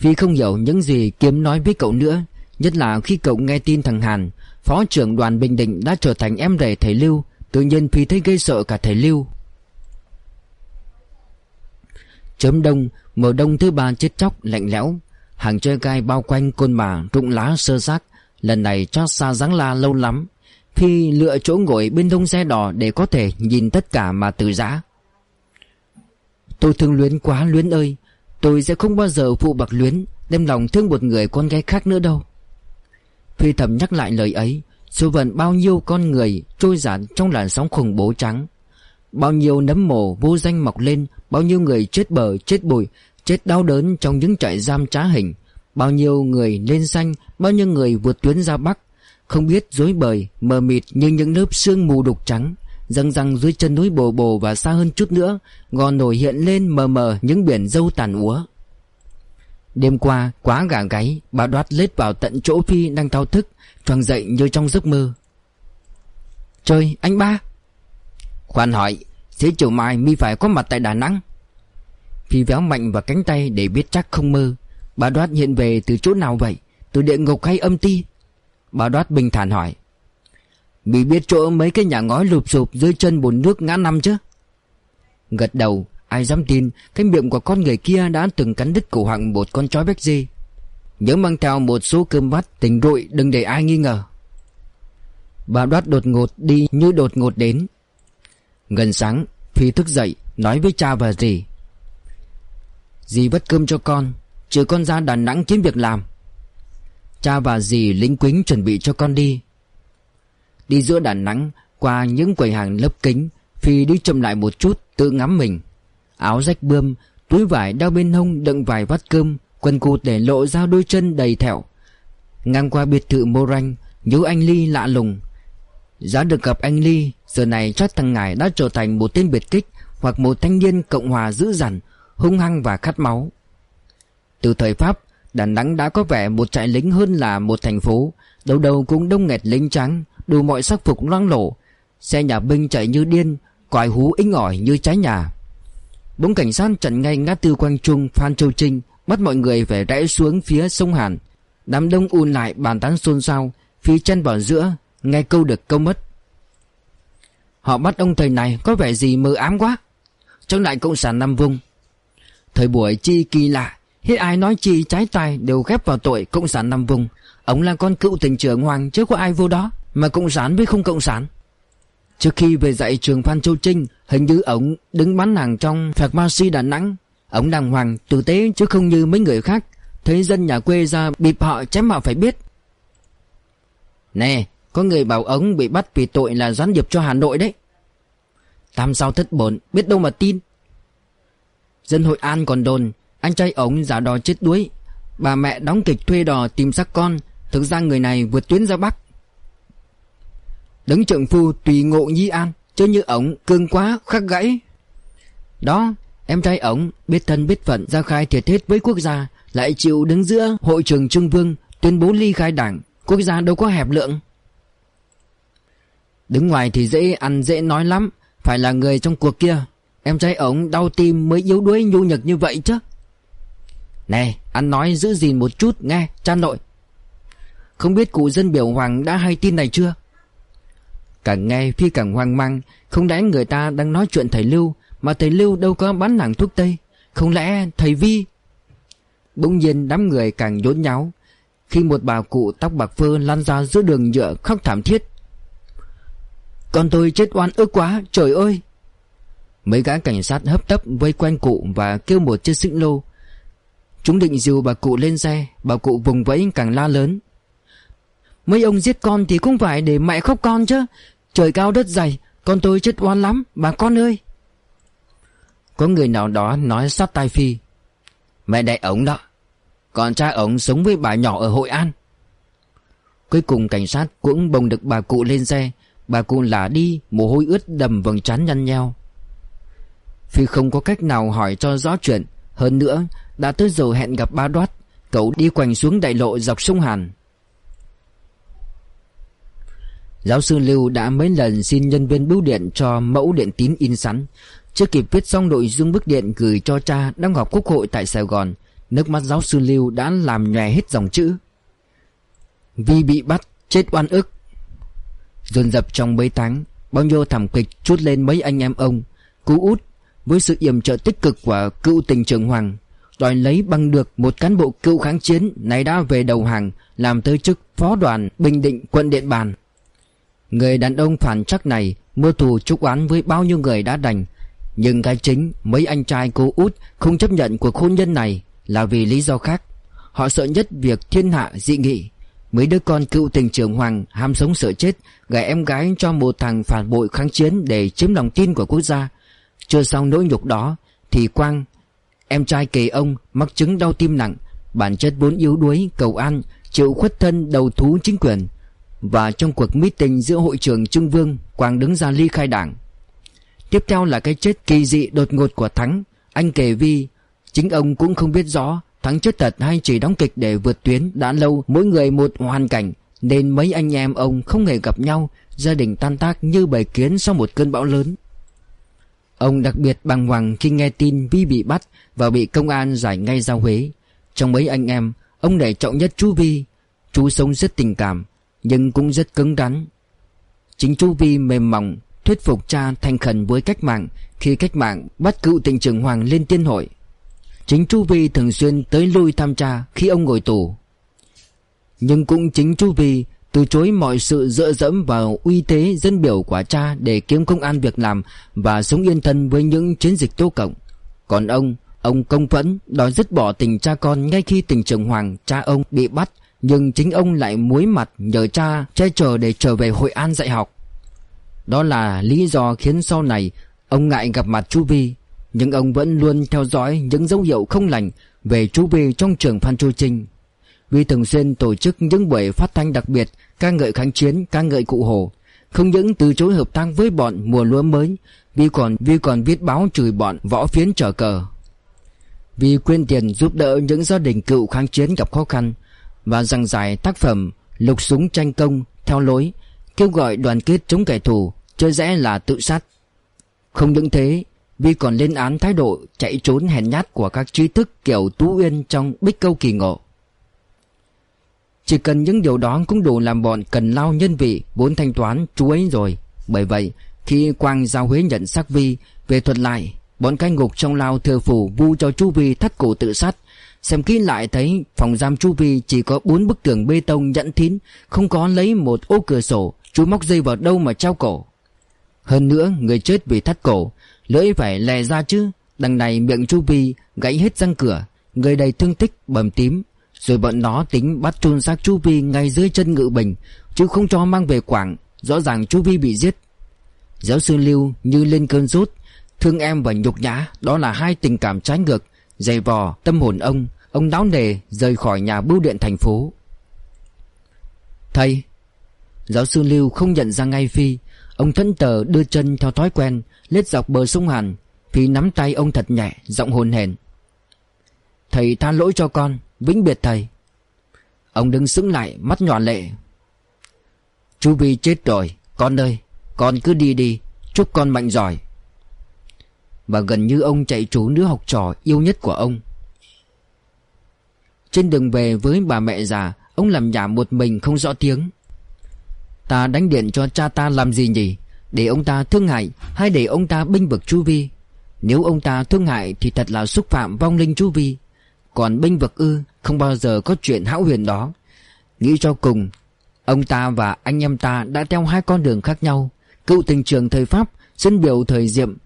Vì không hiểu những gì Kiếm nói với cậu nữa Nhất là khi cậu nghe tin thằng Hàn Phó trưởng đoàn Bình Định đã trở thành em rể thầy Lưu Tự nhiên Phi thấy gây sợ cả thầy Lưu. Chớm đông, mùa đông thứ ba chết chóc, lạnh lẽo. Hàng chơi gai bao quanh côn bà rụng lá sơ xác Lần này cho xa dáng la lâu lắm. Phi lựa chỗ ngồi bên đông xe đỏ để có thể nhìn tất cả mà từ giã. Tôi thương luyến quá, luyến ơi, Tôi sẽ không bao giờ phụ bạc luyến, Đem lòng thương một người con gái khác nữa đâu. Phi thầm nhắc lại lời ấy, Số phận bao nhiêu con người trôi giản trong làn sóng khủng bố trắng. Bao nhiêu nấm mồ vô danh mọc lên, Bao nhiêu người chết bờ, chết bụi, Chết đau đớn trong những trại giam trá hình. Bao nhiêu người lên xanh, Bao nhiêu người vượt tuyến ra Bắc. Không biết dối bời, Mờ mịt như những lớp sương mù đục trắng, Răng răng dưới chân núi bồ bồ Và xa hơn chút nữa, Gò nổi hiện lên mờ mờ những biển dâu tàn úa. Đêm qua, quá gà gáy, Bà đoát lết vào tận chỗ Phi đang thao thức, Choàng dậy như trong giấc mơ. Trời, anh ba! Khoan hỏi Thế chiều mai mi phải có mặt tại Đà Nẵng. Phi véo mạnh vào cánh tay để biết chắc không mơ. Bà đoát hiện về từ chỗ nào vậy? Từ địa ngục hay âm ti? Bà đoát bình thản hỏi "Bị biết chỗ mấy cái nhà ngói lụp sụp dưới chân bồn nước ngã năm chứ? Gật đầu, Ai dám tin, Cái miệng của con người kia đã từng cắn đứt cổ họng một con chó béc dê. Nhớ mang theo một số cơm vắt Tỉnh rụi đừng để ai nghi ngờ. Bà đoát đột ngột đi như đột ngột đến. Gần sáng, Phi thức dậy, Nói với cha và dì Dì vất cơm cho con, Trừ con ra Đà Nẵng kiếm việc làm. Cha và dì lính quính chuẩn bị cho con đi. Đi giữa Đà nắng, Qua những quầy hàng lấp kính Phi đi chậm lại một chút Tự ngắm mình. Áo rách bươm Túi vải đeo bên hông đựng vài vắt cơm Quần cụt để lộ ra đôi chân đầy thẹo. Ngang qua biệt thự Mô Ranh Nhớ anh Ly lạ lùng. Giá được gặp anh Ly Giờ này chắc thằng Ngài đã trở thành một tên biệt kích Hoặc một thanh niên Cộng hòa dữ dằn Hung hăng và khát máu. Từ thời Pháp Đà Nẵng đã có vẻ một trại lính hơn là một thành phố. Đầu đầu cũng đông nghẹt lính trắng Đủ mọi sắc phục loang lổ. Xe nhà binh chạy như điên Còi hú inh ỏi như cháy nhà. Bốn cảnh sát chặn ngay ngã tư Quang Trung, Phan Châu Trinh, Bắt mọi người phải rẽ xuống phía sông Hàn. Đám đông ùn lại bàn tán xôn xao Phi chân vào giữa, Nghe câu được câu mất. Họ bắt ông thầy này, có vẻ gì mơ ám quá. Trong lại Cộng sản Nam Vung. Thời buổi chi kỳ lạ Hết ai nói chị trái tài đều ghép vào tội Cộng sản Nam Vùng. Ông là con cựu tỉnh trưởng Hoàng, chứ có ai vô đó Mà Cộng sản với không Cộng sản. Trước khi về dạy trường Phan Châu Trinh, Hình như ông đứng bán hàng trong Phạc Ma Si Đà Nẵng. Ông đàng hoàng, tử tế chứ không như mấy người khác. Thấy dân nhà quê ra bịp họ chém họ phải biết. Nè, Có người bảo ông bị bắt vì tội là gián điệp cho Hà Nội đấy. Tam sao thất bổn, Biết đâu mà tin. Dân Hội An còn đồn anh trai ổng giả đò chết đuối. Bà mẹ đóng kịch thuê đò tìm xác con. Thực ra người này vượt tuyến ra Bắc. Đứng trượng phu tùy ngộ nhi an. Chứ như ổng cương quá, khắc gãy. Đó, Em trai ổng biết thân biết phận, ra khai thiệt hết với quốc gia, Lại chịu đứng giữa hội trường Trương Vương, Tuyên bố ly khai đảng. Quốc gia đâu có hẹp lượng. Đứng ngoài thì dễ ăn, dễ nói lắm. Phải là người trong cuộc kia. Em trai ổng đau tim mới yếu đuối nhu nhược như vậy chứ. Này, ăn nói giữ gìn một chút nghe, cha nội. Không biết cụ dân biểu Hoàng đã hay tin này chưa? Càng nghe phi càng hoang mang, Không lẽ người ta đang nói chuyện thầy Lưu, Mà thầy Lưu đâu có bán hàng thuốc Tây? Không lẽ thầy Vi? Bỗng nhiên đám người càng nhốn nháo, Khi một bà cụ tóc bạc phơ lăn ra giữa đường nhựa khóc thảm thiết. Con tôi chết oan ức quá, trời ơi! Mấy gã cảnh sát hấp tấp vây quanh cụ và kêu một chiếc xích lô Chúng định dìu bà cụ lên xe, Bà cụ vùng vẫy càng la lớn. Mấy ông giết con thì cũng phải để mẹ khóc con chứ. Trời cao đất dày, Con tôi chết oan lắm, bà con ơi. Có người nào đó nói sát tai Phi. Mẹ đại ổng đó, Còn cha ổng sống với bà nhỏ ở Hội An. Cuối cùng cảnh sát cũng bồng được bà cụ lên xe. Bà cụ lả đi, Mồ hôi ướt đầm vầng trán nhăn nheo. Phi không có cách nào hỏi cho rõ chuyện. Hơn nữa đã tới giờ hẹn gặp ba đoát. Cậu đi quành xuống đại lộ dọc sông Hàn. Giáo sư Lưu đã mấy lần xin nhân viên bưu điện cho mẫu điện tín in sẵn. Chưa kịp viết xong nội dung bức điện gửi cho cha đang họp quốc hội tại Sài Gòn Nước mắt giáo sư Lưu đã làm nhòe hết dòng chữ. Vì bị bắt, chết oan ức. Dồn dập trong mấy tháng Bao nhiêu thảm kịch chút lên mấy anh em ông Cú út Với sự yểm trợ tích cực của cựu tình trưởng Hoàng. Đòi lấy bằng được một cán bộ cựu kháng chiến Này đã về đầu hàng, Làm tới chức phó đoàn Bình Định quận Điện Bàn. Người đàn ông phản chắc này Mưa tù trúc oán với bao nhiêu người đã đành. Nhưng cái chính Mấy anh trai cô út không chấp nhận cuộc hôn nhân này Là vì lý do khác. Họ sợ nhất việc thiên hạ dị nghị. Mấy đứa con cựu tình trưởng Hoàng ham sống sợ chết, Gả em gái cho một thằng phản bội kháng chiến Để chiếm lòng tin của quốc gia. Chưa xong nỗi nhục đó, Thì Quang Em trai kề ông mắc chứng đau tim nặng, Bản chất vốn yếu đuối, cầu an, Chịu khuất thân đầu thú chính quyền. Và trong cuộc meeting giữa hội trưởng Trương Vương, Quang đứng ra ly khai đảng. Tiếp theo là cái chết kỳ dị đột ngột của Thắng, Anh kể vi. Chính ông cũng không biết rõ, Thắng chết thật hay chỉ đóng kịch để vượt tuyến Đã lâu, mỗi người một hoàn cảnh, Nên mấy anh em ông không hề gặp nhau, Gia đình tan tác như bầy kiến sau một cơn bão lớn. Ông đặc biệt bàng hoàng khi nghe tin Vi bị bắt Và bị công an giải ngay ra Huế. Trong mấy anh em, Ông để trọng nhất chú Vi. Chú sống rất tình cảm, Nhưng cũng rất cứng rắn. Chính chú Vi mềm mỏng, Thuyết phục cha thành khẩn với cách mạng Khi cách mạng bắt cựu tỉnh trưởng Hoàng lên tiên hội. Chính chú Vi thường xuyên tới lui thăm cha khi ông ngồi tù. Nhưng cũng chính chú Vi từ chối mọi sự dựa dẫm vào uy thế dân biểu của cha để kiếm công an việc làm và sống yên thân với những chiến dịch tố cộng. Còn ông, ông công phẫn đòi dứt bỏ tình cha con ngay khi tình trường Hoàng cha ông bị bắt nhưng chính ông lại muối mặt nhờ cha che chở để trở về Hội An dạy học. Đó là lý do khiến sau này ông ngại gặp mặt chú Vi nhưng ông vẫn luôn theo dõi những dấu hiệu không lành về chú Vi trong trường Phan Chu Trinh. Vì thường xuyên tổ chức những buổi phát thanh đặc biệt ca ngợi kháng chiến, ca ngợi cụ Hồ. Không những từ chối hợp tác với bọn mùa lúa mới, vì còn vì còn viết báo chửi bọn võ phiến trở cờ. Vì quyên tiền giúp đỡ những gia đình cựu kháng chiến gặp khó khăn và giảng giải tác phẩm lục súng tranh công theo lối kêu gọi đoàn kết chống kẻ thù, chơi rẽ là tự sát. Không những thế, vì còn lên án thái độ chạy trốn hèn nhát của các trí thức kiểu Tú Uyên trong Bích Câu Kỳ Ngộ. Chỉ cần những điều đó cũng đủ làm bọn cần lao nhân vị vốn thanh toán chú ấy rồi. Bởi vậy, khi Quang Giao Huế nhận xác Vi về thuật lại, bọn cai ngục trong lao thừa phủ vu cho chú Vi thắt cổ tự sát. Xem kỹ lại thấy phòng giam chú Vi chỉ có bốn bức tường bê tông nhẫn thín, không có lấy một ô cửa sổ, chú móc dây vào đâu mà trao cổ. Hơn nữa, người chết vì thắt cổ, Lưỡi phải lè ra chứ Đằng này miệng chu Vi gãy hết răng cửa Người đầy thương tích bầm tím rồi bọn nó tính bắt chôn xác chu Vi ngay dưới chân ngự bình, Chứ không cho mang về Quảng. Rõ ràng chu Vi bị giết. Giáo sư Lưu như lên cơn rút Thương em và nhục nhã, Đó là hai tình cảm trái ngược. Dày vò, tâm hồn ông Ông đáo nề, rời khỏi nhà bưu điện thành phố. Thầy, Giáo sư Lưu không nhận ra ngay Phi. Ông thẫn tờ đưa chân theo thói quen, Lết dọc bờ sông Hàn. Phi nắm tay ông thật nhẹ, Giọng hồn hển. Thầy tha lỗi cho con. Vĩnh biệt thầy. Ông đứng sững lại, mắt nhọn lệ. Chú Vi chết rồi, Con ơi, Con cứ đi đi, Chúc con mạnh giỏi. Và gần như ông chạy trốn đứa học trò yêu nhất của ông. Trên đường về với bà mẹ già, Ông làm nhà một mình không rõ tiếng. Ta đánh điện cho cha ta làm gì nhỉ? Để ông ta thương hại, Hay để ông ta binh vực Chu Vi? Nếu ông ta thương hại Thì thật là xúc phạm vong linh Chu Vi. Còn binh vực ư, Không bao giờ có chuyện hão huyền đó. Nghĩ cho cùng, Ông ta và anh em ta đã theo hai con đường khác nhau. Cựu tình trường thời Pháp Dân biểu thời Diệm.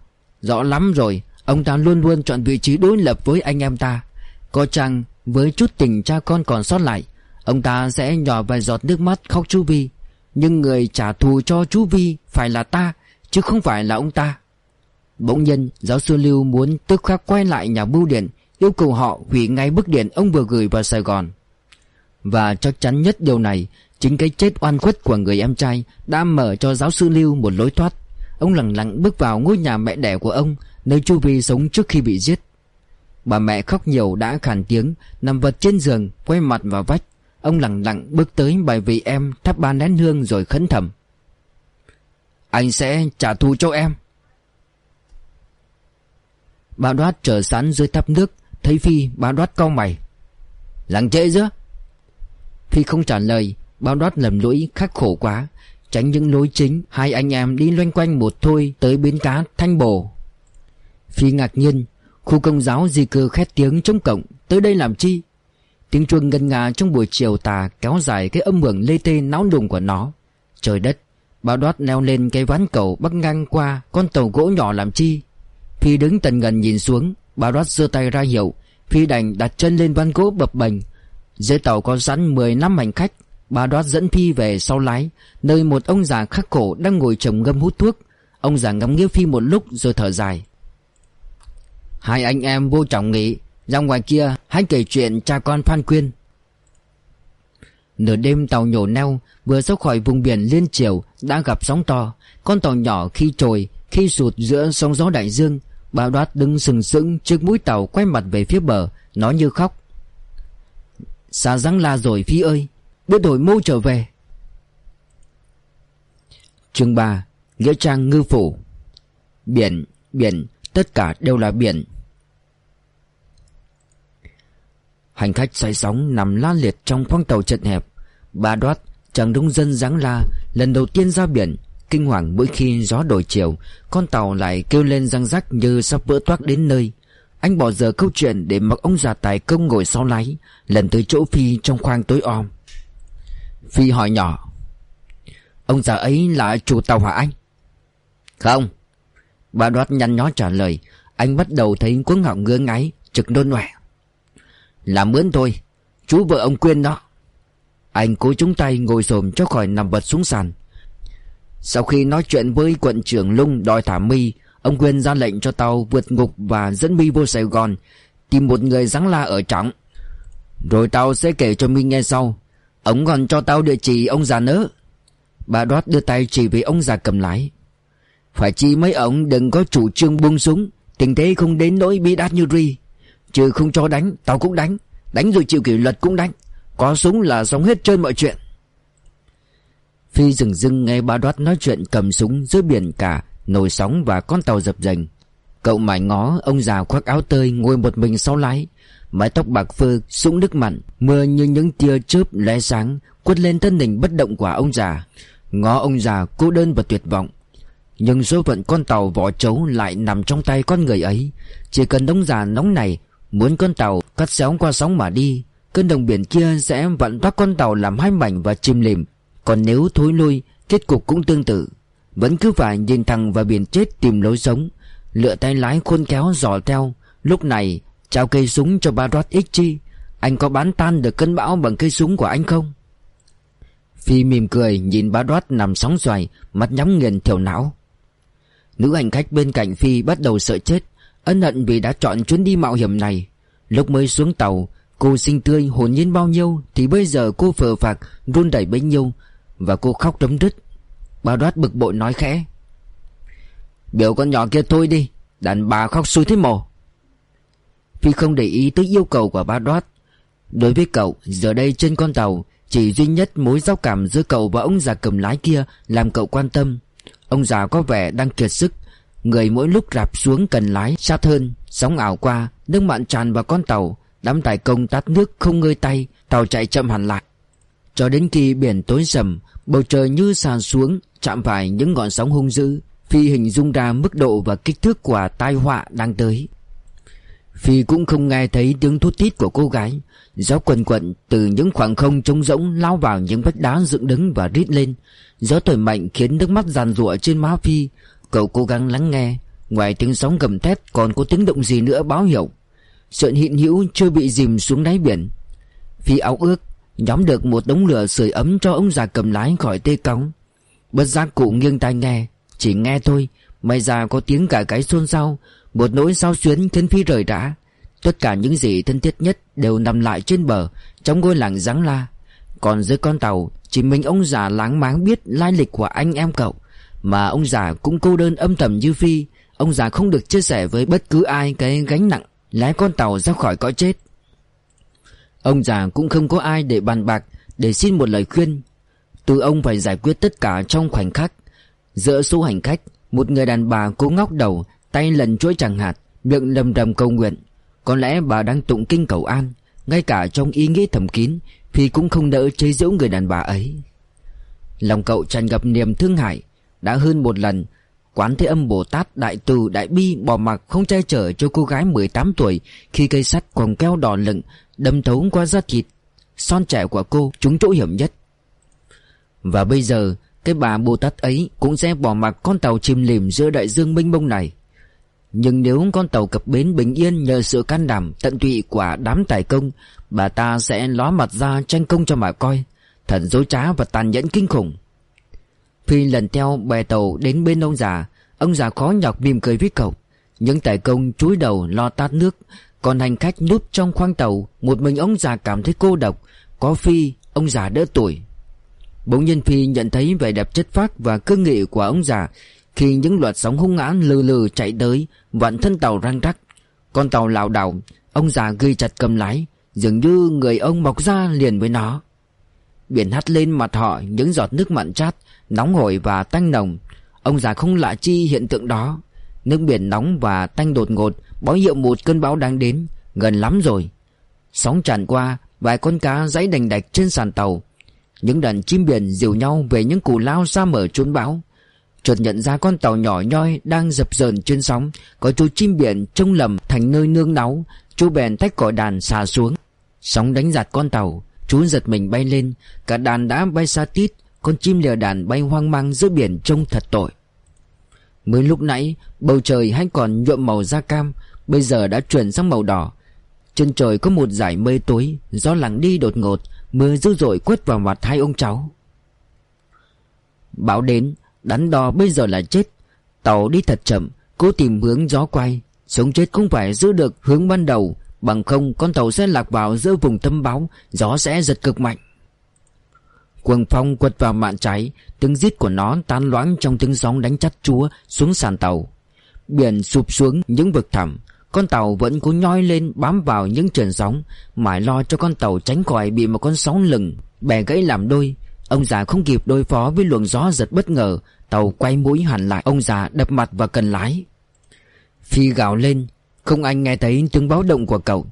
Rõ lắm rồi, Ông ta luôn luôn chọn vị trí đối lập với anh em ta. Có chăng Với chút tình cha con còn sót lại, Ông ta sẽ nhỏ vài giọt nước mắt khóc chú Vi. Nhưng người trả thù cho chú Vi Phải là ta, Chứ không phải là ông ta. Bỗng nhiên, giáo sư Lưu muốn tức khắc quay lại nhà bưu điện. Yêu cầu họ hủy ngay bức điện ông vừa gửi vào Sài Gòn. Và chắc chắn nhất điều này Chính cái chết oan khuất của người em trai Đã mở cho giáo sư Lưu một lối thoát. Ông lặng lặng bước vào ngôi nhà mẹ đẻ của ông, Nơi Chu Vi sống trước khi bị giết. Bà mẹ khóc nhiều đã khàn tiếng, Nằm vật trên giường, Quay mặt vào vách. Ông lặng lặng bước tới bài vị em Thắp ba nén hương rồi khấn thầm. Anh sẽ trả thù cho em. Bà đoát trở sán dưới thắp nước Thấy Phi báo đoát cau mày. Lặng trễ chứ Phi không trả lời Bao đoát lầm lỗi khắc khổ quá. Tránh những lối chính, Hai anh em đi loanh quanh một thôi Tới bến cá Thanh Bồ. Phi ngạc nhiên, Khu công giáo di cư khét tiếng trong cổng. Tới đây làm chi? Tiếng chuông ngân nga trong buổi chiều tà Kéo dài cái âm hưởng lê tê náo đùng của nó. Trời đất Bao đoát leo lên cái ván cầu bắc ngang qua, Con tàu gỗ nhỏ làm chi? Phi đứng tần gần nhìn xuống bà đoát giơ tay ra hiệu, Phi đành đặt chân lên ván gỗ bập bềnh. Dưới tàu có sẵn 10 năm hành khách, Bà đoát dẫn Phi về sau lái, Nơi một ông già khắc cổ đang ngồi trồng ngâm hút thuốc. Ông già ngắm nghĩa Phi một lúc rồi thở dài. Hai anh em vô trọng nghỉ, Ra ngoài kia hãy kể chuyện cha con Phan Quyên. Nửa đêm tàu nhổ neo Vừa ra khỏi vùng biển liên triều Đã gặp sóng to. Con tàu nhỏ khi trồi, Khi sụt giữa sóng gió đại dương Bao đoát đứng sừng sững trước mũi tàu Quay mặt về phía bờ nó như khóc. Xa răng la rồi Phi ơi Biết đổi mô trở về. Chương 3 Nghĩa trang ngư phủ. Biển, biển, tất cả đều là biển. Hành khách say sóng nằm la liệt trong khoang tàu chật hẹp. Ba đoát, chàng đông dân dáng la Lần đầu tiên ra biển Kinh hoàng mỗi khi gió đổi chiều, Con tàu lại kêu lên răng rắc như sắp vỡ toác đến nơi. Anh bỏ giờ câu chuyện để mặc ông già tài công ngồi sau lái, Lần tới chỗ Phi trong khoang tối om. Phi hỏi nhỏ, Ông già ấy là chủ tàu hỏa anh? Không. Bà đoát nhăn nhó trả lời, Anh bắt đầu thấy cuống họng ngứa ngáy, Trực nôn nọe Là mướn thôi, Chú vợ ông Quyên đó. Anh cố chúng tay ngồi xổm cho khỏi nằm vật xuống sàn. Sau khi nói chuyện với quận trưởng Lung đòi thả mi, Ông Quyên ra lệnh cho tàu vượt ngục và dẫn mi vô Sài Gòn, Tìm một người giáng la ở trọng Rồi tao sẽ kể cho mi nghe sau. Ông còn cho tao địa chỉ ông già nớ. Bà đoát đưa tay chỉ về ông già cầm lái. Phải chi mấy ông đừng có chủ trương buông súng Tình thế không đến nỗi bi đát như Ri. Chứ không cho đánh Tao cũng đánh Đánh rồi chịu kỷ luật cũng đánh. Có súng là sống hết trơn mọi chuyện. Phi dừng dưng nghe ba đoát nói chuyện cầm súng giữa biển cả, Nổi sóng và con tàu dập dành. Cậu mải ngó, ông già khoác áo tơi ngồi một mình sau lái. Mái tóc bạc phơ, sũng nước mặn, Mưa như những tia chớp lóe sáng, Quất lên thân hình bất động của ông già. Ngó ông già cô đơn và tuyệt vọng. Nhưng số phận con tàu vỏ trấu lại nằm trong tay con người ấy. Chỉ cần ông già nóng này Muốn con tàu cắt xéo qua sóng mà đi, Cơn đồng biển kia sẽ vặn toát con tàu làm hai mảnh và chìm lìm. Còn nếu thối lui, Kết cục cũng tương tự. Vẫn cứ phải nhìn thẳng vào biển chết tìm lối sống. Lựa tay lái khôn kéo dò theo. Lúc này, Trao cây súng cho ba rót ích chi. Anh có bán tan được cơn bão bằng cây súng của anh không? Phi mỉm cười nhìn ba đoát nằm sóng xoài Mặt nhắm nghiền thiểu não. Nữ hành khách bên cạnh Phi bắt đầu sợ chết, Ân hận vì đã chọn chuyến đi mạo hiểm này. Lúc mới xuống tàu, Cô xinh tươi hồn nhiên bao nhiêu Thì bây giờ cô phờ phạc run đẩy bấy nhiêu và cô khóc đấm đứt Bà đoát bực bội nói khẽ. Biểu con nhỏ kia thôi đi, Đàn bà khóc xui thế mồ. Phi không để ý tới yêu cầu của ba đoát. Đối với cậu, Giờ đây trên con tàu, Chỉ duy nhất mối giao cảm giữa cậu và ông già cầm lái kia Làm cậu quan tâm. Ông già có vẻ đang kiệt sức, Người mỗi lúc rạp xuống cần lái sát hơn. Sóng ảo qua, Nước mặn tràn vào con tàu, Đám tài công tát nước không ngơi tay, Tàu chạy chậm hẳn lại. Cho đến khi biển tối sầm, Bầu trời như sàn xuống, Chạm phải những ngọn sóng hung dữ, Phi hình dung ra mức độ và kích thước của tai họa đang tới. Phi cũng không nghe thấy tiếng thút thít của cô gái. Gió quần quận từ những khoảng không trống rỗng lao vào những vách đá dựng đứng và rít lên. Gió thổi mạnh khiến nước mắt giàn rụa trên má Phi. Cậu cố gắng lắng nghe. Ngoài tiếng sóng gầm thét, còn có tiếng động gì nữa báo hiệu? Sợi hiện hữu chưa bị dìm xuống đáy biển. Phi áo ước. Nhóm được một đống lửa sưởi ấm cho ông già cầm lái khỏi tê cống. Bất giác cụ nghiêng tai nghe, Chỉ nghe thôi, May ra có tiếng cả cái xôn xao, Một nỗi sao xuyến khiến Phi rời đã Tất cả những gì thân thiết nhất Đều nằm lại trên bờ, Trong ngôi làng giáng la. Còn dưới con tàu, Chỉ mình ông già láng máng biết lai lịch của anh em cậu. Mà ông già cũng cô đơn âm thầm như Phi, Ông già không được chia sẻ với bất cứ ai cái gánh nặng Lái con tàu ra khỏi cõi chết. Ông già cũng không có ai để bàn bạc, Để xin một lời khuyên. Từ ông phải giải quyết tất cả trong khoảnh khắc. Giữa số hành khách, Một người đàn bà cố ngóc đầu, Tay lần chuỗi chẳng hạt Miệng lầm rầm cầu nguyện. Có lẽ bà đang tụng kinh cầu an, Ngay cả trong ý nghĩ thầm kín Phi cũng không đỡ chế giễu người đàn bà ấy. Lòng cậu tràn ngập niềm thương hại. Đã hơn một lần, Quán Thế Âm Bồ Tát Đại Từ Đại Bi bỏ mặc không che chở cho cô gái 18 tuổi khi cây sắt còn keo đỏ lựng đâm thấu qua da thịt son trẻ của cô trúng chỗ hiểm nhất. Và bây giờ cái bà Bồ Tát ấy cũng sẽ bỏ mặc con tàu chìm lìm giữa đại dương mênh mông này. Nhưng nếu con tàu cập bến bình yên nhờ sự can đảm tận tụy của đám tài công, bà ta sẽ ló mặt ra tranh công cho mà coi. Thật dối trá và tàn nhẫn kinh khủng. Phi lần theo bè tàu đến bên ông già Ông già khó nhọc mỉm cười với cậu Những tài công chúi đầu lo tát nước còn hành khách núp trong khoang tàu, Một mình ông già cảm thấy cô độc, Có Phi, ông già đỡ tuổi. Bỗng nhiên Phi nhận thấy vẻ đẹp chất phác Và cương nghị của ông già, Khi những loạt sóng hung hãn lừ lừ chạy tới, Vặn thân tàu răng rắc. Con tàu lảo đảo, Ông già ghi chặt cầm lái, Dường như người ông mọc ra liền với nó. Biển hắt lên mặt họ những giọt nước mặn chát, Nóng hổi và tanh nồng. Ông già không lạ chi hiện tượng đó. Nước biển nóng và tanh đột ngột Báo hiệu một cơn bão đang đến, Gần lắm rồi. Sóng tràn qua, Vài con cá dãy đành đạch trên sàn tàu. Những đàn chim biển dìu nhau Về những cù lao xa mở trốn bão. Chợt nhận ra con tàu nhỏ nhoi Đang dập dờn trên sóng, Có chú chim biển trông lầm thành nơi nương náu. Chú bèn tách còi đàn xà xuống. Sóng đánh giạt con tàu, Chú giật mình bay lên. Cả đàn đã bay xa tít, Con chim lìa đàn bay hoang mang giữa biển trông thật tội. Mới lúc nãy, Bầu trời hay còn nhuộm màu da cam Bây giờ đã chuyển sang màu đỏ. Trên trời có một dải mây tối, Gió lặng đi đột ngột, Mưa dữ dội quét vào mặt hai ông cháu. Bão đến, Đắn đo bây giờ là chết. Tàu đi thật chậm, Cố tìm hướng gió quay. Sống chết không phải giữ được hướng ban đầu, Bằng không con tàu sẽ lạc vào giữa vùng tâm báo, Gió sẽ giật cực mạnh. Quần phong quật vào mạn cháy Tiếng rít của nó tan loãng trong tiếng sóng đánh chắt chúa xuống sàn tàu. Biển sụp xuống những vực thẳm con tàu vẫn cố nhoi lên bám vào những trần sóng, Mãi lo cho con tàu tránh khỏi bị một con sóng lừng. Bè gãy làm đôi, Ông già không kịp đối phó với luồng gió giật bất ngờ. Tàu quay mũi hẳn lại, Ông già đập mặt vào cần lái. Phi gào lên, Không anh nghe thấy tiếng báo động của cậu.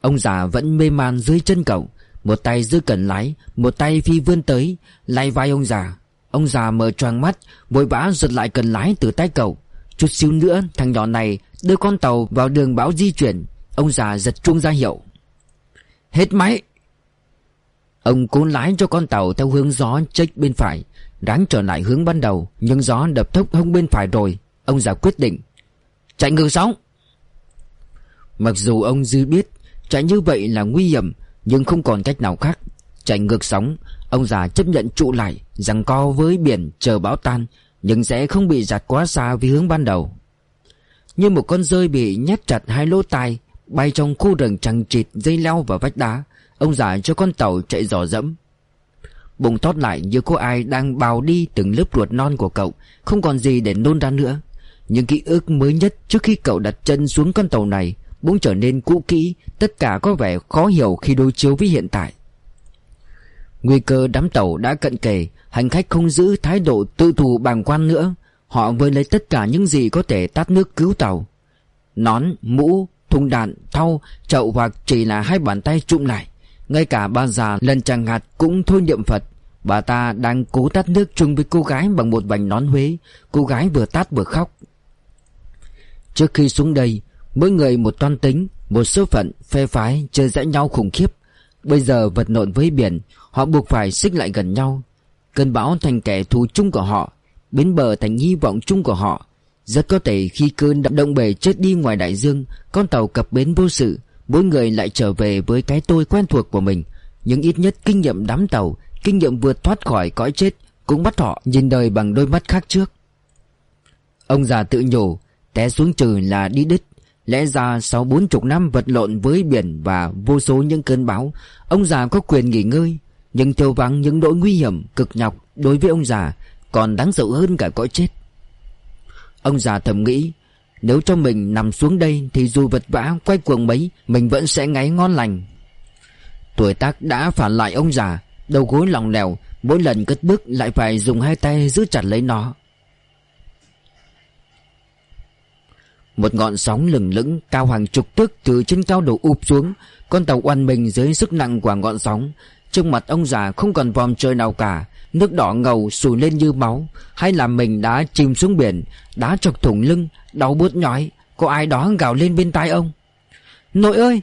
Ông già vẫn mê man dưới chân cậu. Một tay giữ cần lái, Một tay Phi vươn tới, Lay vai ông già. Ông già mở choàng mắt, Vội vã giật lại cần lái từ tay cậu. Chút xíu nữa, thằng nhỏ này Đưa con tàu vào đường bão di chuyển. Ông già giật chuông ra hiệu. Hết máy. Ông cố lái cho con tàu theo hướng gió chếch bên phải, Ráng trở lại hướng ban đầu, Nhưng gió đập thốc hông bên phải rồi. Ông già quyết định, Chạy ngược sóng Mặc dù ông dư biết Chạy như vậy là nguy hiểm, Nhưng không còn cách nào khác. Chạy ngược sóng, Ông già chấp nhận trụ lại Rằng co với biển chờ bão tan, Nhưng sẽ không bị giặt quá xa vì hướng ban đầu. Như một con rơi bị nhét chặt hai lỗ tai, Bay trong khu rừng trăng trịt dây leo và vách đá. Ông già cho con tàu chạy dò dẫm. Bụng tót lại như có ai đang bào đi từng lớp ruột non của cậu, Không còn gì để nôn ra nữa. Những ký ức mới nhất trước khi cậu đặt chân xuống con tàu này Bỗng trở nên cũ kỹ, Tất cả có vẻ khó hiểu khi đối chiếu với hiện tại. Nguy cơ đám tàu đã cận kề, Hành khách không giữ thái độ tự thù bàng quan nữa. Họ với lấy tất cả những gì có thể tát nước cứu tàu. Nón, mũ, thùng đạn, thau, chậu hoặc chỉ là hai bàn tay trụm lại. Ngay cả bà già lần chẳng hạt cũng thôi niệm Phật. Bà ta đang cố tát nước chung với cô gái bằng một vành nón Huế. Cô gái vừa tát vừa khóc. Trước khi xuống đây Mỗi người một toan tính Một số phận, phe phái chơi dã nhau khủng khiếp. Bây giờ vật lộn với biển Họ buộc phải xích lại gần nhau. Cơn bão thành kẻ thù chung của họ Bến bờ thành hy vọng chung của họ. Rất có thể khi cơn động bể chết đi ngoài đại dương, Con tàu cập bến vô sự, Mỗi người lại trở về với cái tôi quen thuộc của mình. Nhưng ít nhất kinh nghiệm đám tàu, Kinh nghiệm vượt thoát khỏi cõi chết Cũng bắt họ nhìn đời bằng đôi mắt khác trước. Ông già tự nhủ, Té xuống trừ là đi đứt. Lẽ ra sau bốn chục năm vật lộn với biển Và vô số những cơn bão, Ông già có quyền nghỉ ngơi. Nhưng tiêu vắng những nỗi nguy hiểm cực nhọc Đối với ông già còn đáng sợ hơn cả cõi chết. Ông già thầm nghĩ, Nếu cho mình nằm xuống đây Thì dù vật vã, quay cuồng mấy, Mình vẫn sẽ ngáy ngon lành. Tuổi tác đã phản lại ông già, Đầu gối lòng lèo Mỗi lần cất bước lại phải dùng hai tay giữ chặt lấy nó. Một ngọn sóng lừng lững, cao hàng chục thước từ trên cao đổ ụp xuống, Con tàu oằn mình dưới sức nặng của ngọn sóng. Trước mặt ông già không còn vòm trời nào cả. Nước đỏ ngầu sùi lên như máu, Hay là mình đã chìm xuống biển Đá chọc thủng lưng, Đau buốt nhói, Có ai đó gào lên bên tai ông? Nội ơi!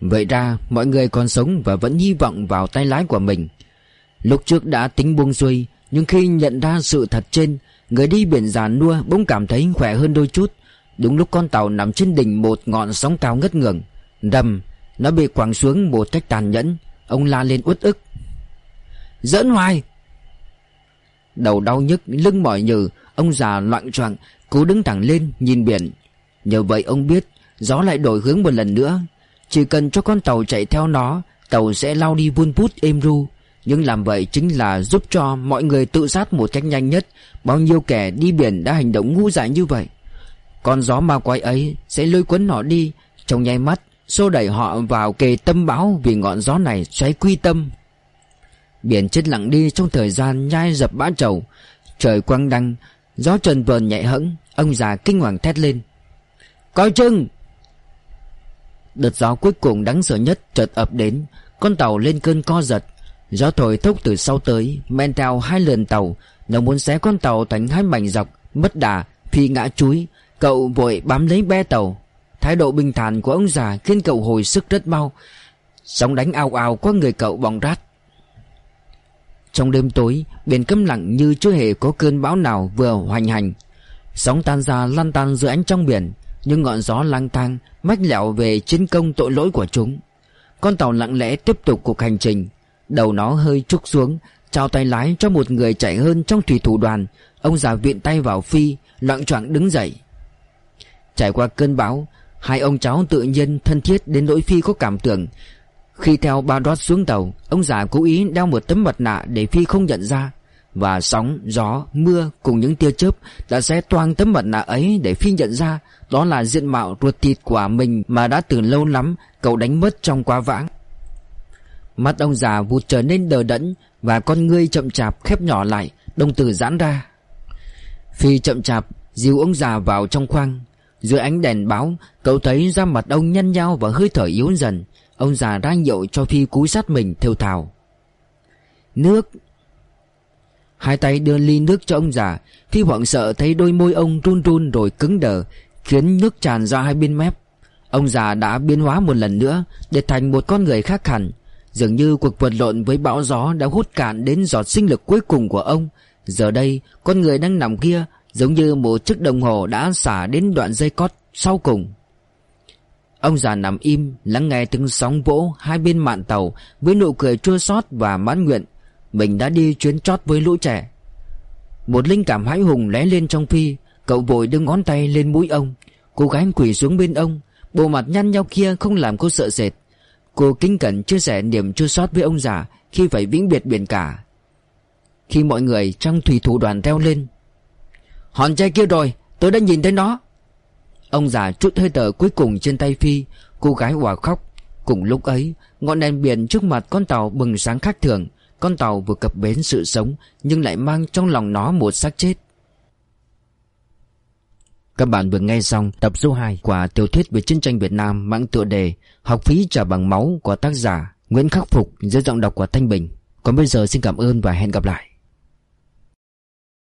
Vậy ra, mọi người còn sống Và vẫn hy vọng vào tay lái của mình. Lúc trước đã tính buông xuôi, Nhưng khi nhận ra sự thật trên, Người đi biển già nua bỗng cảm thấy khỏe hơn đôi chút. Đúng lúc con tàu nằm trên đỉnh một ngọn sóng cao ngất ngường Đầm Nó bị quẳng xuống một cách tàn nhẫn. Ông la lên uất ức. Giỡn hoài. Đầu đau nhức, lưng mỏi nhừ, Ông già loạn choạng, Cố đứng thẳng lên, nhìn biển. Nhờ vậy ông biết, Gió lại đổi hướng một lần nữa. Chỉ cần cho con tàu chạy theo nó, Tàu sẽ lao đi vun vút êm ru. Nhưng làm vậy chính là giúp cho mọi người tự sát một cách nhanh nhất. Bao nhiêu kẻ đi biển đã hành động ngu dại như vậy? Con gió ma quái ấy sẽ lôi cuốn họ đi. Trong nháy mắt, Xô đẩy họ vào kề tâm báo Vì ngọn gió này xoáy quy tâm. Biển chết lặng đi trong thời gian nhai dập bã trầu. Trời quang đăng, Gió trần vờn nhẹ hẫng, Ông già kinh hoàng thét lên. Coi chừng! Đợt gió cuối cùng đáng sợ nhất chợt ập đến, Con tàu lên cơn co giật. Gió thổi thốc từ sau tới, Men theo hai lần tàu. Nó muốn xé con tàu thành hai mảnh dọc, Mất đà, Phi ngã chuối. Cậu vội bám lấy be tàu. Thái độ bình thản của ông già khiến cậu hồi sức rất mau. Sóng đánh ao ao qua người cậu bỏng rát. Trong đêm tối, Biển câm lặng như chưa hề có cơn bão nào vừa hoành hành. Sóng tan ra lan tan giữa ánh trong biển Nhưng ngọn gió lang thang, Mách lẹo về chiến công tội lỗi của chúng. Con tàu lặng lẽ tiếp tục cuộc hành trình. Đầu nó hơi trúc xuống, Trao tay lái cho một người chạy hơn trong thủy thủ đoàn. Ông già viện tay vào phi, Loạn choạng đứng dậy. Trải qua cơn bão, Hai ông cháu tự nhiên thân thiết đến nỗi Phi có cảm tưởng. Khi theo ba đót xuống tàu Ông già cố ý đeo một tấm mặt nạ để Phi không nhận ra. Và sóng, gió, mưa cùng những tia chớp Đã xé toang tấm mặt nạ ấy để Phi nhận ra Đó là diện mạo ruột thịt của mình mà đã từ lâu lắm cậu đánh mất trong quá vãng. Mắt ông già vụt trở nên đờ đẫn Và con ngươi chậm chạp khép nhỏ lại Đồng tử giãn ra. Phi chậm chạp dìu ông già vào trong khoang. Dưới ánh đèn báo Cậu thấy da mặt ông nhăn nhao và hơi thở yếu dần. Ông già ra nhậu cho Phi cúi sát mình theo thào. Nước. Hai tay đưa ly nước cho ông già Phi hoảng sợ thấy đôi môi ông run run rồi cứng đờ, Khiến nước tràn ra hai bên mép. Ông già đã biến hóa một lần nữa, Để thành một con người khác hẳn. Dường như cuộc vật lộn với bão gió Đã hút cạn đến giọt sinh lực cuối cùng của ông. Giờ đây, con người đang nằm kia, Giống như một chiếc đồng hồ đã xả đến đoạn dây cót sau cùng. Ông già nằm im, lắng nghe từng sóng vỗ hai bên mạn tàu Với nụ cười chua xót và mãn nguyện. Mình đã đi chuyến chót với lũ trẻ. Một linh cảm hãi hùng lóe lên trong Phi. Cậu vội đưa ngón tay lên mũi ông. Cô gái quỳ xuống bên ông. Bộ mặt nhăn nhau kia không làm cô sợ sệt. Cô kính cẩn chia sẻ niềm chua xót với ông già Khi phải vĩnh biệt biển cả. Khi mọi người trong thủy thủ đoàn reo lên, Hòn tre kia rồi, Tôi đã nhìn thấy nó. Ông già chút hơi thở cuối cùng trên tay Phi, Cô gái hòa khóc. Cùng lúc ấy, Ngọn đèn biển trước mặt con tàu bừng sáng khác thường. Con tàu vừa cập bến sự sống, Nhưng lại mang trong lòng nó một xác chết. Các bạn vừa nghe xong tập số 2 của tiểu thuyết về chiến tranh Việt Nam mang tựa đề Học phí trả bằng máu của tác giả Nguyễn Khắc Phục, dưới giọng đọc của Thanh Bình. Còn bây giờ xin cảm ơn và hẹn gặp lại.